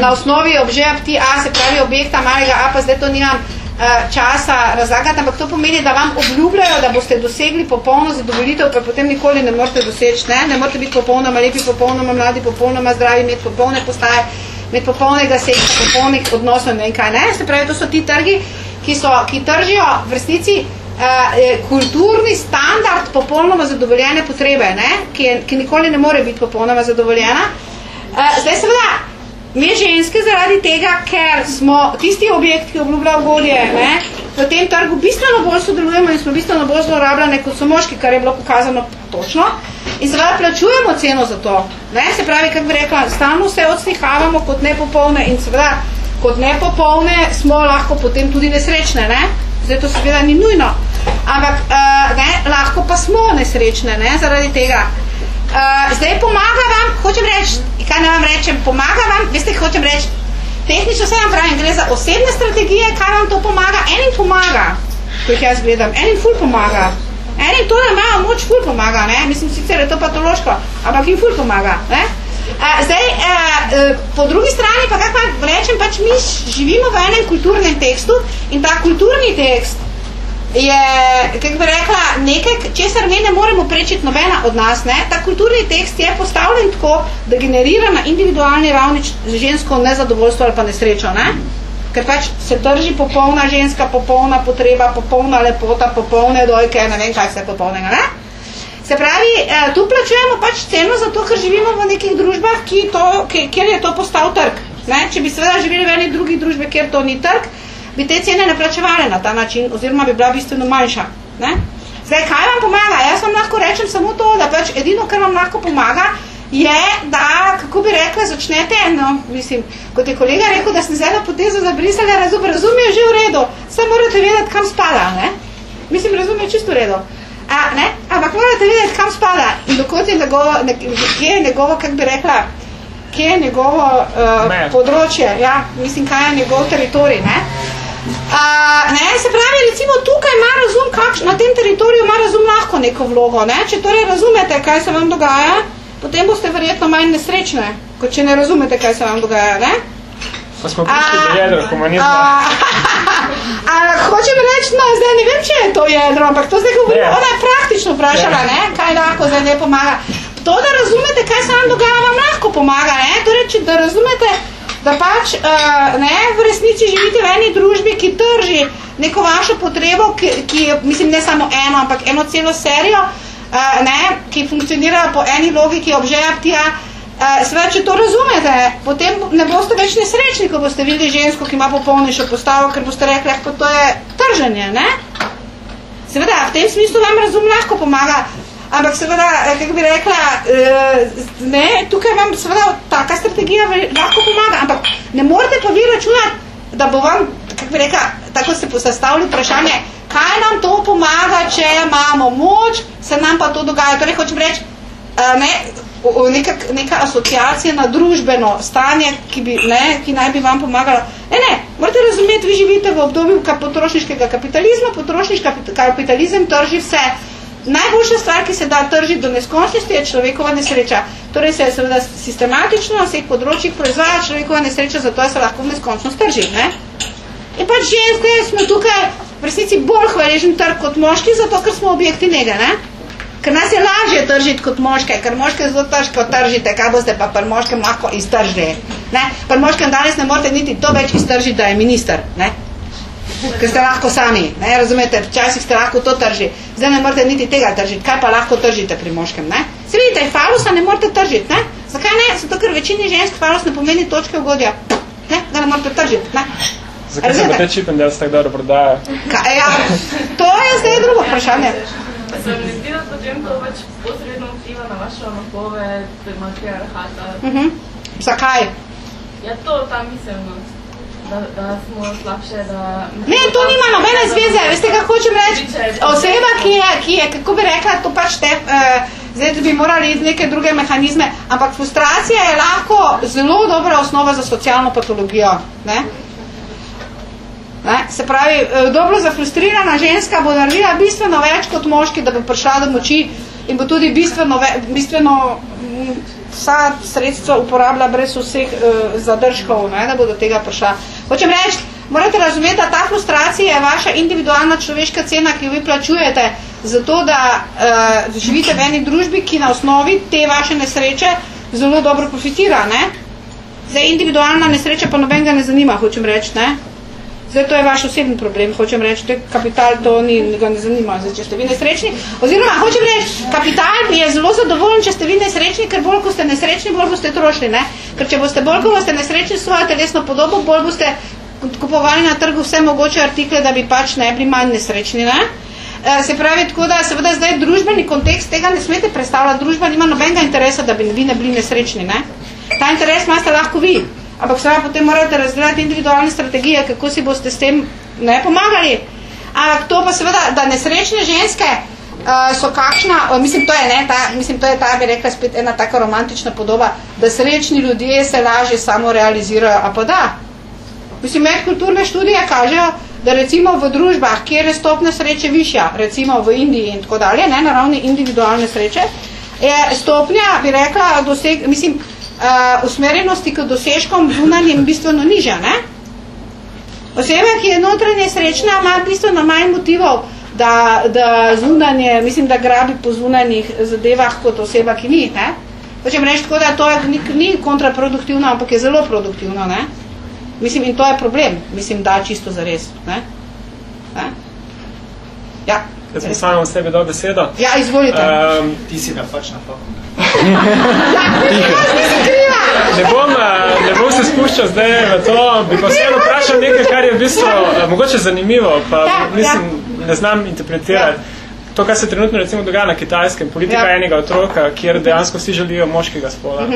na osnovi obžepti A, se pravi objekta malega A, pa zdaj to nimam, Eh, časa razlagati, ampak to pomeni, da vam obljubljajo, da boste dosegli popolno zadovoljitev, pa potem nikoli ne morete doseči. Ne, ne morete biti popolnoma lepi, popolnoma mladi, popolnoma zdravi, imeti popolne postaje, imeti popolnega seksa, popolnih odnosov in kaj. Ne? Se pravi, to so ti trgi, ki, so, ki tržijo v resnici uh, kulturni standard popolnoma zadovoljene potrebe, ne? Ki, je, ki nikoli ne more biti popolnoma zadovoljena. Uh, zdaj seveda, Mi ženske zaradi tega, ker smo tisti objekt, ki obljublja ugodje, ne, v tem trgu bistveno bolj sodelujemo in smo bistveno bolj zlorabljene kot so moški, kar je bilo pokazano točno. In seveda plačujemo ceno za to. Ne? Se pravi, kako bi rekla, stalno se odslihavamo kot nepopolne in seveda kot nepopolne smo lahko potem tudi nesrečne. Ne? Zdaj to seveda ni nujno. Ampak uh, ne, lahko pa smo nesrečne ne? zaradi tega. Uh, zdaj pomaga vam, hočem reči, kaj ne vam rečem, pomaga vam, veste, hočem reči, tehnično se vam pravim, gre za osebne strategije, kaj vam to pomaga, enim pomaga, ko jih jaz gledam, enim ful pomaga, enim to ne imajo moč ful pomaga, ne? mislim sicer je to patološko, ampak jim ful pomaga. Ne? A, zdaj, a, e, po drugi strani pa, kako rečem, pač mi živimo v enem kulturnem tekstu in ta kulturni tekst je, kako bi rekla, nekaj, česar mi ne moremo prečiti nobena od nas. Ne? Ta kulturni tekst je postavljen tako, da generira na individualni ravni žensko nezadovoljstvo ali pa nesrečo. Ne? Ker pač se trži popolna ženska, popolna potreba, popolna lepota, popolne dojke, ne vem, kaj se je popolnega. Ne? Se pravi, eh, tu plačujemo pač ceno zato, ker živimo v nekih družbah, ki to, kjer je to postal trg. Ne? Če bi seveda živeli v eni drugi družbe, kjer to ni trg, bi te cene ne plačevali na ta način, oziroma bi bila bistveno manjša. Ne? Zdaj, kaj vam pomaga? Jaz vam lahko rečem samo to, da pač edino, kar vam lahko pomaga, je, da, kako bi rekla, začnete, no, mislim, kot je kolega rekel, da sem zdaj na potezo zabrisala, razum, razum je že v redu, samo morate vedeti, kam spada, ne? Mislim, razum je čisto v redu. A, ne? Ampak morate vedeti, kam spada in dokot je njegovo, ne, kje je njegovo, kako bi rekla, kje je njegovo uh, področje, ja, mislim, kaj je njegov teritorij, ne? Uh, ne, se pravi, recimo tukaj ima razum, kakš, na tem teritoriju ima razum lahko neko vlogo. Ne? Če torej razumete, kaj se vam dogaja, potem boste verjetno manj nesrečne, kot če ne razumete, kaj se vam dogaja. Ne? Pa smo prišli do jedra komunizma. A, hočem reči, no, zdaj ne vem, če je to jedro, ampak to zdaj govorim, ona je praktično vprašala, ne, kaj lahko zdaj ne pomaga. To, da razumete, kaj se vam dogaja, vam lahko pomaga. Ne? Torej, če da razumete, da pač uh, ne, v resnici živite v eni družbi, ki trži neko vašo potrebo, ki, ki mislim ne samo eno, ampak eno celo serijo, uh, ne, ki funkcionira po eni logiki obžeptija, uh, sve, če to razumete, potem ne boste več nesrečni, ko boste videli žensko, ki ima popolnejšo postavo, ker boste rekli, lahko to je trženje, ne? Seveda, v tem smislu vam razum lahko pomaga, Ampak seveda, eh, kako bi rekla, eh, ne, tukaj vam seveda taka strategija lahko pomaga, ampak ne morate pa vi računati, da bo vam, kako bi rekla, tako se postavili vprašanje, kaj nam to pomaga, če imamo moč, se nam pa to dogaja. Torej, hočem reči, eh, ne, neka, neka asociacija na družbeno stanje, ki, bi, ne, ki naj bi vam pomagala. Ne, ne, morate razumeti, vi živite v obdobju potrošniškega kapitalizma, potrošniški kapitalizem trži vse, Najboljša stvar, ki se da tržiti do neskončnosti, je človekova nesreča. Torej se je seveda sistematično na vseh področjih proizvaja človekova nesreča, zato se lahko v neskončnost trži. Ne? In pač ženske smo tukaj v resnici bolj hvaležen trg kot moški, zato ker smo objekti njega. Ne? Ker nas je lažje tržiti kot moške, ker moške zelo težko tržite, kaj boste pa pri moškem lahko iztržili. Pri moškem danes ne morate niti to več iztržiti, da je minister. Ne? Ker ste lahko sami, ne, razumete, včasih ste lahko to trži, zdaj ne morate niti tega tržiti, kaj pa lahko tržite pri moškem, ne? Se vidite, falusa ne morate tržiti, ne? Zakaj ne? Zato, ker večini žensk falus ne pomeni točke ugodja, ne? Da ne morate tržiti, ne? Zakaj se pa te čipen del tako dobro prodaja? Kaj, ja, to je zdaj drugo vprašanje. Se mi zdi, da potem to več posredno vpliva na vašo napoved, matriarhata. Uh mhm. -huh. Zakaj? Ja, to, ta miselnost da, da smo slabše, da... Ne, to nima nobene zveze, veste, kaj hočem reči? Oseba, ki je, ki je, kako bi rekla, to pač te, uh, zdaj bi morali iz neke druge mehanizme, ampak frustracija je lahko zelo dobra osnova za socialno patologijo, ne? Ne? Se pravi, eh, dobro zafrustrirana ženska bo naredila bistveno več kot moški, da bo prišla do moči in bo tudi bistveno, bistveno vsa sredstva uporablja brez vseh uh, zadržkov, ne, da bo do tega prišla. Hočem reči, morate razumeti, da ta frustracija je vaša individualna človeška cena, ki jo vi plačujete, zato da uh, živite v eni družbi, ki na osnovi te vaše nesreče zelo dobro profitira. Ne? Zdaj, individualna nesreča pa nobenega ne zanima, hočem reči. Ne? Zdaj, to je vaš osebni problem, hočem reči, da kapital to ni, ga ne zanima, zdaj, če ste vi nesrečni. Oziroma, hočem reči, kapital je zelo zadovoljen, če ste vi nesrečni, ker bolj, ko ste nesrečni, bolj boste trošli, ne? Ker če boste bolj, ko boste nesrečni svojo telesno podobo, bolj boste kupovali na trgu vse mogoče artikle, da bi pač ne bili manj nesrečni. Ne? Eh, se pravi, tako da seveda zdaj družbeni kontekst tega ne smete predstavljati, družba nima nobenega interesa, da bi vi ne bili nesrečni. Ne? Ta interes imate lahko vi, ampak seveda potem morate razgledati individualne strategije, kako si boste s tem ne pomagali. Ampak to pa seveda, da nesrečne ženske uh, so kakšna, uh, mislim, to je, ne, ta, mislim, to je ta, bi rekla, spet ena taka romantična podoba, da srečni ljudje se lažje samo realizirajo, a pa da. Mislim, medkulturne študije kažejo, da recimo v družbah, kjer je stopna sreče višja, recimo v Indiji in tako dalje, ne, na ravni individualne sreče, je stopnja, bi rekla, doseg, mislim, uh, usmerjenosti k dosežkom zunanjem bistveno nižja, ne? Oseba, ki je notranje srečna, ima bistveno manj motivov, da, da zunanje, mislim, da grabi po zunanjih zadevah kot oseba, ki ni, ne? Hočem reči tako, da to je, ni, ni kontraproduktivno, ampak je zelo produktivno, ne? Mislim, in to je problem, mislim, da čisto zares, ne? ne? Ja. Jaz sem samo sebi dal besedo. Ja, izvolite. Um, Ti si ga pač nisem kriva. Ne bom, eh, ne bom se spuščal zdaj v to, bi pa vseeno vprašal nekaj, kar je v bistvu eh, mogoče zanimivo, pa Ja, mislim, ne znam interpretirati. To, kar se trenutno recimo dogaja na kitajskem, politika Ja. enega otroka, kjer dejansko vsi želijo moškega spola.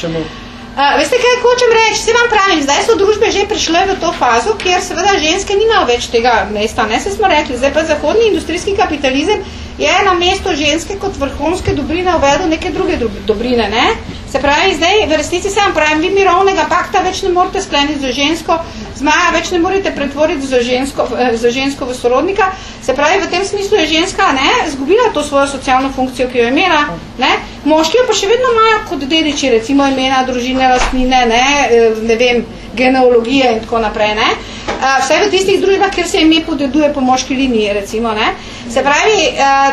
Čemu? Uh, veste, kaj hočem reči? Vse vam pravim, zdaj so družbe že prišle v to fazo, kjer seveda ženske nimajo več tega mesta. Ne, se smo rekli, zdaj pa zahodni industrijski kapitalizem je na mesto ženske kot vrhunske dobrine uvedel neke druge dob- dobrine. Ne? Se pravi, zdaj v resnici se vam pravim, vi mirovnega pakta več ne morete skleniti za žensko, zmaja več ne morete pretvoriti za žensko, eh, za žensko v sorodnika. Se pravi, v tem smislu je ženska ne, zgubila to svojo socialno funkcijo, ki jo je imela. Ne? Moški jo pa še vedno imajo kot dediči, recimo imena, družine, lastnine, ne, eh, ne vem, genealogije in tako naprej. Ne? Uh, vse v tistih družbah, kjer se ime podeduje po moški liniji, recimo. Ne? Se pravi,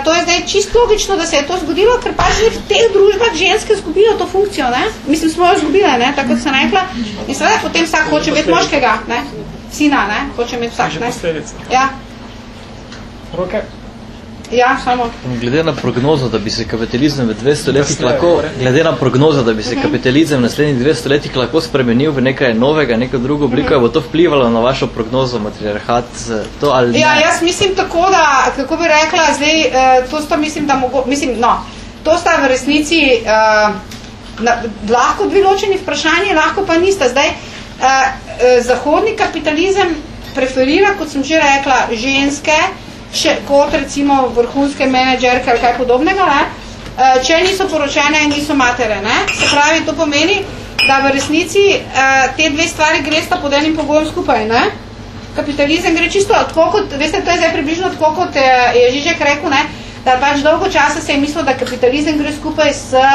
to je zdaj čisto logično, da se je to zgodilo, ker pač v teh družbah ženske zgubijo to funkcijo. Ne? Mislim, smo jo zgubile, ne? tako kot sem rekla. In seveda potem vsak hoče imeti moškega, ne? sina, ne? hoče imeti vsak. Ne? Ja, Roke? ja, samo. Glede na prognozo, da bi se kapitalizem v 200 letih lahko, glede na prognozo, da bi se kapitalizem v naslednjih 200 letih lahko spremenil v nekaj novega, neko drugo obliko, bo to vplivalo na vašo prognozo matriarhat, z to ali ne? Ja, jaz mislim tako, da, kako bi rekla, zdaj, eh, to sta, mislim, da mogo, mislim, no, to sta v resnici eh, na, lahko dve ločeni vprašanji, lahko pa nista. Zdaj, eh, eh, zahodni kapitalizem preferira, kot sem že rekla, ženske, še kot recimo vrhunske menedžerke ali kaj podobnega, ne? Eh, če niso poročene in niso matere. Ne? Se pravi, to pomeni, da v resnici eh, te dve stvari gresta pod enim pogojem skupaj. Ne? kapitalizem gre čisto tako kot, veste, to je zdaj približno tako kot eh, je Žižek rekel, ne, da pač dolgo časa se je mislil, da kapitalizem gre skupaj s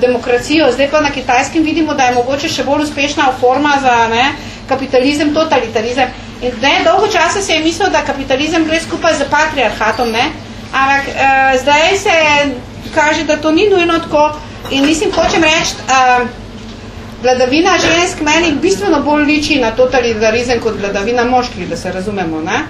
demokracijo. Zdaj pa na kitajskem vidimo, da je mogoče še bolj uspešna forma za ne, kapitalizem, totalitarizem. In ne, dolgo časa se je mislil, da kapitalizem gre skupaj z patriarhatom, ne, ampak uh, zdaj se kaže, da to ni nujno tako in mislim, hočem reči, uh, vladavina žensk meni bistveno bolj liči na totalitarizem kot vladavina moških, da se razumemo. Ne?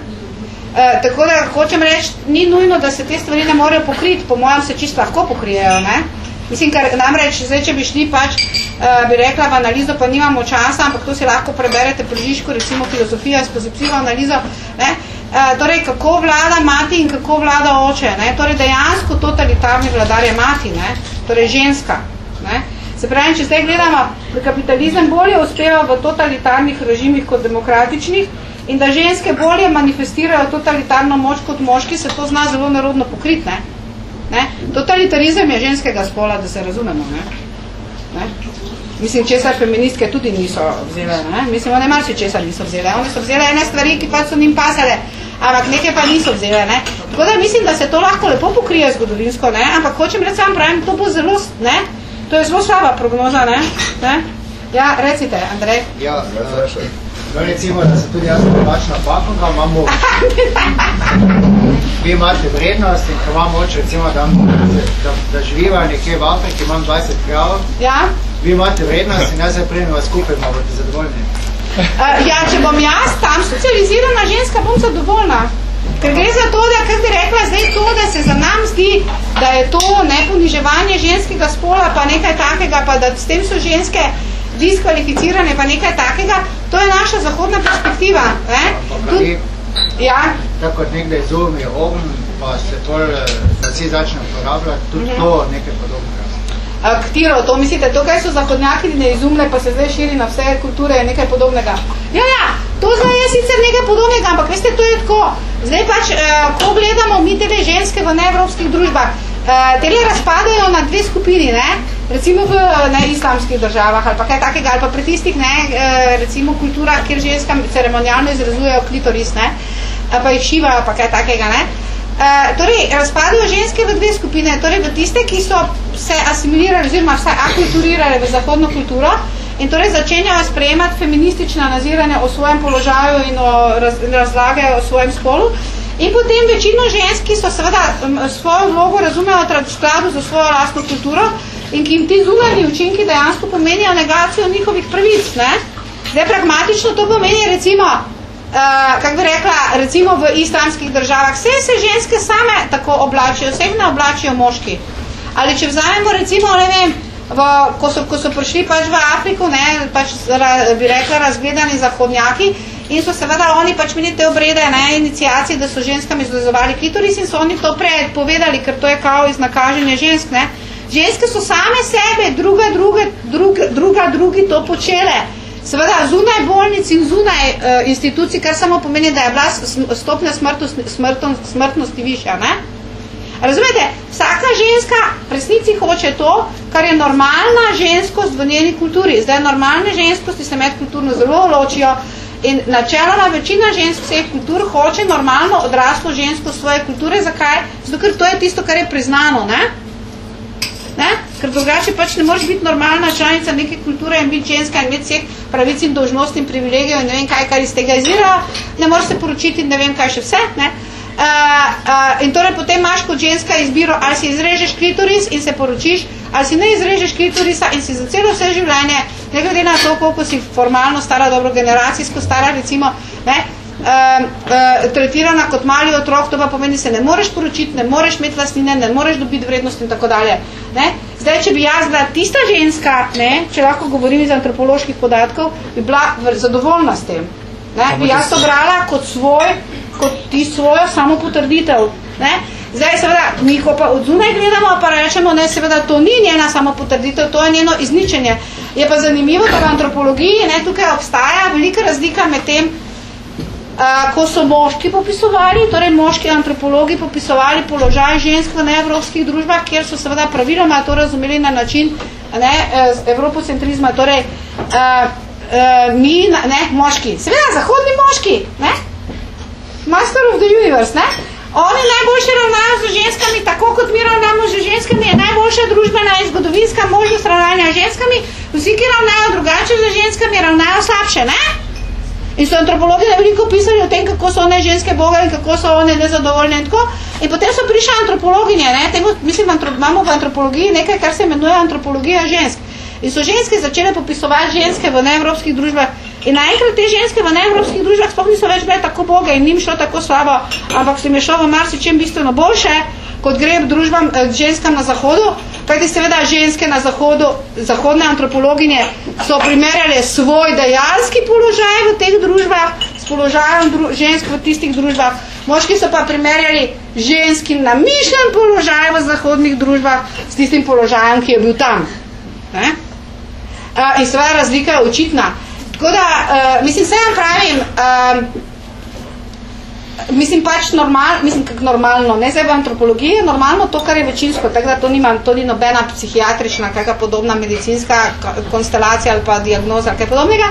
E, tako da hočem reči, ni nujno, da se te stvari ne morejo pokriti, po mojem se čisto lahko pokrijejo. Ne? Mislim, ker namreč, zdaj, če bi šli pač, uh, bi rekla v analizo, pa nimamo časa, ampak to si lahko preberete pri Žižku, recimo filozofija skozi psihoanalizo, ne? Uh, torej, kako vlada mati in kako vlada oče, ne? torej dejansko totalitarni vladar je mati, ne? torej ženska. Ne? Se pravi, če zdaj gledamo, da kapitalizem bolje uspeva v totalitarnih režimih kot demokratičnih in da ženske bolje manifestirajo totalitarno moč kot moški, se to zna zelo narodno pokriti. Ne? Ne? Totalitarizem je ženskega spola, da se razumemo. Ne? Ne? Mislim, česar feministke tudi niso vzele. Ne? Mislim, one marsi česar niso vzele. One so vzele ene stvari, ki pa so njim pasale, ampak neke pa niso vzele. Ne? Tako da mislim, da se to lahko lepo pokrije zgodovinsko, ne? ampak hočem reči sam pravim, to bo zelo, ne? to je zelo slaba prognoza. Ne? Ne? Ja, recite, Andrej. Ja, uh, no recimo, da se tudi jaz pač napakam, da imamo vi imate vrednost in ko vam oče, recimo, da, da, da živiva nekje v Afriki, imam 20 krav, Ja? vi imate vrednost in jaz se vas skupaj, ima boste zadovoljni. Uh, ja, če bom jaz tam socializirana ženska, bom zadovoljna. Ker gre za to, da, kar bi rekla, zdaj to, da se za nam zdi, da je to neponiževanje ženskega spola, pa nekaj takega, pa da s tem so ženske diskvalificirane, pa nekaj takega, To je naša zahodna perspektiva. Ne? Tud, ja. Tako kot nekdaj zumi ogen, pa se pol, da si začne uporabljati, tudi uh -huh. to nekaj podobnega. Katero, to mislite, to, kaj so zahodnjaki ne izumle, pa se zdaj širi na vse kulture, je nekaj podobnega. Ja, ja, to zdaj je sicer nekaj podobnega, ampak veste, to je tako. Zdaj pač, eh, ko gledamo mi tele ženske v neevropskih družbah, eh, tele razpadajo na dve skupini, ne? Recimo v ne, islamskih državah ali pa kaj takega, ali pa pri tistih, ne, eh, recimo kulturah, kjer ženska ceremonialno izrazujejo klitoris, ne? pa jih šivajo, pa kaj takega. Ne? Uh, torej, razpadajo ženske v dve skupine, torej v tiste, ki so se asimilirali oziroma vsaj akulturirali v zahodno kulturo in torej začenjajo sprejemati feministična naziranja o svojem položaju in o raz, razlage o svojem spolu. In potem večino žensk, ki so seveda svojo vlogo razumejo v skladu za svojo lastno kulturo in ki jim ti zunanji učinki dejansko pomenijo negacijo njihovih pravic. Ne? Zdaj, pragmatično to pomeni recimo, Uh, kako bi rekla, recimo v islamskih državah, vse se ženske same tako oblačijo, vse ne oblačijo moški. Ali če vzamemo recimo, ne vem, v, ko, so, ko so prišli pač v Afriko, ne, pač ra, bi rekla razgledani zahodnjaki in so seveda oni pač imeli te obrede, ne, iniciacije, da so ženskam izlazovali klitoris in so oni to povedali, ker to je kao iznakaženje žensk. Ne. Ženske so same sebe, druga, druga, druga, druga drugi to počele. Seveda, zunaj bolnic in zunaj uh, institucij, kar samo pomeni, da je bila stopnja smrtnosti, smrtnosti višja. Ne? Razumete, vsaka ženska v resnici hoče to, kar je normalna ženskost v njeni kulturi. Zdaj, normalne ženskosti se med kulturno zelo ločijo in načeloma večina žensk vseh kultur hoče normalno odraslo žensko svoje kulture. Zakaj? Zato, ker to je tisto, kar je priznano. Ne? Ne? Ker drugače pač ne moreš biti normalna članica neke kulture in biti ženska in imeti vseh pravic in dožnosti in privilegijev in ne vem kaj, kar iz tega izvira, ne moreš se poročiti in ne vem kaj še vse. Ne? Uh, uh, in torej potem imaš kot ženska izbiro, ali si izrežeš klitoris in se poročiš, ali si ne izrežeš klitorisa in si za celo vse življenje, ne glede na to, koliko si formalno stara, dobro generacijsko stara, recimo, ne, uh, uh, tretirana kot mali otrok, to pa pomeni, se ne moreš poročiti, ne moreš imeti lastnine, ne moreš dobiti vrednost in tako dalje. Ne. Zdaj, če bi jaz bila tista ženska, ne, če lahko govorim iz antropoloških podatkov, bi bila zadovoljna s tem. Ne, bi jaz to brala kot svoj, kot ti svojo samo potrditev. Ne. Zdaj, seveda, mi ko pa od zunaj gledamo, pa rečemo, ne, seveda, to ni njena samo potrditev, to je njeno izničenje. Je pa zanimivo, da v antropologiji ne, tukaj obstaja velika razlika med tem, ko so moški popisovali, torej moški antropologi popisovali položaj žensk v neevropskih družbah, kjer so seveda praviloma to razumeli na način ne, evropocentrizma, torej uh, uh, mi, ne, moški, seveda zahodni moški, ne, master of the universe, ne, oni najboljše ravnajo z ženskami, tako kot mi ravnamo z ženskami, je najboljša družbena in zgodovinska možnost ravnanja z ženskami, vsi, ki ravnajo drugače z ženskami, ravnajo slabše, ne? In so antropologi veliko pisali o tem, kako so one ženske boga in kako so one nezadovoljne in tako. In potem so prišli antropologinje, ne? Temu, mislim, antrop, imamo v antropologiji nekaj, kar se imenuje antropologija žensk. In so ženske začele popisovati ženske v neevropskih družbah. In naenkrat te ženske v neevropskih družbah sploh niso več bile tako boge in njim šlo tako slabo, ampak se jim je šlo v marsičem bistveno boljše, kot gre družbam, eh, ženskam na zahodu, kajti seveda ženske na zahodu, zahodne antropologinje so primerjali svoj dejanski položaj v teh družbah s položajem dru žensk v tistih družbah. Moški so pa primerjali ženskim namišljen položaj v zahodnih družbah s tistim položajem, ki je bil tam. Ne? Uh, in seveda razlika je očitna. Tako da, uh, mislim, vse pravim, uh, mislim pač normal, mislim kak normalno, ne zdaj v antropologiji je normalno to, kar je večinsko, tako da to, nima, to ni nobena psihiatrična, kakva podobna medicinska konstelacija ali pa diagnoza ali kaj podobnega,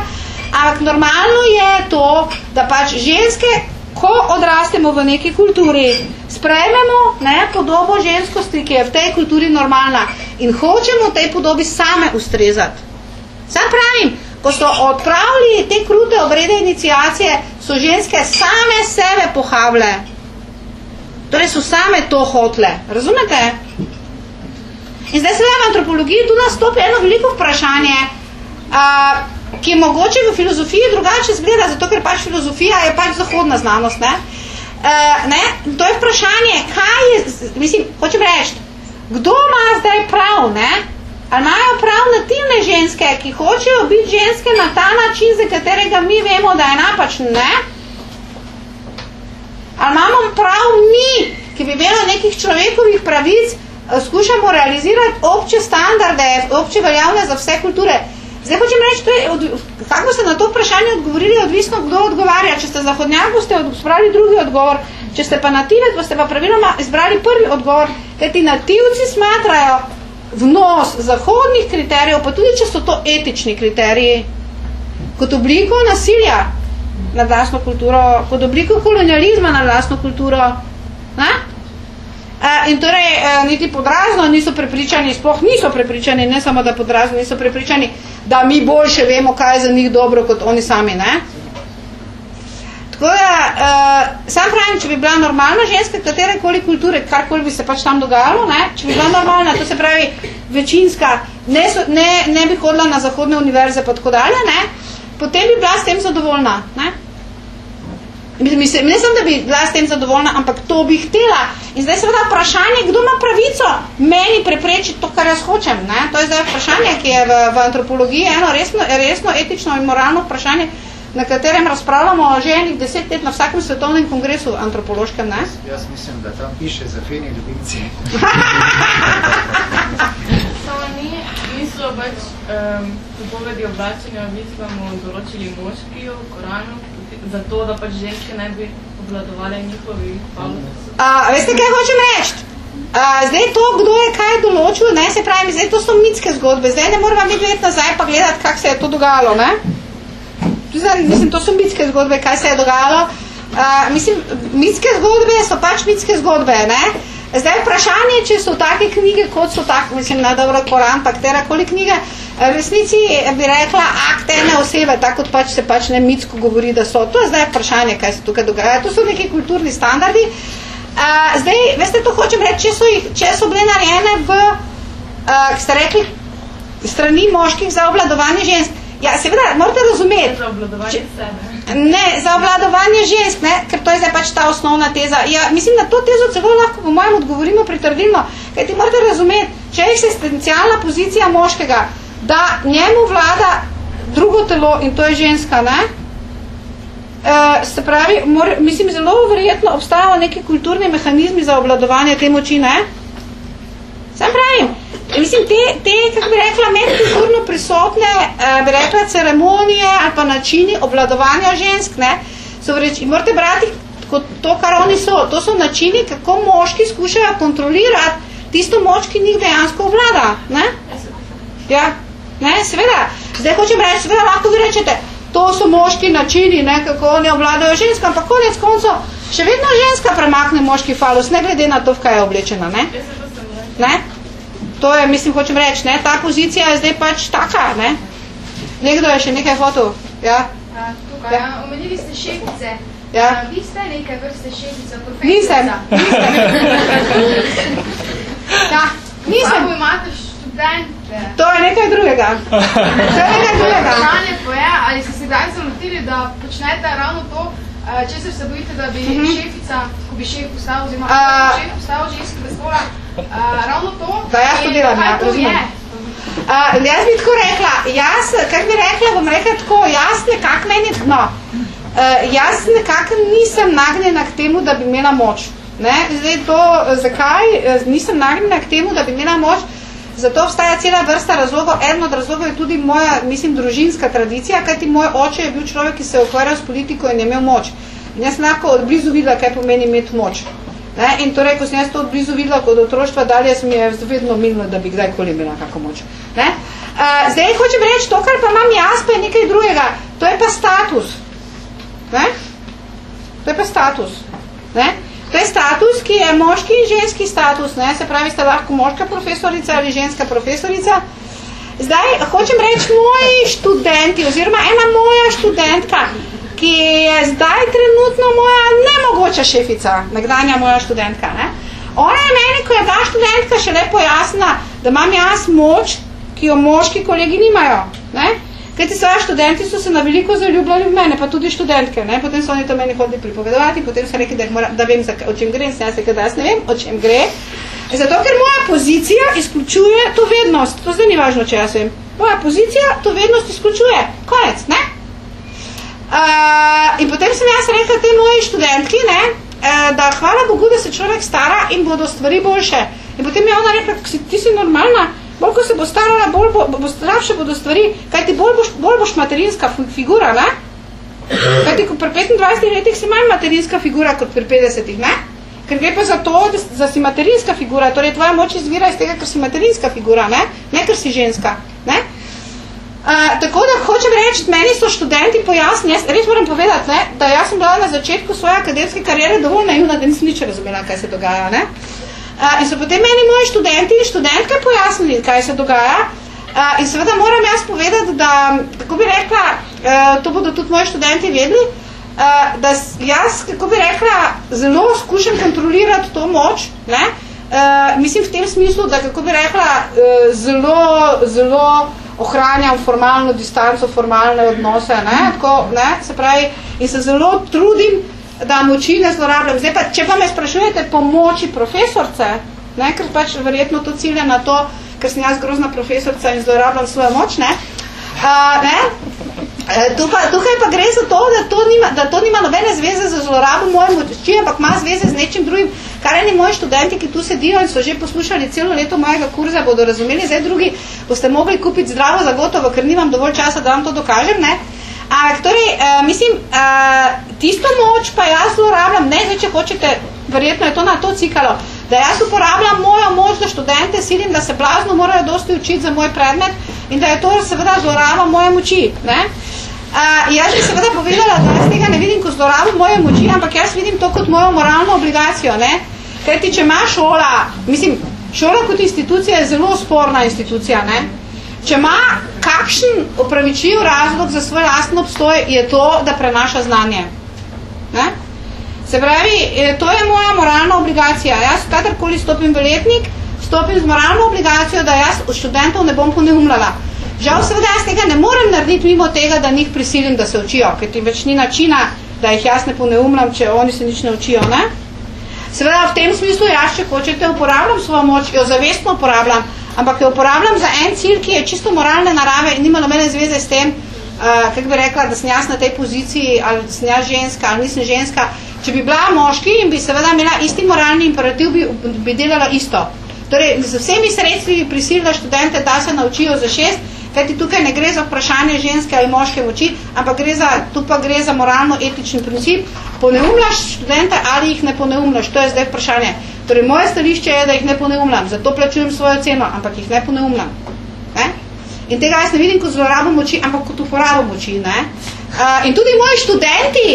ampak normalno je to, da pač ženske, ko odrastemo v neki kulturi, sprejmemo ne, podobo ženskosti, ki je v tej kulturi normalna in hočemo tej podobi same ustrezati. Sam pravim, ko so odpravili te krute obrede inicijacije, so ženske same sebe pohavle. Torej so same to hotle. Razumete? In zdaj se v antropologiji tu nastopi eno veliko vprašanje, a, ki mogoče v filozofiji drugače zgleda, zato ker pač filozofija je pač zahodna znanost. Ne? A, ne? To je vprašanje, kaj je, mislim, hočem reči, kdo ima zdaj prav, ne? Ali imajo prav nativne ženske, ki hočejo biti ženske na ta način, za katerega mi vemo, da je napačen, ne? Ali imamo prav mi, ki bi imeli nekih človekovih pravic, eh, skušamo realizirati obče standarde, obče veljavne za vse kulture. Zdaj hočem reči, to je, od, kako boste na to vprašanje odgovorili, odvisno, kdo odgovarja. Če ste zahodnjak, boste izbrali drugi odgovor. Če ste pa nativec, boste pa praviloma izbrali prvi odgovor. Ker ti nativci smatrajo vnos zahodnih kriterijev, pa tudi, če so to etični kriteriji, kot obliko nasilja na vlastno kulturo, kot obliko kolonializma na vlastno kulturo. Ne? In torej, niti podrazno niso prepričani, sploh niso prepričani, ne samo da podrazno niso prepričani, da mi boljše vemo, kaj je za njih dobro, kot oni sami, ne? Tako da, uh, sam pravim, če bi bila normalna ženska katerekoli kulture, karkoli bi se pač tam dogajalo, ne? če bi bila normalna, to se pravi večinska, ne, so, ne, ne bi hodila na zahodne univerze pa tako dalje, ne? potem bi bila s tem zadovoljna. Ne? Mislim, ne sem, da bi bila s tem zadovoljna, ampak to bi htela. In zdaj seveda vprašanje, kdo ima pravico meni preprečiti to, kar jaz hočem. Ne? To je zdaj vprašanje, ki je v, v antropologiji eno resno, resno etično in moralno vprašanje, na katerem razpravljamo že enih deset let na vsakem svetovnem kongresu antropološkem. Ne? Jaz mislim, da tam piše za feni ljubimci. Samo ni, niso pač um, povedi oblačenja v islamu določili moški v Koranu, zato, da pač ženske ne bi obladovali njihovi A, veste, kaj hočem reči? A, zdaj to, kdo je kaj določil, ne, se pravi, zdaj to so mitske zgodbe, zdaj ne moramo mi gledati nazaj pa gledati, kak se je to dogajalo, ne? Mislim, to so mitske zgodbe, kaj se je dogajalo. A, mislim, mitske zgodbe so pač mitske zgodbe, ne? Zdaj vprašanje, če so take knjige, kot so tak, mislim, na dobro Koran, pa katerakoli knjige, v resnici bi rekla akt ene osebe, tako kot pač se pač ne mitsko govori, da so. To je zdaj vprašanje, kaj se tukaj dogaja. To so neki kulturni standardi. Uh, zdaj, veste, to hočem reči, če so, jih, če so bile narejene v, uh, ste rekli, strani moških za obladovanje žensk. Ja, seveda, morate razumeti. Za obladovanje sebe. Ne, za obladovanje žensk, ne, ker to je zdaj pač ta osnovna teza. Ja, mislim, na to tezo celo lahko po mojem odgovorimo pritrdilno, kaj ti morate razumeti, če je eksistencialna pozicija moškega, da njemu vlada drugo telo in to je ženska, ne, Uh, se pravi, mor, mislim, zelo verjetno obstajajo neki kulturni mehanizmi za obladovanje te moči, ne? Sam pravim, mislim, te, te kako bi rekla, medkulturno prisotne, uh, bi rekla, ceremonije ali pa načini obladovanja žensk, ne? So vreč, in morate brati kot to, kar oni so. To so načini, kako moški skušajo kontrolirati tisto moč, ki njih dejansko obvlada, ne? Ja, ne, seveda. Zdaj hočem reči, seveda lahko vi rečete, to so moški načini, ne, kako oni obvladajo ženska, ampak konec konco še vedno ženska premakne moški falus, ne glede na to, v kaj je oblečena, ne? Ne? To je, mislim, hočem reči, ne, ta pozicija je zdaj pač taka, ne? Nekdo je še nekaj hotel, ja? A, tukaj, ja. omenili ste šefice. Ja. A, vi ste nekaj vrste šefica, Nisem, nisem. ja, nisem. Kako imate študente? To je nekaj drugega. To je nekaj drugega. Vprašanje pa je, ali ste se kdaj zamotili, da počnete ravno to, če se bojite, da bi uh -huh. šefica, ko bi šef postal, oziroma uh, šef postal ženskega spola, uh, ravno to, da jaz to delam, kaj ja, razumem. Uh, jaz bi tako rekla, jaz, kak bi rekla, bom rekla tako, jaz nekak meni, no, uh, jaz nekako nisem nagnjena k temu, da bi imela moč. Ne? Zdaj to, zakaj nisem nagnjena k temu, da bi imela moč, zato obstaja cela vrsta razlogov. Eden od razlogov je tudi moja, mislim, družinska tradicija, kajti moj oče je bil človek, ki se je ukvarjal s politiko in je imel moč. In jaz lahko odblizu videla, kaj pomeni imeti moč. Ne? In torej, ko sem jaz to odblizu videla kot otroštva, dalje sem je vedno minilo, da bi kdajkoli imela kako moč. Ne? Uh, zdaj hočem reči, to, kar pa imam jaz, pa je nekaj drugega. To je pa status. Ne? To je pa status. Ne? To je status, ki je moški in ženski status. Ne? Se pravi, ste lahko moška profesorica ali ženska profesorica. Zdaj, hočem reči, moji študenti, oziroma ena moja študentka, ki je zdaj trenutno moja nemogoča šefica, nekdanja moja študentka. Ne? Ona je meni, ko je ta študentka še le pojasnila, da imam jaz moč, ki jo moški kolegi nimajo. Ne? Kajti svoje študenti so se na veliko zaljubljali v mene, pa tudi študentke. Ne? Potem so oni to meni hodili pripovedovati, potem so rekli, da, mora, da vem, za, o čem gre, in sem jaz rekel, da jaz ne vem, o čem gre. Zato, ker moja pozicija izključuje to vednost. To zdaj ni važno, če jaz vem. Moja pozicija to vednost izključuje. Konec, ne? Uh, in potem sem jaz rekla tej moji študentki, ne, uh, da hvala Bogu, da se človek stara in bodo stvari boljše. In potem je ona rekla, ti si normalna, bolj ko se bo starala, bolj bo, bo zdravše bodo stvari, kaj ti bolj boš, bolj boš materinska figura, ne? Kaj ti pri 25 letih si manj materinska figura kot pri 50, ne? Ker gre pa za to, da, da si materinska figura, torej tvoja moč izvira iz tega, ker si materinska figura, ne? Ne, ker si ženska, ne? Uh, tako da hočem reči, meni so študenti pojasni, jaz res moram povedati, ne, da jaz sem bila na začetku svoje akademske karijere dovolj naivna, da nisem nič razumela, kaj se dogaja. Ne? Uh, in so potem meni moji študenti in študentke pojasnili, kaj se dogaja. Uh, in seveda moram jaz povedati, da, kako bi rekla, uh, to bodo tudi moji študenti vedeli, uh, da jaz, kako bi rekla, zelo skušam kontrolirati to moč, ne? Uh, mislim v tem smislu, da, kako bi rekla, uh, zelo, zelo ohranjam formalno distanco, formalne odnose, ne, tako, ne, se pravi, in se zelo trudim, da moči ne zlorabljam. Zdaj pa, če pa me sprašujete po moči profesorce, ne, ker pač verjetno to cilja na to, ker sem jaz grozna profesorca in zlorabljam svojo moč, ne, ne, e, tukaj, tukaj pa gre za to, da to nima, da to nima nobene zveze za zlorabo moje moči, ampak ima zveze z nečim drugim, Kar eni moji študenti, ki tu sedijo in so že poslušali celo leto mojega kurza, bodo razumeli, zdaj drugi boste mogli kupiti zdravo zagotovo, ker nimam dovolj časa, da vam to dokažem, ne? Ampak, torej, uh, mislim, uh, tisto moč pa jaz zlorabljam, ne, zdaj, če hočete, verjetno je to na to cikalo, da jaz uporabljam mojo moč, da študente silim, da se blazno morajo dosti učiti za moj predmet in da je to seveda zloraba moje moči, ne? Uh, jaz bi seveda povedala, da jaz tega ne vidim kot zlorabo moje moči, ampak jaz vidim to kot mojo moralno obligacijo. Ne? Kajti, če ima šola, mislim, šola kot institucija je zelo sporna institucija, ne? če ima kakšen opravičil razlog za svoj lastno obstoj, je to, da prenaša znanje. Ne? Se pravi, to je moja moralna obligacija. Jaz kadarkoli stopim v letnik, stopim z moralno obligacijo, da jaz od študentov ne bom poneumljala. Žal seveda jaz tega ne morem narediti mimo tega, da njih prisilim, da se učijo, ker ti več ni načina, da jih jaz ne poneumljam, če oni se nič ne učijo, ne? Seveda v tem smislu jaz, če hočete, uporabljam svojo moč, jo zavestno uporabljam, ampak jo uporabljam za en cilj, ki je čisto moralne narave in nima nobene zveze s tem, uh, kako bi rekla, da sem jaz na tej poziciji, ali sem jaz ženska, ali nisem ženska. Če bi bila moški in bi seveda imela isti moralni imperativ, bi, bi delala isto. Torej, z vsemi sredstvi bi prisilila študente, da se naučijo za šest, Kajti tukaj ne gre za vprašanje ženske ali moške moči, ampak gre za, tu pa gre za moralno-etični princip. Poneumljaš študente ali jih ne poneumljaš, to je zdaj vprašanje. Torej, moje stališče je, da jih ne poneumljam, zato plačujem svojo ceno, ampak jih ne poneumljam. Ne? In tega jaz ne vidim kot zlorabo moči, ampak kot uporabo moči. Ne? Uh, in tudi moji študenti,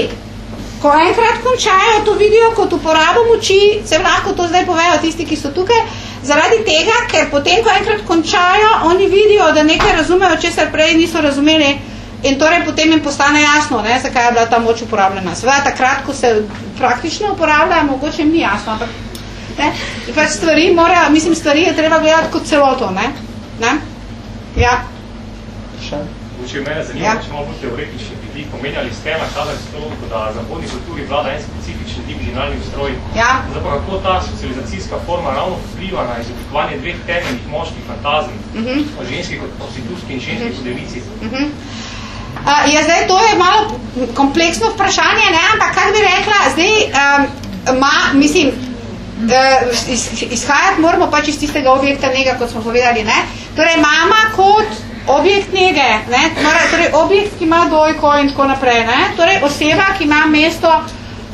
ko enkrat končajo, to vidijo kot uporabo moči, se lahko to zdaj povejo tisti, ki so tukaj, Zaradi tega, ker potem, ko enkrat končajo, oni vidijo, da nekaj razumejo, česar prej niso razumeli in torej potem jim postane jasno, ne, zakaj je bila ta moč uporabljena. Seveda, takrat, ko se praktično uporablja, mogoče jim ni jasno, ampak ne, pač stvari mora, mislim, stvari je treba gledati kot celoto, ne. ne? Ja. Še? Če mene zanima, ja. če malo bolj teoretični bi pomenjali s tema, kazali s to, da zahodni kulturi vlada en specifični dimenzionalni ustroj. Ja. Zapravo, kako ta socializacijska forma ravno vpliva na izoblikovanje dveh temeljnih moških fantazm, uh mhm. -huh. ženski kot prostitutski in ženski uh -huh. kot devici. Uh -huh. Uh, ja, zdaj, to je malo kompleksno vprašanje, ne? ampak kak bi rekla, zdaj, um, ma, mislim, uh, iz, izhajati moramo pač iz tistega objekta njega, kot smo povedali, ne? Torej, mama kot objekt njege, ne? Torej, objekt, ki ima dojko in tako naprej, ne? Torej, oseba, ki ima mesto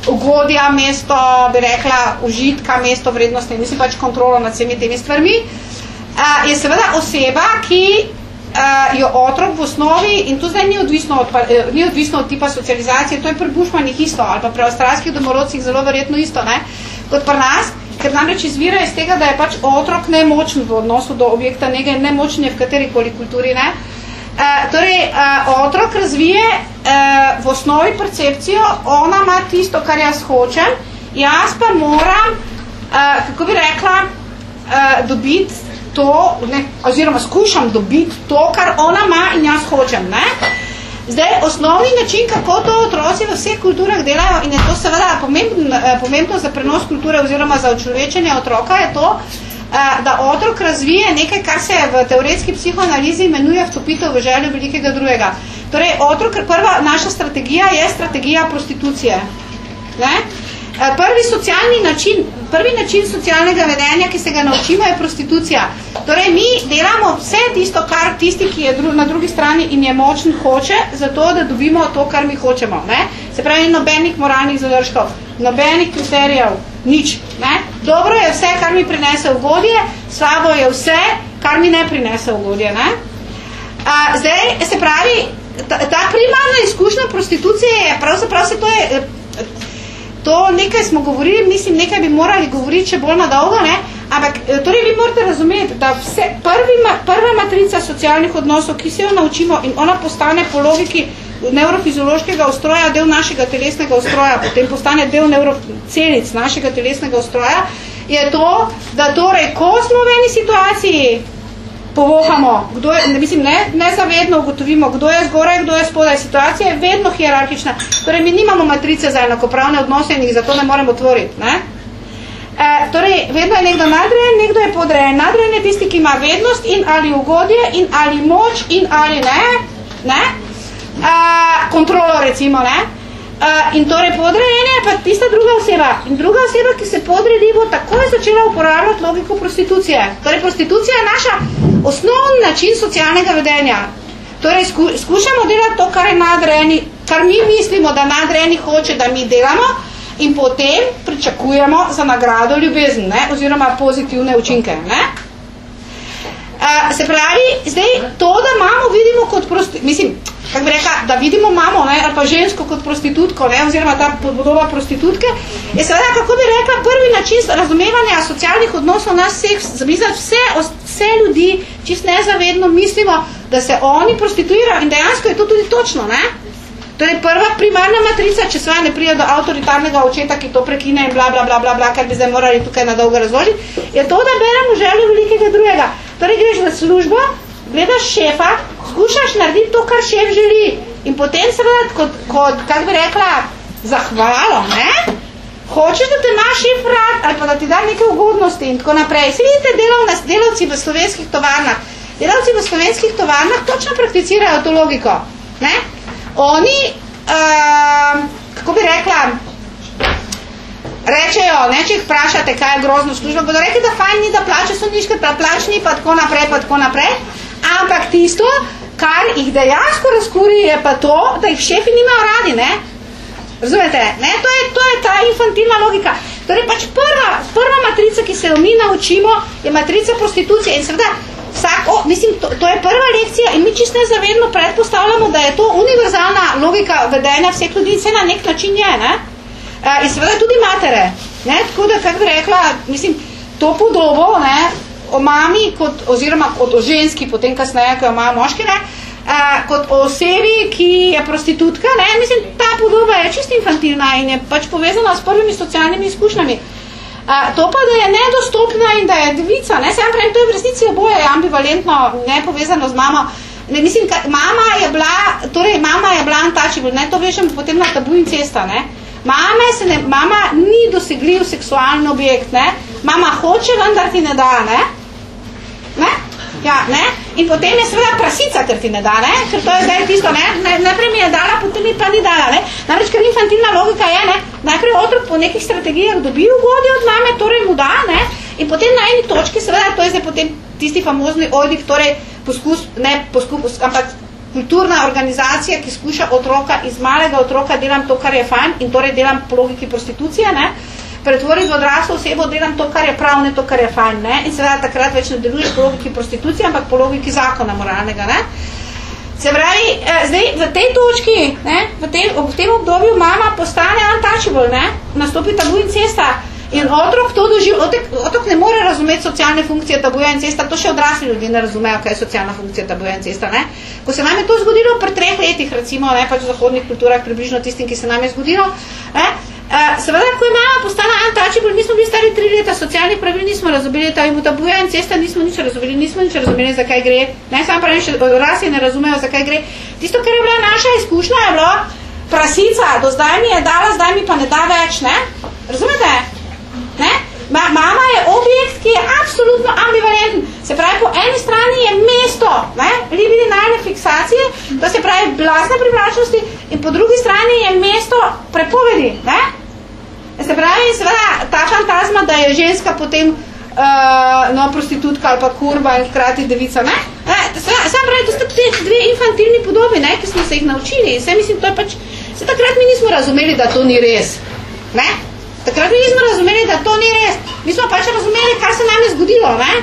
ugodja, mesto, bi rekla, užitka, mesto vrednosti, mislim pač kontrolo nad vsemi temi stvarmi, uh, je seveda oseba, ki uh, jo otrok v osnovi, in to zdaj ni odvisno, od, uh, ni odvisno od tipa socializacije, to je pri Bušmanih isto, ali pa pri avstralskih domorodcih zelo verjetno isto, ne, kot pri nas, ker namreč izvira iz tega, da je pač otrok nemočen v odnosu do objekta njega in nemočen je v katerikoli kulturi, ne, Uh, torej, uh, otrok razvije uh, v osnovi percepcijo, ona ima tisto, kar jaz hočem, jaz pa moram, uh, kako bi rekla, uh, dobiti to, ne, oziroma skušam dobiti to, kar ona ima in jaz hočem. Ne? Zdaj, osnovni način, kako to otroci v vseh kulturah delajo in je to seveda pomembno, pomembno za prenos kulture oziroma za učlovečenje otroka, je to, da otrok razvije nekaj, kar se v teoretski psihoanalizi imenuje vtopitev v željo velikega drugega. Torej, otrok, prva naša strategija je strategija prostitucije. Ne? Prvi socialni način, prvi način socialnega vedenja, ki se ga naučimo, je prostitucija. Torej, mi delamo vse tisto, kar tisti, ki je dru na drugi strani in je močen, hoče, zato, da dobimo to, kar mi hočemo. Ne? Se pravi, nobenih moralnih zadržkov, nobenih kriterijev, nič. Ne? Dobro je vse, kar mi prinese ugodje, slabo je vse, kar mi ne prinese ugodje. Ne? A, zdaj, se pravi, ta, ta primarna izkušnja prostitucije je, pravzaprav se to je, eh, to nekaj smo govorili, mislim, nekaj bi morali govoriti, če bolj na dolgo, ne? ampak eh, torej vi morate razumeti, da vse, prvi, prva matrica socialnih odnosov, ki se jo naučimo in ona postane po logiki neurofiziološkega ustroja, del našega telesnega ustroja, potem postane del neurocelic našega telesnega ustroja, je to, da torej, ko smo v eni situaciji, povohamo, kdo je, ne, mislim, ne, nezavedno ugotovimo, kdo je zgoraj, kdo je spodaj. Situacija je vedno hierarhična. Torej, mi nimamo matrice za enakopravne odnose in jih zato ne moremo tvoriti. Ne? E, torej, vedno je nekdo nadrejen, nekdo je podrejen. Nadrejen je tisti, ki ima vednost in ali ugodje in ali moč in ali ne, ne? E, kontrolo recimo, ne? Uh, in torej podrejenje je pa tista druga oseba. In druga oseba, ki se podredi, bo takoj začela uporabljati logiko prostitucije. Torej, prostitucija je naša osnovni način socialnega vedenja. Torej, sku, skušamo delati to, kar je nadrejeni, kar mi mislimo, da nadrejeni hoče, da mi delamo in potem pričakujemo za nagrado ljubezen, ne? oziroma pozitivne učinke. Ne? Uh, se pravi, zdaj to, da imamo, vidimo kot prosti, mislim, kako bi rekla, da vidimo mamo, ne, ali pa žensko kot prostitutko, ne, oziroma ta podoba prostitutke, je seveda, kako bi rekla, prvi način razumevanja socialnih odnosov nas vseh, zamisliti vse, vse ljudi, čist nezavedno mislimo, da se oni prostituirajo in dejansko je to tudi točno, ne. To je prva primarna matrica, če sva ne prije do avtoritarnega očeta, ki to prekine in bla, bla, bla, bla, bla, kar bi zdaj morali tukaj na dolgo razložiti, je to, da beremo željo velikega drugega. Torej greš v službo, gledaš šefa, skušaš narediti to, kar šef želi. In potem seveda, kot, kot kak bi rekla, zahvalo, ne? Hočeš, da te ima šef rad, ali pa da ti da neke ugodnosti in tako naprej. Si vidite delovna, delavci v slovenskih tovarnah. Delavci v slovenskih tovarnah točno prakticirajo to logiko. Ne? Oni, uh, kako bi rekla, rečejo, ne, če jih vprašate, kaj je grozno služba, bodo rekli, da fajn ni, da plače so niške, pa plačni, pa tako naprej, pa tako naprej. Ampak tisto, kar jih dejansko razkuri, je pa to, da jih šefi nimajo radi, ne? Razumete? Ne? To, je, to je ta infantilna logika. Torej pač prva, prva matrica, ki se jo mi naučimo, je matrica prostitucije. In seveda, vsak, o, mislim, to, to je prva lekcija in mi čisto nezavedno predpostavljamo, da je to univerzalna logika vedenja vseh ljudi in se na nek način je, ne? E, in seveda tudi matere, ne? Tako da, kako bi rekla, mislim, to podobo, ne? o mami, kot, oziroma kot o ženski, potem kasneje, ko jo imajo moški, ne, a, kot o osebi, ki je prostitutka, ne, mislim, ta podoba je čisto infantilna in je pač povezana s prvimi socialnimi izkušnjami. A, to pa, da je nedostopna in da je devica, ne, sem pravim, to je v resnici oboje ambivalentno, ne povezano z mamo. Ne, mislim, ka, mama je bila, torej mama je bila untouchable, ne, to vešem potem na tabu in cesta, ne. Mama, se ne, mama ni dosegljiv seksualni objekt, ne. Mama hoče, vendar ti ne da, ne. Ne? Ja, ne? In potem je seveda prasica, ker ti ne da, ne? Ker to je zdaj tisto, ne? ne najprej mi je dala, potem mi pa ni dala, ne? Namreč, ker infantilna logika je, ne? Najprej otrok po nekih strategijah dobi ugodje od mame, torej mu da, ne? In potem na eni točki, seveda, to je zdaj potem tisti famozni ojdih, torej poskus, ne poskus, ampak kulturna organizacija, ki skuša otroka, iz malega otroka delam to, kar je fajn in torej delam po logiki prostitucije, ne? pretvoriti v odraslo osebo, delam to, kar je prav, ne to, kar je fajn. Ne? In seveda takrat več ne deluješ po logiki prostitucije, ampak po logiki zakona moralnega. Ne? Se pravi, eh, zdaj v tej točki, ne, v, tej, v tem obdobju mama postane untouchable, ne, nastopi tabu in cesta. In otrok to doživ, otrok, otrok ne more razumeti socialne funkcije tabuja in cesta, to še odrasli ljudje ne razumejo, kaj je socialna funkcija tabuja in cesta. Ne. Ko se nam je to zgodilo pri treh letih, recimo, ne, pač v zahodnih kulturah, približno tistim, ki se nam je zgodilo, ne, Uh, seveda, ko je mama postala untouchable, mi smo bili stari tri leta, socialnih pravil nismo razumeli, ta jim tabuja in cesta nismo nič razumeli, nismo nič razumeli, zakaj gre. Ne, sam pravim, še raz ne razumejo, zakaj gre. Tisto, kar je bila naša izkušnja, je bilo prasica, do zdaj mi je dala, zdaj mi pa ne da več, ne? Razumete? Ne? Ma, mama je objekt, ki je absolutno Se pravi, po eni strani je mesto ne, libidinalne fiksacije, to se pravi blasne privlačnosti, in po drugi strani je mesto prepovedi. Ne. Se pravi, seveda, ta fantazma, da je ženska potem uh, no, prostitutka ali pa kurba in hkrati devica. Ne? Sam pravi, to sta te dve infantilni podobi, ne, ki smo se jih naučili. Se, mislim, to je pač, se takrat mi nismo razumeli, da to ni res. Ne? Takrat mi nismo razumeli, da to ni res. Mi smo pač razumeli, kar se nam je zgodilo. Ne?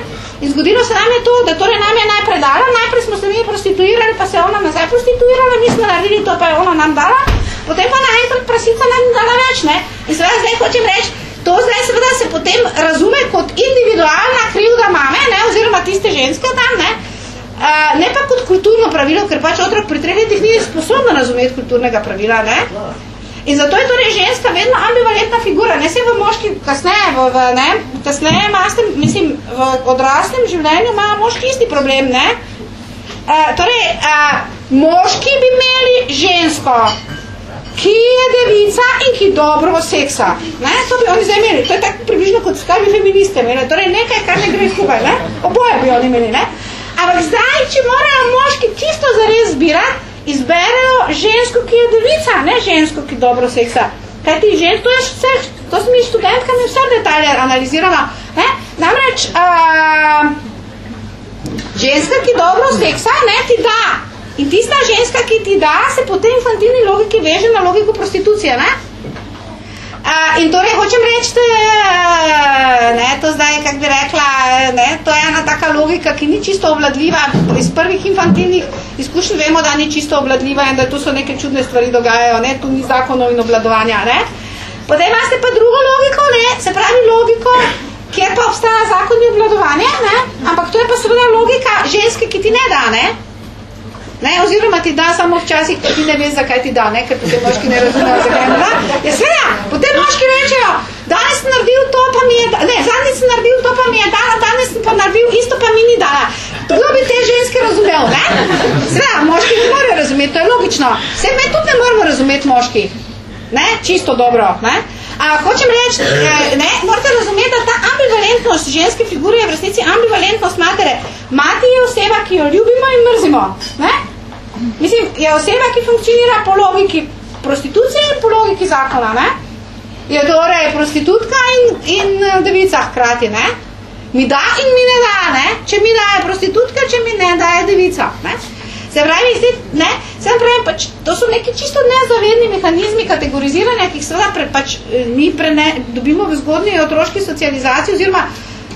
In zgodilo se nam je to, da torej nam je najprej dala, najprej smo se mi prostituirali, pa se ona nazaj prostituirala, mi smo naredili to, pa je ona nam dala, potem pa naenkrat prasica nam dala več. Ne? In seveda zdaj hočem reči, to zdaj seveda se potem razume kot individualna krivda mame, ne? oziroma tiste ženske tam, ne? Uh, ne pa kot kulturno pravilo, ker pač otrok pri treh letih ni sposobno razumeti kulturnega pravila. Ne? In zato je torej ženska vedno ambivalentna figura, ne se v moški, kasneje, v, v, ne, kasneje mastem, mislim, v odraslem življenju ima moški isti problem, ne? Uh, torej, uh, moški bi imeli žensko, ki je devica in ki dobro seksa. Ne? To bi oni zdaj imeli. To je tako približno kot skaj bi feministe imeli. Torej nekaj, kar ne gre skupaj. Ne? Oboje bi oni imeli. Ne? Ampak zdaj, če morajo moški čisto zares zbirati, izberejo žensko, ki je devica, ne žensko, ki dobro seksa. Kaj ti žensko, to je vse, to smo mi študentkami vse detalje analiziramo. Ne? Namreč, uh, ženska, ki dobro seksa, ne ti da. In tista ženska, ki ti da, se po tej infantilni logiki veže na logiko prostitucije, ne? Uh, in torej hočem reči, ne, to zdaj, kak bi rekla, ne, to je ena taka logika, ki ni čisto obvladljiva. Iz prvih infantilnih izkušenj vemo, da ni čisto obvladljiva in da tu so neke čudne stvari dogajajo, ne, tu ni zakonov in obvladovanja. Ne. Potem imate pa drugo logiko, ne, se pravi logiko, kjer pa obstaja zakon in obvladovanje, ne, ampak to je pa seveda logika ženske, ki ti ne da, ne. Ne, oziroma ti da samo včasih, ko ti ne veš, zakaj ti da, ne, ker potem moški ne razumejo, zakaj ne da. Ja, seveda, potem moški rečejo, danes sem naredil to, pa mi je dala, ne, zadnjič sem naredil to, pa mi je dala, danes sem pa naredil isto, pa mi ni dala. Kdo bi te ženske razumel, ne? Seveda, moški ne morajo razumeti, to je logično. Vse me tudi ne moramo razumeti moški. Ne, čisto dobro, ne? A hočem reči, ne, morate razumeti, da ta ambivalentnost ženske figure je v resnici ambivalentnost matere. Mati je oseba, ki jo ljubimo in mrzimo. Ne? Mislim, je oseba, ki funkcionira po logiki prostitucije in po logiki zakona. Ne? Je torej prostitutka in, in devica hkrati. Ne? Mi da in mi ne da. Ne? Če mi da je prostitutka, če mi ne da je devica. Ne? Se pravi, zdaj, ne, se pravi, pač, to so neki čisto nezavedni mehanizmi kategoriziranja, ki jih seveda pre, pač, mi prene, dobimo v zgodnji otroški socializaciji oziroma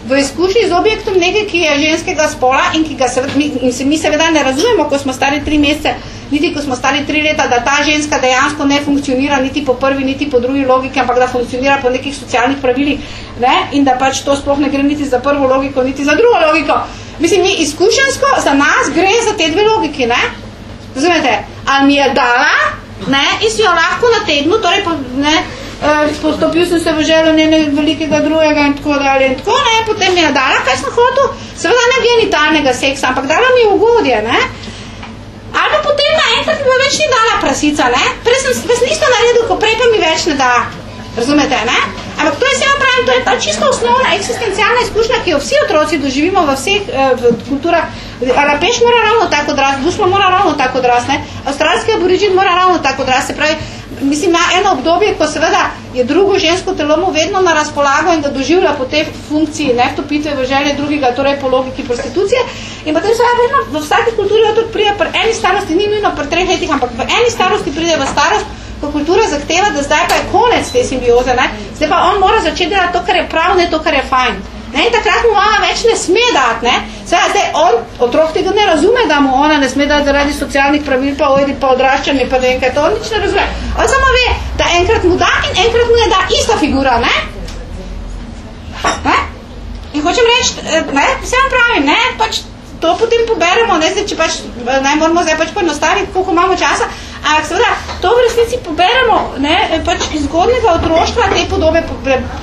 v izkušnji z objektom nekaj, ki je ženskega spola in ki ga mi, in se mi seveda ne razumemo, ko smo stari tri mesece, niti ko smo stari tri leta, da ta ženska dejansko ne funkcionira niti po prvi, niti po drugi logiki, ampak da funkcionira po nekih socialnih pravilih ne, in da pač to sploh ne gre niti za prvo logiko, niti za drugo logiko. Mislim, mi izkušensko za nas gre za te dve logiki, ne? Razumete? Ali mi je dala, ne, in si jo lahko na tednu, torej, ne, postopil sem se v želju njenega velikega drugega in tako dalje in tako, ne, potem mi je dala, kaj sem hotel, seveda ne genitalnega seksa, ampak dala mi je ugodje, ne, ali pa potem naenkrat mi več ni dala prasica, ne, prej sem vas nisto naredil, ko prej pa mi več ne da, razumete, ne, ampak to je se pravim, to je ta čisto osnovna eksistencialna izkušnja, ki jo vsi otroci doživimo v vseh v kulturah, Arapeš mora ravno tako odrasti, Busma mora ravno tako odrasti, ne? Avstralski aboriđin mora ravno tako odrasti, se pravi, mislim, ima eno obdobje, ko seveda je drugo žensko telo mu vedno na razpolago in ga doživlja po tej funkciji neftopitve v želje drugega, torej po logiki prostitucije. In potem seveda vedno v vsaki kulturi otrok pride pri eni starosti, ni nujno pri treh letih, ampak v eni starosti pride v starost, ko kultura zahteva, da zdaj pa je konec te simbioze, ne? zdaj pa on mora začeti delati to, kar je prav, ne to, kar je fajn. Ne, in takrat mu mama več ne sme dati, ne. Seveda, zdaj, on, otrok tega ne razume, da mu ona ne sme dati zaradi socialnih pravil, pa ojdi, pa odraščanje, pa ne enkrat, on nič ne razume. On samo ve, da enkrat mu da in enkrat mu ne da ista figura, ne. Ne? In hočem reči, ne, vse vam pravim, ne, pač to potem poberemo, ne, zdaj, če pač, ne, moramo zdaj pač poenostaviti, koliko imamo časa, ampak seveda, to v resnici poberemo, ne, pač iz zgodnega otroštva te podobe,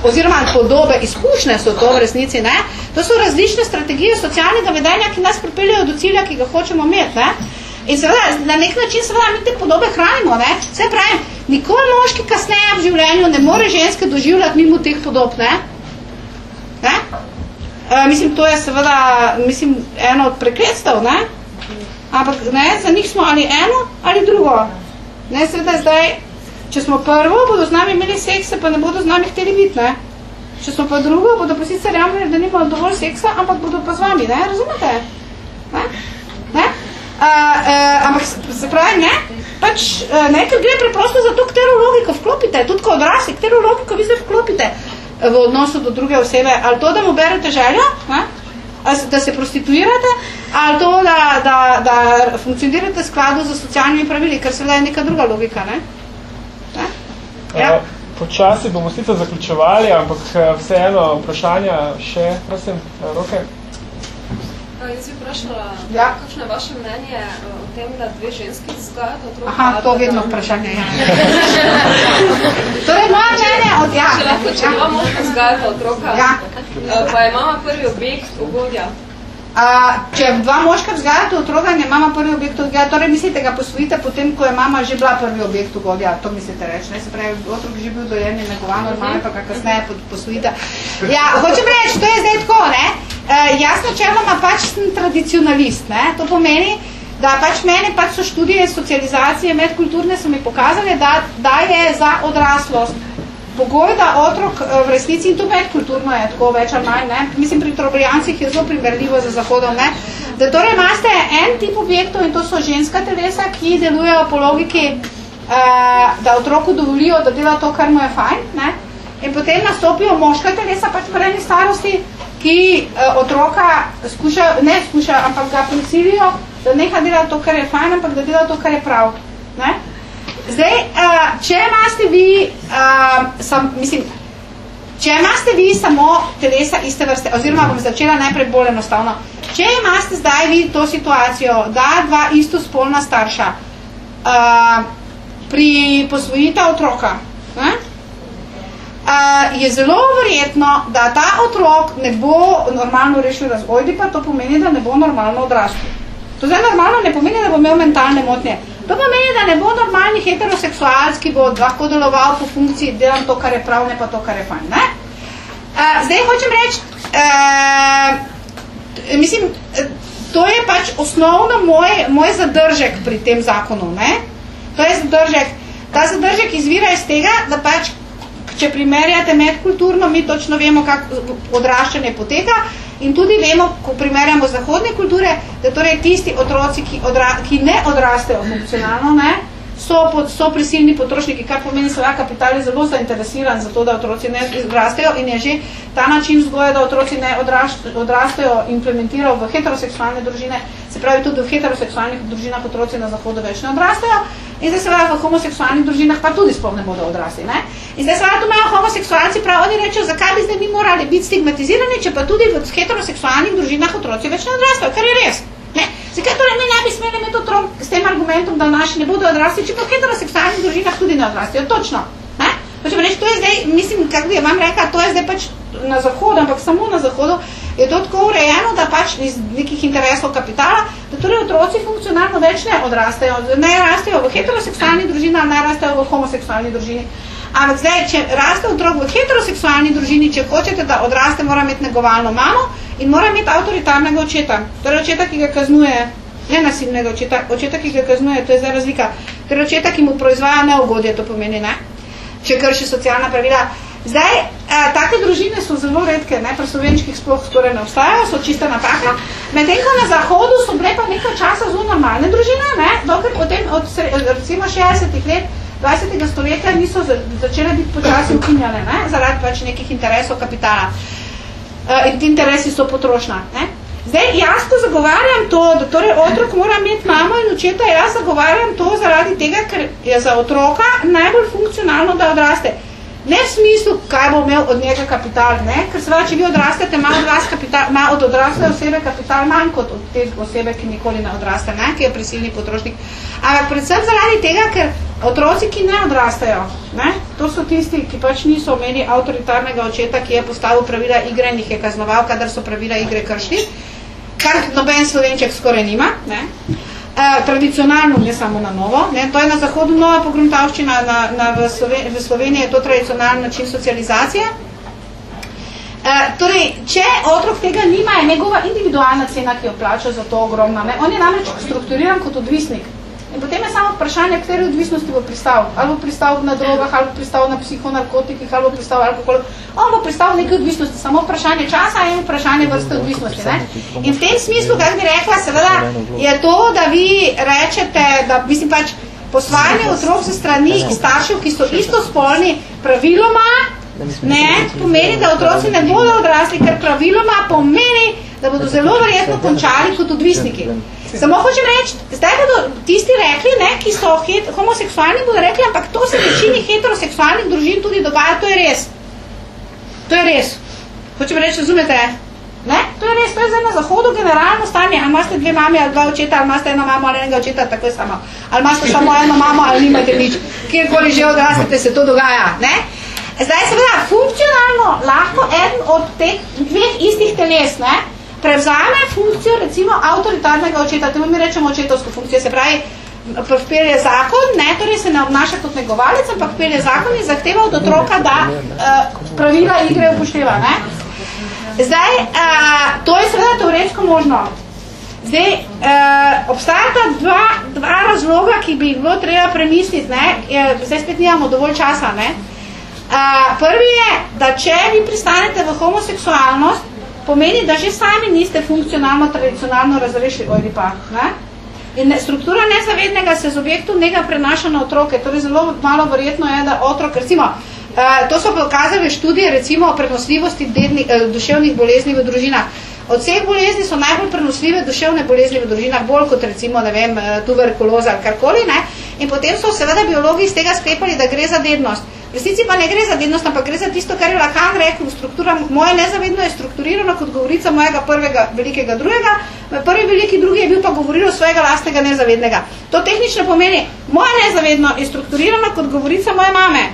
oziroma podobe, izkušnje so to v resnici, ne, to so različne strategije socialnega vedenja, ki nas pripeljajo do cilja, ki ga hočemo imeti, ne. In seveda, na nek način seveda mi te podobe hranimo, ne, vse pravim, nikoli moški kasneje v življenju ne more ženske doživljati mimo teh podob, ne. Ne? Uh, mislim, to je seveda mislim, eno od prekletstev, ne? Ampak ne, za njih smo ali eno ali drugo. Ne, seveda zdaj, če smo prvo, bodo z nami imeli sekse, pa ne bodo z nami hteli biti, ne? Če smo pa drugo, bodo pa sicer jamili, da nimajo dovolj seksa, ampak bodo pa z vami, ne? Razumete? Ne? Ne? Uh, uh, ampak se pravi, ne? Pač, uh, ne, ker gre preprosto za to, katero logiko vklopite, tudi ko odrasli, katero logiko vi zdaj vklopite v odnosu do druge osebe, ali to, da mu berete željo, ne? Da se prostituirate, ali to, da, da, da funkcionirate v skladu za socialnimi pravili, ker seveda je neka druga logika, ne? ne? Ja. Uh, počasi bomo sicer zaključevali, ampak vseeno vprašanja še, prosim, roke. Jaz bi vprašala, ja. kakšno je vaše mnenje o tem, da dve ženski vzgajate otroka? Aha, to vedno vprašanje, ja. torej, moja mnenje od ja. Če lahko, če dva moška vzgajata otroka, ja. pa je mama prvi objekt ugodja. A, če dva moška vzgajate otroka in je mama prvi objekt ugodja, torej mislite ga posvojite potem, ko je mama že bila prvi objekt ugodja, to mislite reči, ne? Se pravi, otrok že bil dojen in negovan, od mame pa ga kasneje posvojite. Ja, hočem reči, to je zdaj tako, ne? Uh, jaz načeloma pač sem tradicionalist, ne? to pomeni, da pač mene pač so študije socializacije medkulturne so mi pokazali, da, da je za odraslost pogoj, da otrok v resnici, in to medkulturno je tako več ali manj, ne? mislim pri trobrijancih je zelo primerljivo za zahodom, ne? da torej imate en tip objektov in to so ženska telesa, ki delujejo po logiki, uh, da otroku dovolijo, da dela to, kar mu je fajn, ne? in potem nastopijo moška telesa pač v eni starosti, ki uh, otroka skušajo, ne skušajo, ampak ga prisilijo, da neha delati to, kar je fajn, ampak da dela to, kar je prav. Ne? Zdaj, uh, če imate vi, uh, sam, mislim, če imate vi samo telesa iste vrste, oziroma bom začela najprej bolj enostavno, če imate zdaj vi to situacijo, da dva istospolna starša uh, pri posvojita otroka, ne? uh, je zelo verjetno, da ta otrok ne bo normalno rešil razvojdi, pa to pomeni, da ne bo normalno odrastel. To zdaj normalno ne pomeni, da bo imel mentalne motnje. To pomeni, da ne bo normalni heteroseksualc, ki bo lahko deloval po funkciji, delam to, kar je prav, ne pa to, kar je fajn. Ne? Uh, zdaj hočem reči, uh, mislim, to je pač osnovno moj, moj zadržek pri tem zakonu. Ne? To je zadržek. Ta zadržek izvira iz tega, da pač če primerjate medkulturno, mi točno vemo, kako odraščanje poteka in tudi vemo, ko primerjamo zahodne kulture, da torej tisti otroci, ki, odra, ki ne odrastejo funkcionalno, ne, so, pod, so prisilni potrošniki, kar pomeni, da kapital je zelo zainteresiran za to, da otroci ne odrastejo in je že ta način vzgoja, da otroci ne odrastejo, implementiral v heteroseksualne družine, se pravi tudi v heteroseksualnih družinah otroci na zahodu več ne odrastejo, In zdaj seveda v homoseksualnih družinah pa tudi sploh ne bodo odrasli. Ne? In zdaj seveda tu imajo homoseksualci prav, oni rečejo, zakaj bi zdaj mi morali biti stigmatizirani, če pa tudi v heteroseksualnih družinah otroci več ne odrastejo, kar je res. Ne? Zakaj torej mi ne bi smeli imeti otrok s tem argumentom, da naši ne bodo odrasli, če pa v heteroseksualnih družinah tudi ne odrastejo. Točno. Ne? Hočem reči, to je zdaj, mislim, kako bi vam rekla, to je zdaj pač na zahodu, ampak samo na zahodu, je to tako urejeno, da pač iz nekih interesov kapitala, da torej otroci funkcionalno več ne odrastejo, ne rastejo v heteroseksualni družini, ali ne rastejo v homoseksualni družini. Ampak zdaj, če raste otrok v heteroseksualni družini, če hočete, da odraste, mora imeti negovalno mamo in mora imeti avtoritarnega očeta. Torej očeta, ki ga kaznuje, ne nasilnega očeta, očeta, ki ga kaznuje, to je zdaj razlika. Torej očeta, ki mu proizvaja neugodje, to pomeni, ne? Če krši socialna pravila. Zdaj, eh, take družine so zelo redke, ne, pri slovenčkih sploh skoraj ne obstajajo, so čista napaka. Medtem ko na zahodu so bile pa nekaj časa zelo normalne družine, ne, dokler potem od recimo 60 let 20. stoletja niso začele biti počasi ukinjale, ne, zaradi pač nekih interesov kapitala. Uh, in ti interesi so potrošna. Ne. Zdaj, jaz ko zagovarjam to, da torej otrok mora imeti mamo in očeta, jaz zagovarjam to zaradi tega, ker je za otroka najbolj funkcionalno, da odraste. Ne v smislu, kaj bo imel od njega kapital, ne? ker seveda, če vi odrastete, ima od, kapital, ima od odrasle osebe kapital manj kot od te osebe, ki nikoli ne odraste, ne? ki je prisilni potrošnik. Ampak predvsem zaradi tega, ker otroci, ki ne odrastajo, ne? to so tisti, ki pač niso imeli avtoritarnega očeta, ki je postavil pravila igre in jih je kaznoval, kadar so pravila igre kršli, kar noben slovenček skoraj nima. Ne? Uh, tradicionalno, ne samo na novo. Ne? To je na zahodu nova pogruntavščina, na, na, v, Sloven v Sloveniji je to tradicionalni način socializacije. Uh, torej, če otrok tega nima, je njegova individualna cena, ki jo plača za to ogromna. Ne? On je namreč strukturiran kot odvisnik. In potem je samo vprašanje, kateri odvisnosti bo pristal. Ali bo pristal na drogah, ali bo pristal na psihonarkotikih, ali bo pristal alkohol. On bo pristal v neki odvisnosti. Samo vprašanje časa in vprašanje vrste odvisnosti. Ne? In v tem smislu, kak bi rekla, seveda, je to, da vi rečete, da mislim pač posvajanje otrok se strani staršev, ki so istospolni, praviloma Ne, pomeni, da otroci ne bodo odrasli, ker praviloma pomeni, da bodo zelo verjetno končali kot odvisniki. Samo hočem reči, zdaj bodo tisti rekli, ne, ki so het, homoseksualni, bodo rekli, ampak to se večini heteroseksualnih družin tudi dogaja, to je res. To je res. Hočem reči, razumete? Ne? To je res, to je zdaj na zahodu generalno stanje. Ali imate dve mami ali dva očeta, ali imate eno mamo ali enega očeta, tako je samo. Ali imate samo eno mamo ali nimate nič. Kjerkoli že odrastete, se to dogaja. Ne? Zdaj, seveda, funkcionalno lahko eden od teh dveh istih teles ne, prevzame funkcijo, recimo, avtoritarnega očeta, temu mi rečemo očetovsko funkcijo, se pravi, pelje zakon, ne, torej se ne obnaša kot negovalec, ampak pelje zakon in zahteva od otroka, da uh, pravila igre upošteva. Ne. Zdaj, uh, to je seveda teoretsko možno. Zdaj, uh, obstajata dva, dva razloga, ki bi bilo treba premisliti, ne, zdaj spet nimamo dovolj časa, ne, prvi je, da če vi pristanete v homoseksualnost, pomeni, da že sami niste funkcionalno, tradicionalno razrešili ojripa. Ne? In ne, struktura nezavednega se z objektu njega prenaša na otroke. Torej zelo malo verjetno je, da otrok, recimo, uh, to so pokazali študije recimo o prenosljivosti dedni, uh, duševnih bolezni v družinah. Od vseh bolezni so najbolj prenosljive duševne bolezni v družinah, bolj kot recimo, ne vem, tuberkuloza ali karkoli, ne? In potem so seveda biologi iz tega sklepali, da gre za dednost. Resnici pa ne gre za dednost, ampak gre za tisto, kar je Lacan rekel, struktura, moje nezavedno je strukturirano kot govorica mojega prvega velikega drugega, prvi veliki drugi je bil pa govorilo svojega lastnega nezavednega. To tehnično pomeni, moje nezavedno je strukturirano kot govorica moje mame.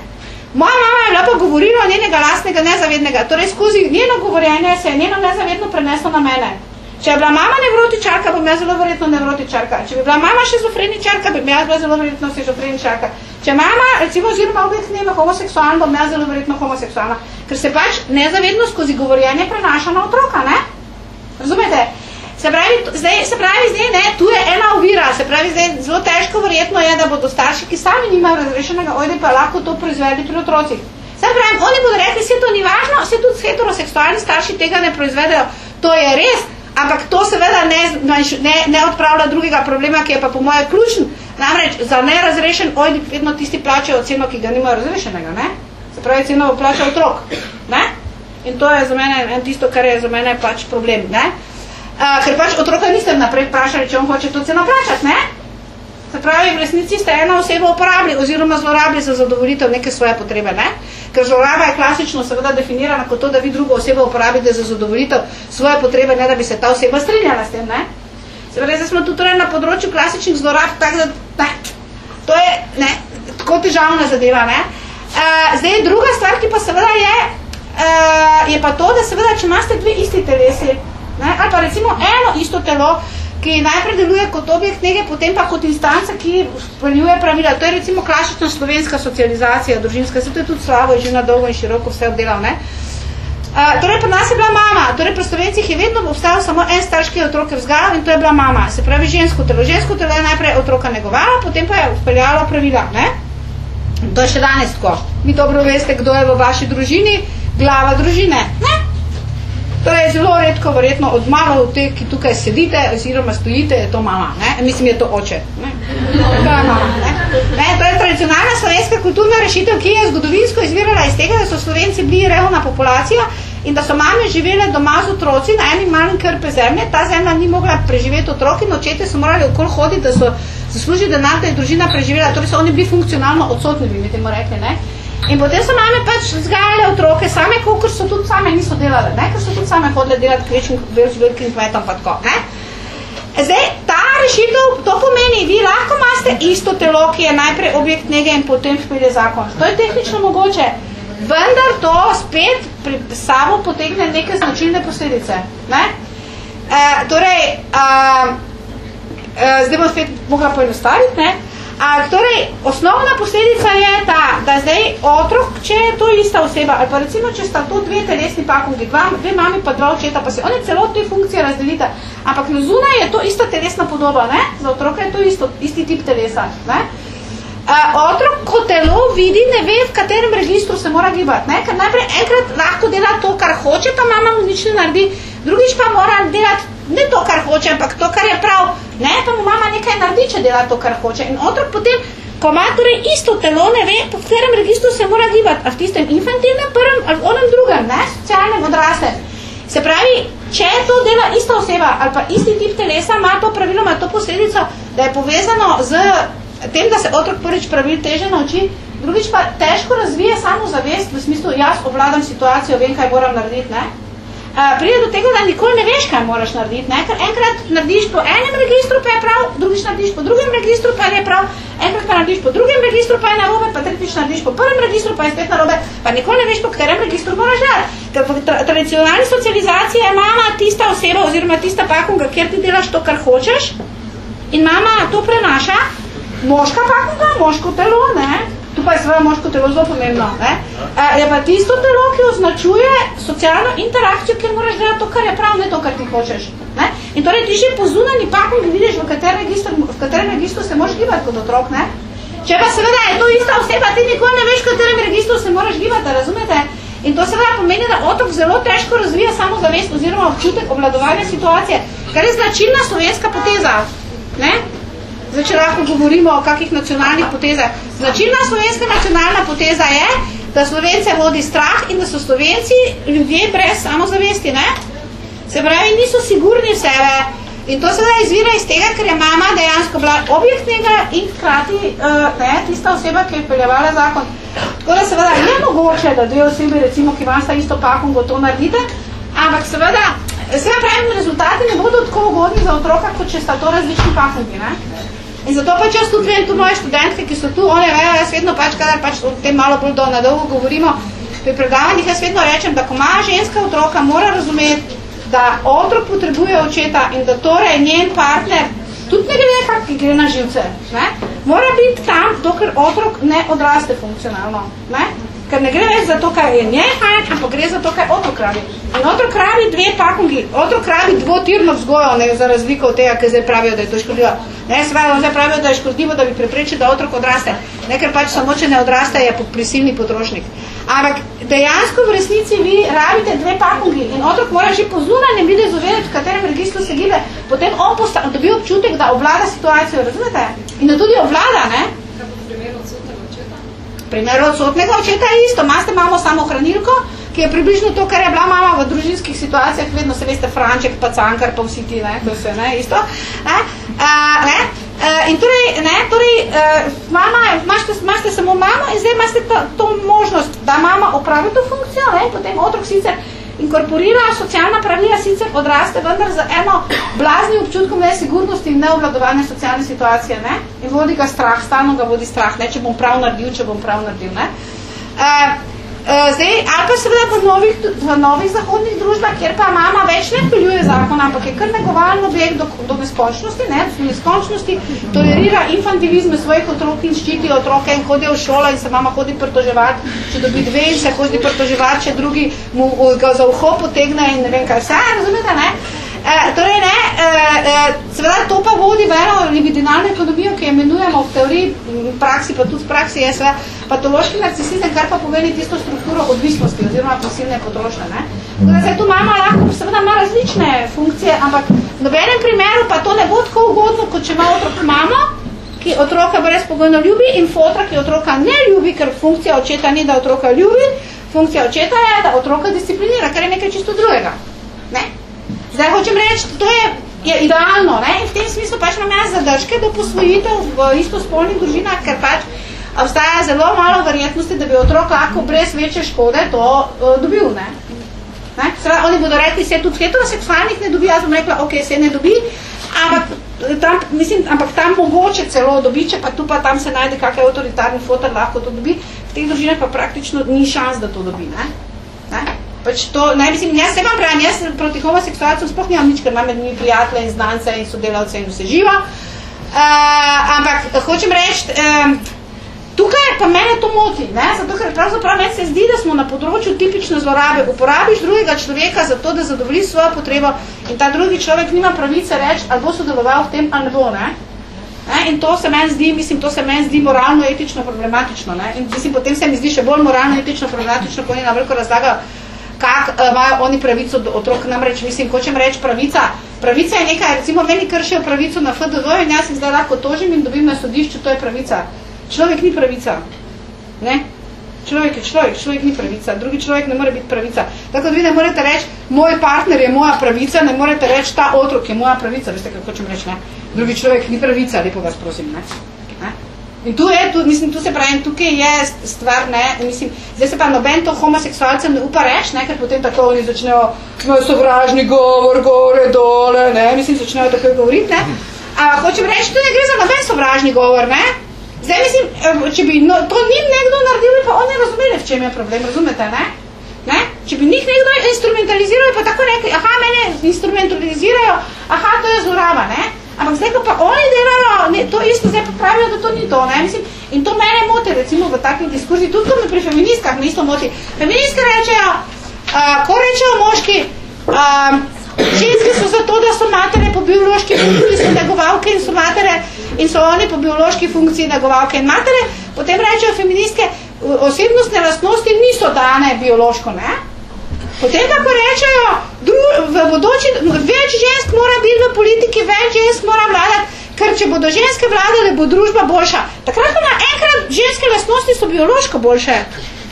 Moja mama je bila pa govorila njenega lastnega nezavednega, torej skozi njeno govorjenje se je njeno nezavedno preneslo na mene. Če je bila mama nevrotičarka, bom jaz zelo verjetno nevrotičarka. Če bi bila mama šizofreničarka, bi jaz bila zelo verjetno šizofreničarka. Če mama, recimo, oziroma objekt nema homoseksualna, bom jaz zelo verjetno homoseksualna. Ker se pač nezavedno skozi govorjenje prenaša na otroka, ne? Razumete? Se pravi, zdaj, se pravi, zdaj, ne, tu je ena ovira, se pravi, zdaj, zelo težko verjetno je, da bodo starši, ki sami nimajo razrešenega ojde, pa lahko to proizvedi pri otrocih. Se pravi, oni bodo rekli, se to ni važno, se tudi heteroseksualni starši tega ne proizvedejo. To je res, Ampak to seveda ne, ne, ne odpravlja drugega problema, ki je pa po moje ključen. Namreč za nerazrešen ojnik vedno tisti plačajo ceno, ki ga nimajo razrešenega. Ne? Se pravi, ceno bo plačal otrok. Ne? In to je za mene en tisto, kar je za mene pač problem. Ne? A, ker pač otroka niste naprej vprašali, če on hoče to ceno plačati. Ne? Se pravi, v resnici ste ena oseba uporabili oziroma zlorabili za zadovoljitev neke svoje potrebe. Ne? Ker zloraba je klasično seveda definirana kot to, da vi drugo osebo uporabite za zadovoljitev svoje potrebe, ne da bi se ta oseba strinjala s tem. Ne? Se pravi, zdaj smo tu torej na področju klasičnih zlorab, tako da ne, to je ne, tako težavna zadeva. Ne? Uh, zdaj, druga stvar, ki pa seveda je, uh, je pa to, da seveda, če imate dve isti telesi, ne, ali pa recimo eno isto telo, ki najprej deluje kot objekt nege, potem pa kot instanca, ki speljuje pravila. To je recimo klasična slovenska socializacija, družinska, se to je tudi slavo, je že na dolgo in široko vse obdelal, ne? Uh, torej, pri nas je bila mama, torej pri Slovencih je vedno obstajal samo en starš, ki je otroke vzgajal in to je bila mama, se pravi žensko telo. Žensko telo je najprej otroka negovalo, potem pa je vpeljalo pravila, ne? To je še danes tako. Vi dobro veste, kdo je v vaši družini, glava družine, ne? Torej, zelo redko, verjetno od malo od teh, ki tukaj sedite oziroma stojite, je to mama, ne? Mislim, je to oče, ne? To je mama, ne? ne? To je tradicionalna slovenska kulturna rešitev, ki je zgodovinsko izvirala iz tega, da so Slovenci bili revna populacija in da so mame živele doma z otroci na enim malem krpe zemlje, ta zemlja ni mogla preživeti otroki, in očete so morali okoli hoditi, da so zaslužili denar, da je družina preživela, torej so oni bili funkcionalno odsotni, bi mi temu rekli, ne? In potem so mame pač vzgajale otroke same, kot so tudi same niso delale, ne? ker so tudi same hodile delati k večjim, velikim kmetom pa tako. Ne? Zdaj, ta rešitev, to pomeni, vi lahko imate isto telo, ki je najprej objekt nege in potem vpelje zakon. To je tehnično mogoče, vendar to spet pri sabo potegne neke značilne posledice. Ne? E, torej, a, a, zdaj bom spet mogla poenostaviti, ne? A, torej, osnovna posledica je ta, da zdaj otrok, če je to ista oseba, ali pa recimo, če sta to dve telesni pakungi, dva, dve mami pa dva očeta, pa se oni celo te funkcije razdelita, ampak na zunaj je to ista telesna podoba, ne? Za otroka je to isto, isti tip telesa, ne? A, otrok, ko telo vidi, ne ve, v katerem registru se mora gibati, ne? Ker najprej enkrat lahko dela to, kar hoče, pa mama mu nič ne naredi, drugič pa mora delati ne to, kar hoče, ampak to, kar je prav, ne, pa mu mama nekaj naredi, če dela to, kar hoče. In otrok potem, ko ima torej isto telo, ne ve, po katerem registru se mora gibati, a v tistem infantilnem prvem, ali v onem drugem, ne, socialnem odrastem. Se pravi, če to dela ista oseba ali pa isti tip telesa, ima to praviloma to posledico, da je povezano z tem, da se otrok prvič pravil teže nauči, drugič pa težko razvije samo zavest, v smislu, jaz obvladam situacijo, vem, kaj moram narediti, ne pride do tega, da nikoli ne veš, kaj moraš narediti. Ne? Ker enkrat narediš po enem registru, pa je prav, drugič narediš po drugem registru, pa je prav, enkrat pa narediš po drugem registru, pa je narobe, pa tretjič narediš po prvem registru, pa je spet narobe, pa nikoli ne veš, po katerem registru moraš delati. Ker v tra tradicionalni socializaciji je mama tista oseba oziroma tista pakunga, kjer ti delaš to, kar hočeš in mama to prenaša, moška pakunga, moško telo, ne? Tu pa je seveda moško telo zelo pomembno, ne? Uh, je pa tisto telo, ki označuje socialno interakcijo, kjer moraš delati to, kar je prav, ne to, kar ti hočeš. Ne? In torej ti že po zunanji pakom vidiš, v katerem registru, v katerem registru se moraš gibati kot otrok, ne? Če pa seveda je to ista oseba, ti nikoli ne veš, v katerem registru se moraš gibati, razumete? In to seveda pomeni, da otrok zelo težko razvija samozavest oziroma občutek obladovanja situacije, kar je značilna slovenska poteza. Ne? Zdaj, če lahko govorimo o kakih nacionalnih potezah. Značilna slovenska nacionalna poteza je, da Slovence vodi strah in da so Slovenci ljudje brez samozavesti. Ne? Se pravi, niso sigurni sebe. In to seveda izvira iz tega, ker je mama dejansko bila objektnega in hkrati uh, ne, tista oseba, ki je peljevala zakon. Tako da seveda je mogoče, da dve osebi, recimo, ki sta isto pakom, bo to naredite, ampak seveda, seveda pravim, rezultati ne bodo tako ugodni za otroka, kot če sta to različni pakongi. Ne? In zato pač jaz tudi vem, tu moje študentke, ki so tu, one vejo, jaz vedno pač, kadar pač o tem malo bolj do nadolgo govorimo, pri predavanjih jaz vedno rečem, da ko ima ženska otroka, mora razumeti, da otrok potrebuje očeta in da torej njen partner tudi ne gre kak, ki gre na živce. Ne? Mora biti tam, dokler otrok ne odraste funkcionalno. Ne? Ker ne gre več za to, kaj je njej hajn, ampak gre za to, kaj otrok rabi. In otrok rabi dve pakungi, otrok rabi dvotirno vzgojo, ne za razliko od tega, ker zdaj pravijo, da je to škodljivo. Ne, spravijo, zdaj pravijo, da je škodljivo, da bi preprečil, da otrok odraste. Ne, ker pač samo, če ne odraste, je prisilni potrošnik. Ampak dejansko v resnici vi rabite dve pakungi in otrok mora že po zunanjem videzu vedeti, v katerem registru se gibe, potem on dobi občutek, da obvlada situacijo, razumete? In da tudi obvlada, ne? Primeru odsotnega očeta je isto. Maste imamo samo hranilko, ki je približno to, kar je bila mama v družinskih situacijah, vedno se veste, Franček, pa Cankar, pa vsi ti, ne, to se, ne, isto. Ne? A, ne? A, in torej, ne, torej, uh, mama, imate, imate samo mamo in zdaj imate to, to možnost, da mama opravi to funkcijo, ne, potem otrok sicer inkorporira socialna pravila, sicer odraste, vendar za eno blazni občutkom nesigurnosti in neobvladovanja socialne situacije, ne? In vodi ga strah, stalno ga vodi strah, ne? Če bom prav naredil, če bom prav naredil, ne? Uh, zdaj, ali pa seveda v novih, v novih zahodnih družbah, kjer pa mama več ne peljuje zakon, ampak je kar negovalen objekt do, do neskončnosti, ne, do neskončnosti, tolerira infantilizme svojih otrok in ščiti otroke in hodijo v šolo in se mama hodi pritoževati, če dobi dve in se hodi pritoževati, če drugi mu ga za uho potegne in ne vem kaj vse, razumete, ne? E, torej ne, e, e, seveda to pa vodi v eno libidinalno ekonomijo, ki jo imenujemo v teoriji, v praksi, pa tudi v praksi je seveda patološki narcisizem, kar pa pomeni tisto strukturo odvisnosti oziroma pasilne potrošnje. Ne? Torej, zdaj tu mama lahko seveda ima različne funkcije, ampak v nobenem primeru pa to ne bo tako ugodno, kot če ima otrok mamo, ki otroka brezpogojno ljubi in fotra, ki otroka ne ljubi, ker funkcija očeta ni, da otroka ljubi, funkcija očeta je, da otroka disciplinira, kar je nekaj čisto drugega. Ne? Zdaj hočem reči, to je, je idealno, ne? In v tem smislu pač imam jaz zadržke do posvojitev v istospolnih družinah, ker pač obstaja zelo malo verjetnosti, da bi otrok lahko brez večje škode to uh, dobil, ne? Ne? Seveda, oni bodo rekli, se tudi heteroseksualnih ne dobi, jaz bom rekla, ok, se ne dobi, ampak tam, mislim, ampak tam mogoče celo dobi, če pa tu pa tam se najde kakaj avtoritarni fotor, lahko to dobi, v teh družinah pa praktično ni šans, da to dobi, ne? ne? Pač to, ne, mislim, jaz se vam pravim, jaz proti homoseksualcem sploh nimam nič, ker imam med njimi prijatelje in znance in sodelavce in vse živo. Uh, ampak hočem reči, um, tukaj pa mene to moti, ne? zato ker pravzaprav meni se zdi, da smo na področju tipične zlorabe. Uporabiš drugega človeka za to, da zadovolji svojo potrebo in ta drugi človek nima pravice reči, ali bo sodeloval v tem, ali ne bo. Ne? Ne? In to se meni zdi, mislim, to se meni zdi moralno, etično, problematično. Ne? In mislim, potem se mi zdi še bolj moralno, etično, problematično, ko oni na veliko razlagajo, kak uh, imajo oni pravico do otrok, namreč, mislim, hočem reči pravica. Pravica je nekaj, recimo, meni kršijo pravico na FDV in jaz se zdaj lahko tožim in dobim na sodišču, to je pravica. Človek ni pravica. Ne? Človek je človek, človek ni pravica, drugi človek ne more biti pravica. Tako da vi ne morete reči, moj partner je moja pravica, ne morete reči, ta otrok je moja pravica, veste, kako hočem reči, ne? Drugi človek ni pravica, lepo vas prosim, ne? ne? In tu je, tu, mislim, tu se pravi, tukaj je stvar, ne, mislim, zdaj se pa noben to homoseksualcem ne upa reči, ne, ker potem tako oni začnejo, no, sovražni govor, gore, dole, ne, mislim, začnejo tako govoriti, ne. A hočem reči, tu ne gre za noben sovražni govor, ne. Zdaj mislim, če bi no, to njim nekdo naredil, pa oni razumeli, v čem je problem, razumete, ne? ne? Če bi njih nekdo instrumentaliziral, pa tako rekli, aha, mene instrumentalizirajo, aha, to je zloraba, ne? Ampak zdaj, ko pa oni delajo, ne, to isto zdaj pa pravijo, da to ni to, ne? Mislim, in to mene moti, recimo, v takih diskurzih, tudi ko me pri feministkah me isto moti. Feministke rečejo, uh, ko rečejo moški, uh, ženske so zato, da so matere po biološki funkciji, so negovalke in so matere, in so oni po biološki funkciji negovalke in matere, potem rečejo feministke, osebnostne lastnosti niso dane biološko, ne? Potem tako rečejo, v bodoči, več žensk mora biti v politiki, več žensk mora vladati, ker če bodo ženske vladale, bo družba boljša. Takrat pa enkrat ženske lastnosti so biološko boljše.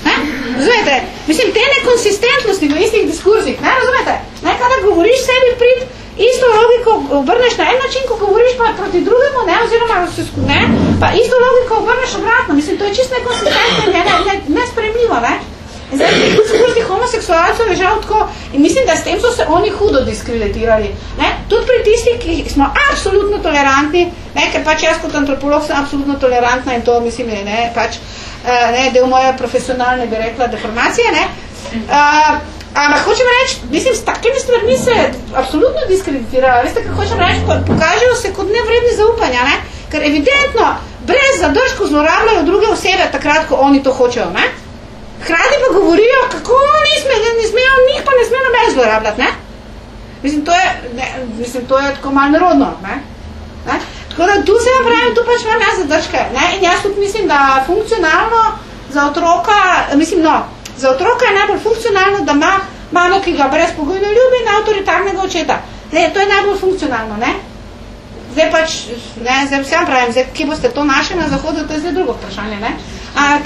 Ne? Razumete? Mislim, te nekonsistentnosti v istih diskurzih, ne razumete? Ne, kada govoriš sebi prid, isto logiko obrneš na en način, ko govoriš pa proti drugemu, ne, oziroma ne, pa isto logiko obrneš obratno. Mislim, to je čisto nekonsistentno in ne, ne, ne, nespremljivo, ne? In zdaj, diskurzi homoseksualcev je žal tako in mislim, da s tem so se oni hudo diskreditirali. Ne? Tudi pri tistih, ki smo absolutno tolerantni, ne? ker pač jaz kot antropolog sem absolutno tolerantna in to mislim je ne? pač uh, ne, del moje profesionalne, bi rekla, deformacije. Ne? Uh, ampak hočem reči, mislim, s takimi stvarmi se absolutno diskreditirajo. Veste, kaj hočem reči, pokažejo se kot nevredni zaupanja, ne? ker evidentno brez zadržku zlorabljajo druge osebe takrat, ko oni to hočejo. Ne? Hrati pa govorijo, kako oni sme, ne smejo, njih pa ne smejo noben zlorabljati, ne? Mislim, to je, ne, mislim, to je tako malo narodno, ne? ne? Tako da tu se vam pravim, tu pač imam jaz zadržke, ne? In jaz tudi mislim, da funkcionalno za otroka, mislim, no, za otroka je najbolj funkcionalno, da ima mamo, ki ga brezpogojno ljubi in avtoritarnega očeta. Ne, to je najbolj funkcionalno, ne? Zdaj pač, ne, zdaj vsem pravim, zdaj, kje boste to našli na zahodu, to je zdaj drugo vprašanje, ne? A,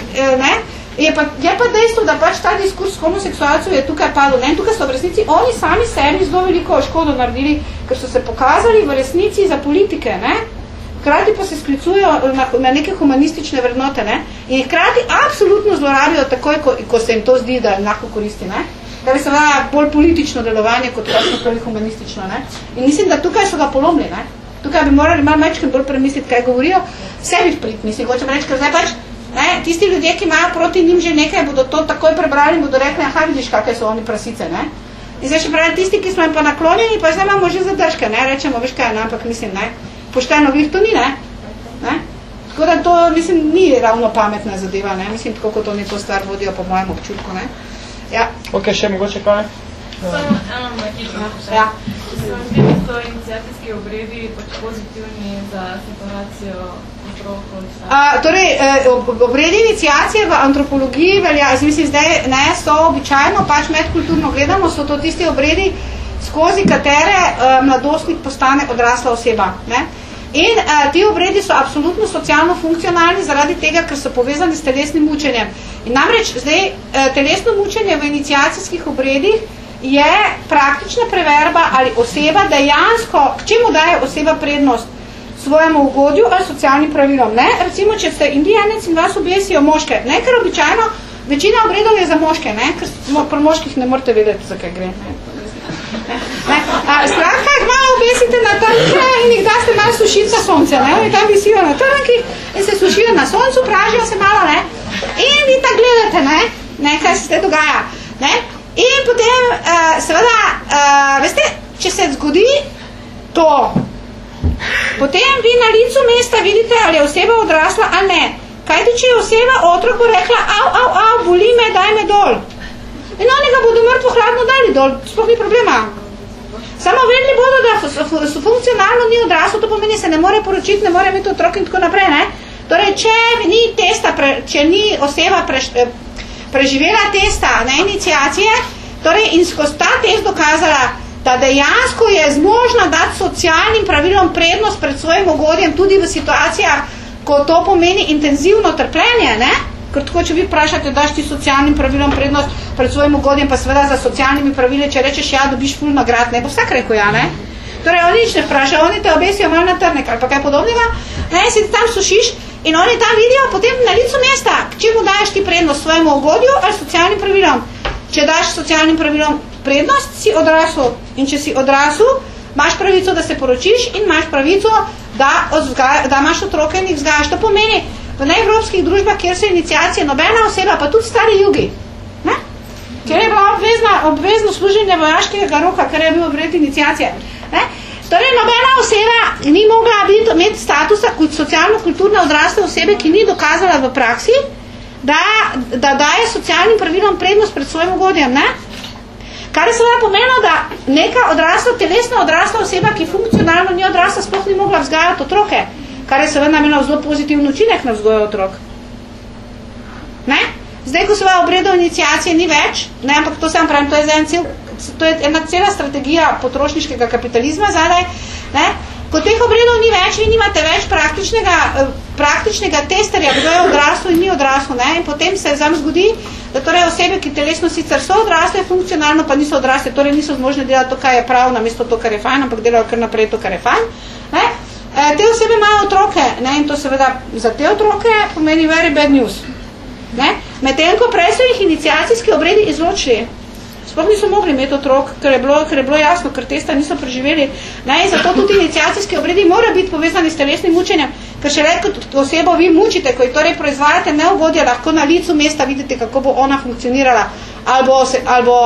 ne? Je pa, je pa dejstvo, da pač ta diskurs homoseksualcev je tukaj padel. Ne? Tukaj so v resnici oni sami sebi zelo veliko škodo naredili, ker so se pokazali v resnici za politike. Ne? Hkrati pa se sklicujo na, na neke humanistične vrednote. Ne? In hkrati absolutno zlorabijo takoj, ko, ko se jim to zdi, da lahko koristi. Ne? Kar je seveda bolj politično delovanje, kot kakšno pravi humanistično. Ne? In mislim, da tukaj so ga polomli. Ne? Tukaj bi morali malo mečkrat bolj premisliti, kaj govorijo. Sebi vprit, mislim, hočem reči, ker zdaj pač Ne? Tisti ljudje, ki imajo proti njim že nekaj, bodo to takoj prebrali in bodo rekli, aha, vidiš, kakve so oni prasice. Ne? In zdaj še pravi, tisti, ki smo jim pa naklonjeni, pa zdaj imamo že zadržke, ne? rečemo, veš kaj, ne? ampak mislim, ne? pošteno glih to ni, ne? ne? Tako da to, mislim, ni ravno pametna zadeva, ne? mislim, tako kot oni to stvar vodijo po mojem občutku. Ne? Ja. Ok, še mogoče kaj? Samo eno magično vprašanje. Ja. Se vam zdi, da so inicijacijski obredi pač pozitivni za separacijo Uh, torej, eh, obredi inicijacije v antropologiji velja, mislim, zdaj ne so običajno, pač medkulturno gledamo, so to tisti obredi, skozi katere uh, mladostnik postane odrasla oseba. Ne? In uh, ti obredi so absolutno socialno funkcionalni zaradi tega, ker so povezani s telesnim mučenjem. In namreč zdaj uh, telesno mučenje v inicijacijskih obredih je praktična preverba ali oseba dejansko, k čemu daje oseba prednost? svojemu ugodju ali socialnim pravilom. Ne? Recimo, če ste indijanec in vas obesijo moške, ne? ker običajno večina obredov je za moške, ne? ker pri moških ne morate vedeti, za kaj gre. Ne? Ne? Skratka, jih malo obesite na trnke in jih daste malo sušiti za sonce. Ne? Oni tam visijo na trnki in se sušijo na soncu, pražijo se malo. Ne? In vi tako gledate, ne? Ne, kaj se te dogaja. Ne? In potem, uh, seveda, uh, veste, če se zgodi to, Potem vi na licu mesta vidite, ali je oseba odrasla ali ne. Kaj ti, če je oseba, otrok bo rekla, au, au, au, boli me, daj me dol. In oni ga bodo mrtvo hladno dali dol, sploh ni problema. Samo vedeli bodo, da so funkcionalno ni odraslo, to pomeni, se ne more poročiti, ne more imeti otrok in tako naprej. Ne? Torej, če ni testa, pre, če ni oseba pre, eh, preživela testa na inicijacije, torej in skozi ta test dokazala, da dejansko je zmožna dati socialnim pravilom prednost pred svojim ugodjem tudi v situacijah, ko to pomeni intenzivno trpljenje, ne? Ker tako, če vi vprašate, daš ti socialnim pravilom prednost pred svojim ugodjem, pa seveda za socialnimi pravili, če rečeš ja, dobiš ful nagrad, ne bo vsak rekel ja, ne? Torej, oni nič ne vprašajo, oni te obesijo malo na trnek ali pa kaj podobnega, ne, si tam sušiš in oni tam vidijo potem na licu mesta, če mu daješ ti prednost svojemu ugodju ali socialnim pravilom. Če daš socialnim pravilom prednost, si odrasel. In če si odrasel, imaš pravico, da se poročiš in imaš pravico, da, odzgaj, da imaš otroke in jih vzgajaš. To pomeni, v neevropskih družbah, kjer so inicijacije, nobena oseba, pa tudi stari jugi, ne? kjer je bila obvezna, obvezno služenje vojaškega roka, ker je bil vred inicijacije. Ne? Torej, nobena oseba ni mogla biti, imeti statusa kot socialno-kulturne odrasle osebe, ki ni dokazala v praksi, da, da daje socialnim pravilom prednost pred svojim ugodjem. Ne? Kar je seveda pomenilo, da neka odrasla, telesna odrasla oseba, ki funkcionalno ni odrasla, sploh ni mogla vzgajati otroke, kar je seveda imelo zelo pozitivno učinek na vzgojo otrok. Ne? Zdaj, ko seveda obredov inicijacije ni več, ne, ampak to sam pravim, to je, cel, to je ena cela strategija potrošniškega kapitalizma zadaj, ne, Ko teh obredov ni več, vi nimate več praktičnega, eh, praktičnega testerja, kdo je odrasel in ni odrasel. Ne? In potem se zam zgodi, da torej osebe, ki telesno sicer so odrasle, funkcionalno pa niso odrasle, torej niso zmožne delati to, kar je prav, namesto to, kar je fajn, ampak delajo kar naprej to, kar je fajn. Ne? E, te osebe imajo otroke ne? in to seveda za te otroke pomeni very bad news. Medtem, ko prej so jih iniciacijski obredi izločili, sploh niso mogli imeti otrok, ker je bilo, ker je bilo jasno, ker testa niso preživeli. Ne, in zato tudi iniciacijski obredi mora biti povezani s telesnim mučenjem, ker še več osebo vi mučite, ko jo torej proizvajate neugodje, lahko na licu mesta vidite, kako bo ona funkcionirala, ali bo, se, ali bo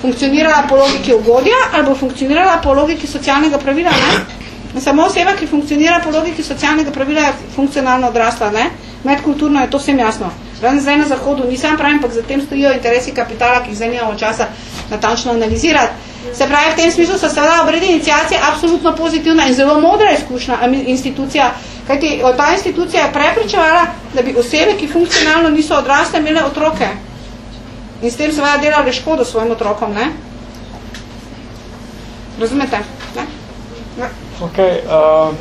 funkcionirala po logiki ugodja, ali bo funkcionirala po logiki socialnega pravila. Ne? Samo oseba, ki funkcionira po logiki socialnega pravila, je funkcionalno odrasla. Ne? Medkulturno je to vsem jasno. Zdaj, zdaj na zahodu nisem pravim, ampak za tem stojijo interesi kapitala, ki jih zdaj nimamo časa natančno analizirati. Se pravi, v tem smislu so seveda obredi inicijacije absolutno pozitivna in zelo modra izkušnja institucija, kajti ta institucija je prepričevala, da bi osebe, ki funkcionalno niso odrasle, imele otroke. In s tem seveda delali škodo svojim otrokom, ne? Razumete? Ne? Ne? Ok, uh,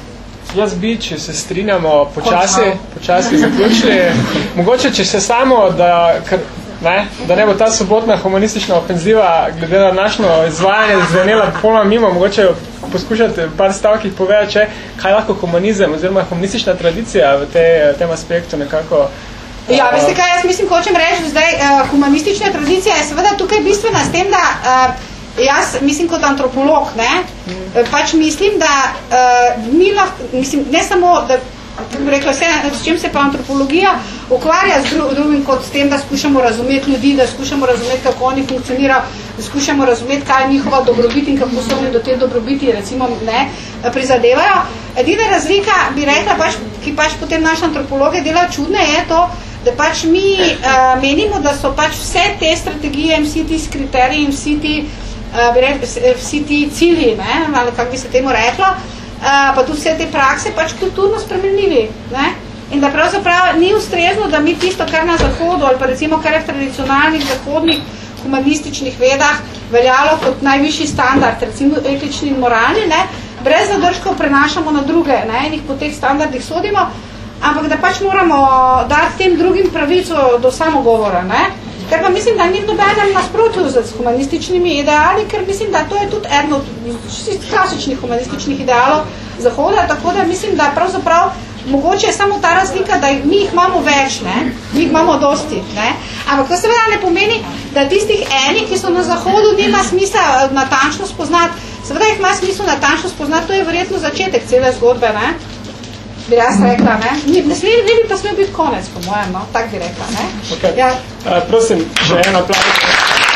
Jaz bi, če se strinjamo, počasi, počasi zaključili. Mogoče, če se samo, da, kar, ne, da ne bo ta sobotna humanistična ofenziva, glede na našno izvajanje, zvenela polno mimo, mogoče poskušati par stavkih povedati, če, kaj lahko humanizem oziroma humanistična tradicija v te, tem aspektu nekako Ja, veste kaj, jaz mislim, hočem reči, zdaj, uh, humanistična tradicija je seveda tukaj bistvena s tem, da uh, jaz mislim kot antropolog, ne, mm. pač mislim, da uh, mi lahko, mislim, ne samo, da rekla se, s čim se pa antropologija ukvarja z dru drugim kot s tem, da skušamo razumeti ljudi, da skušamo razumeti, kako oni funkcionirajo, da skušamo razumeti, kaj je njihova dobrobit in kako so oni do te dobrobiti, recimo, ne, prizadevajo. Edina razlika, bi rekla, pač, ki pač potem naš antropologe dela čudne, je to, da pač mi uh, menimo, da so pač vse te strategije, vsi ti kriteriji in vsi ti uh, uh, bi rekli, vsi ti cilji, ne, ali kako bi se temu reklo, uh, pa tudi vse te prakse pač kulturno spremenljivi. Ne? In da pravzaprav ni ustrezno, da mi tisto, kar na zahodu, ali pa recimo kar je v tradicionalnih zahodnih humanističnih vedah veljalo kot najvišji standard, recimo etični in moralni, ne, brez zadržkov prenašamo na druge ne, in jih po teh standardih sodimo, ampak da pač moramo dati tem drugim pravico do samogovora. Ne. Ker pa mislim, da ni nobenem nasprotju z humanističnimi ideali, ker mislim, da to je tudi eno od klasičnih humanističnih idealov Zahoda, tako da mislim, da pravzaprav mogoče je samo ta razlika, da mi jih imamo več, ne? mi jih imamo dosti. Ne? Ampak to seveda ne pomeni, da tistih eni, ki so na Zahodu, nima smisla eh, natančno spoznati. Seveda jih ima smisla natančno spoznati, to je verjetno začetek cele zgodbe. Ne? Bi jaz rekla, ne? Ne, ne, ne bi pa smel biti konec, po mojem, no? Tak bi rekla, ne? Okay. Ja. Uh, prosim, še eno plavo.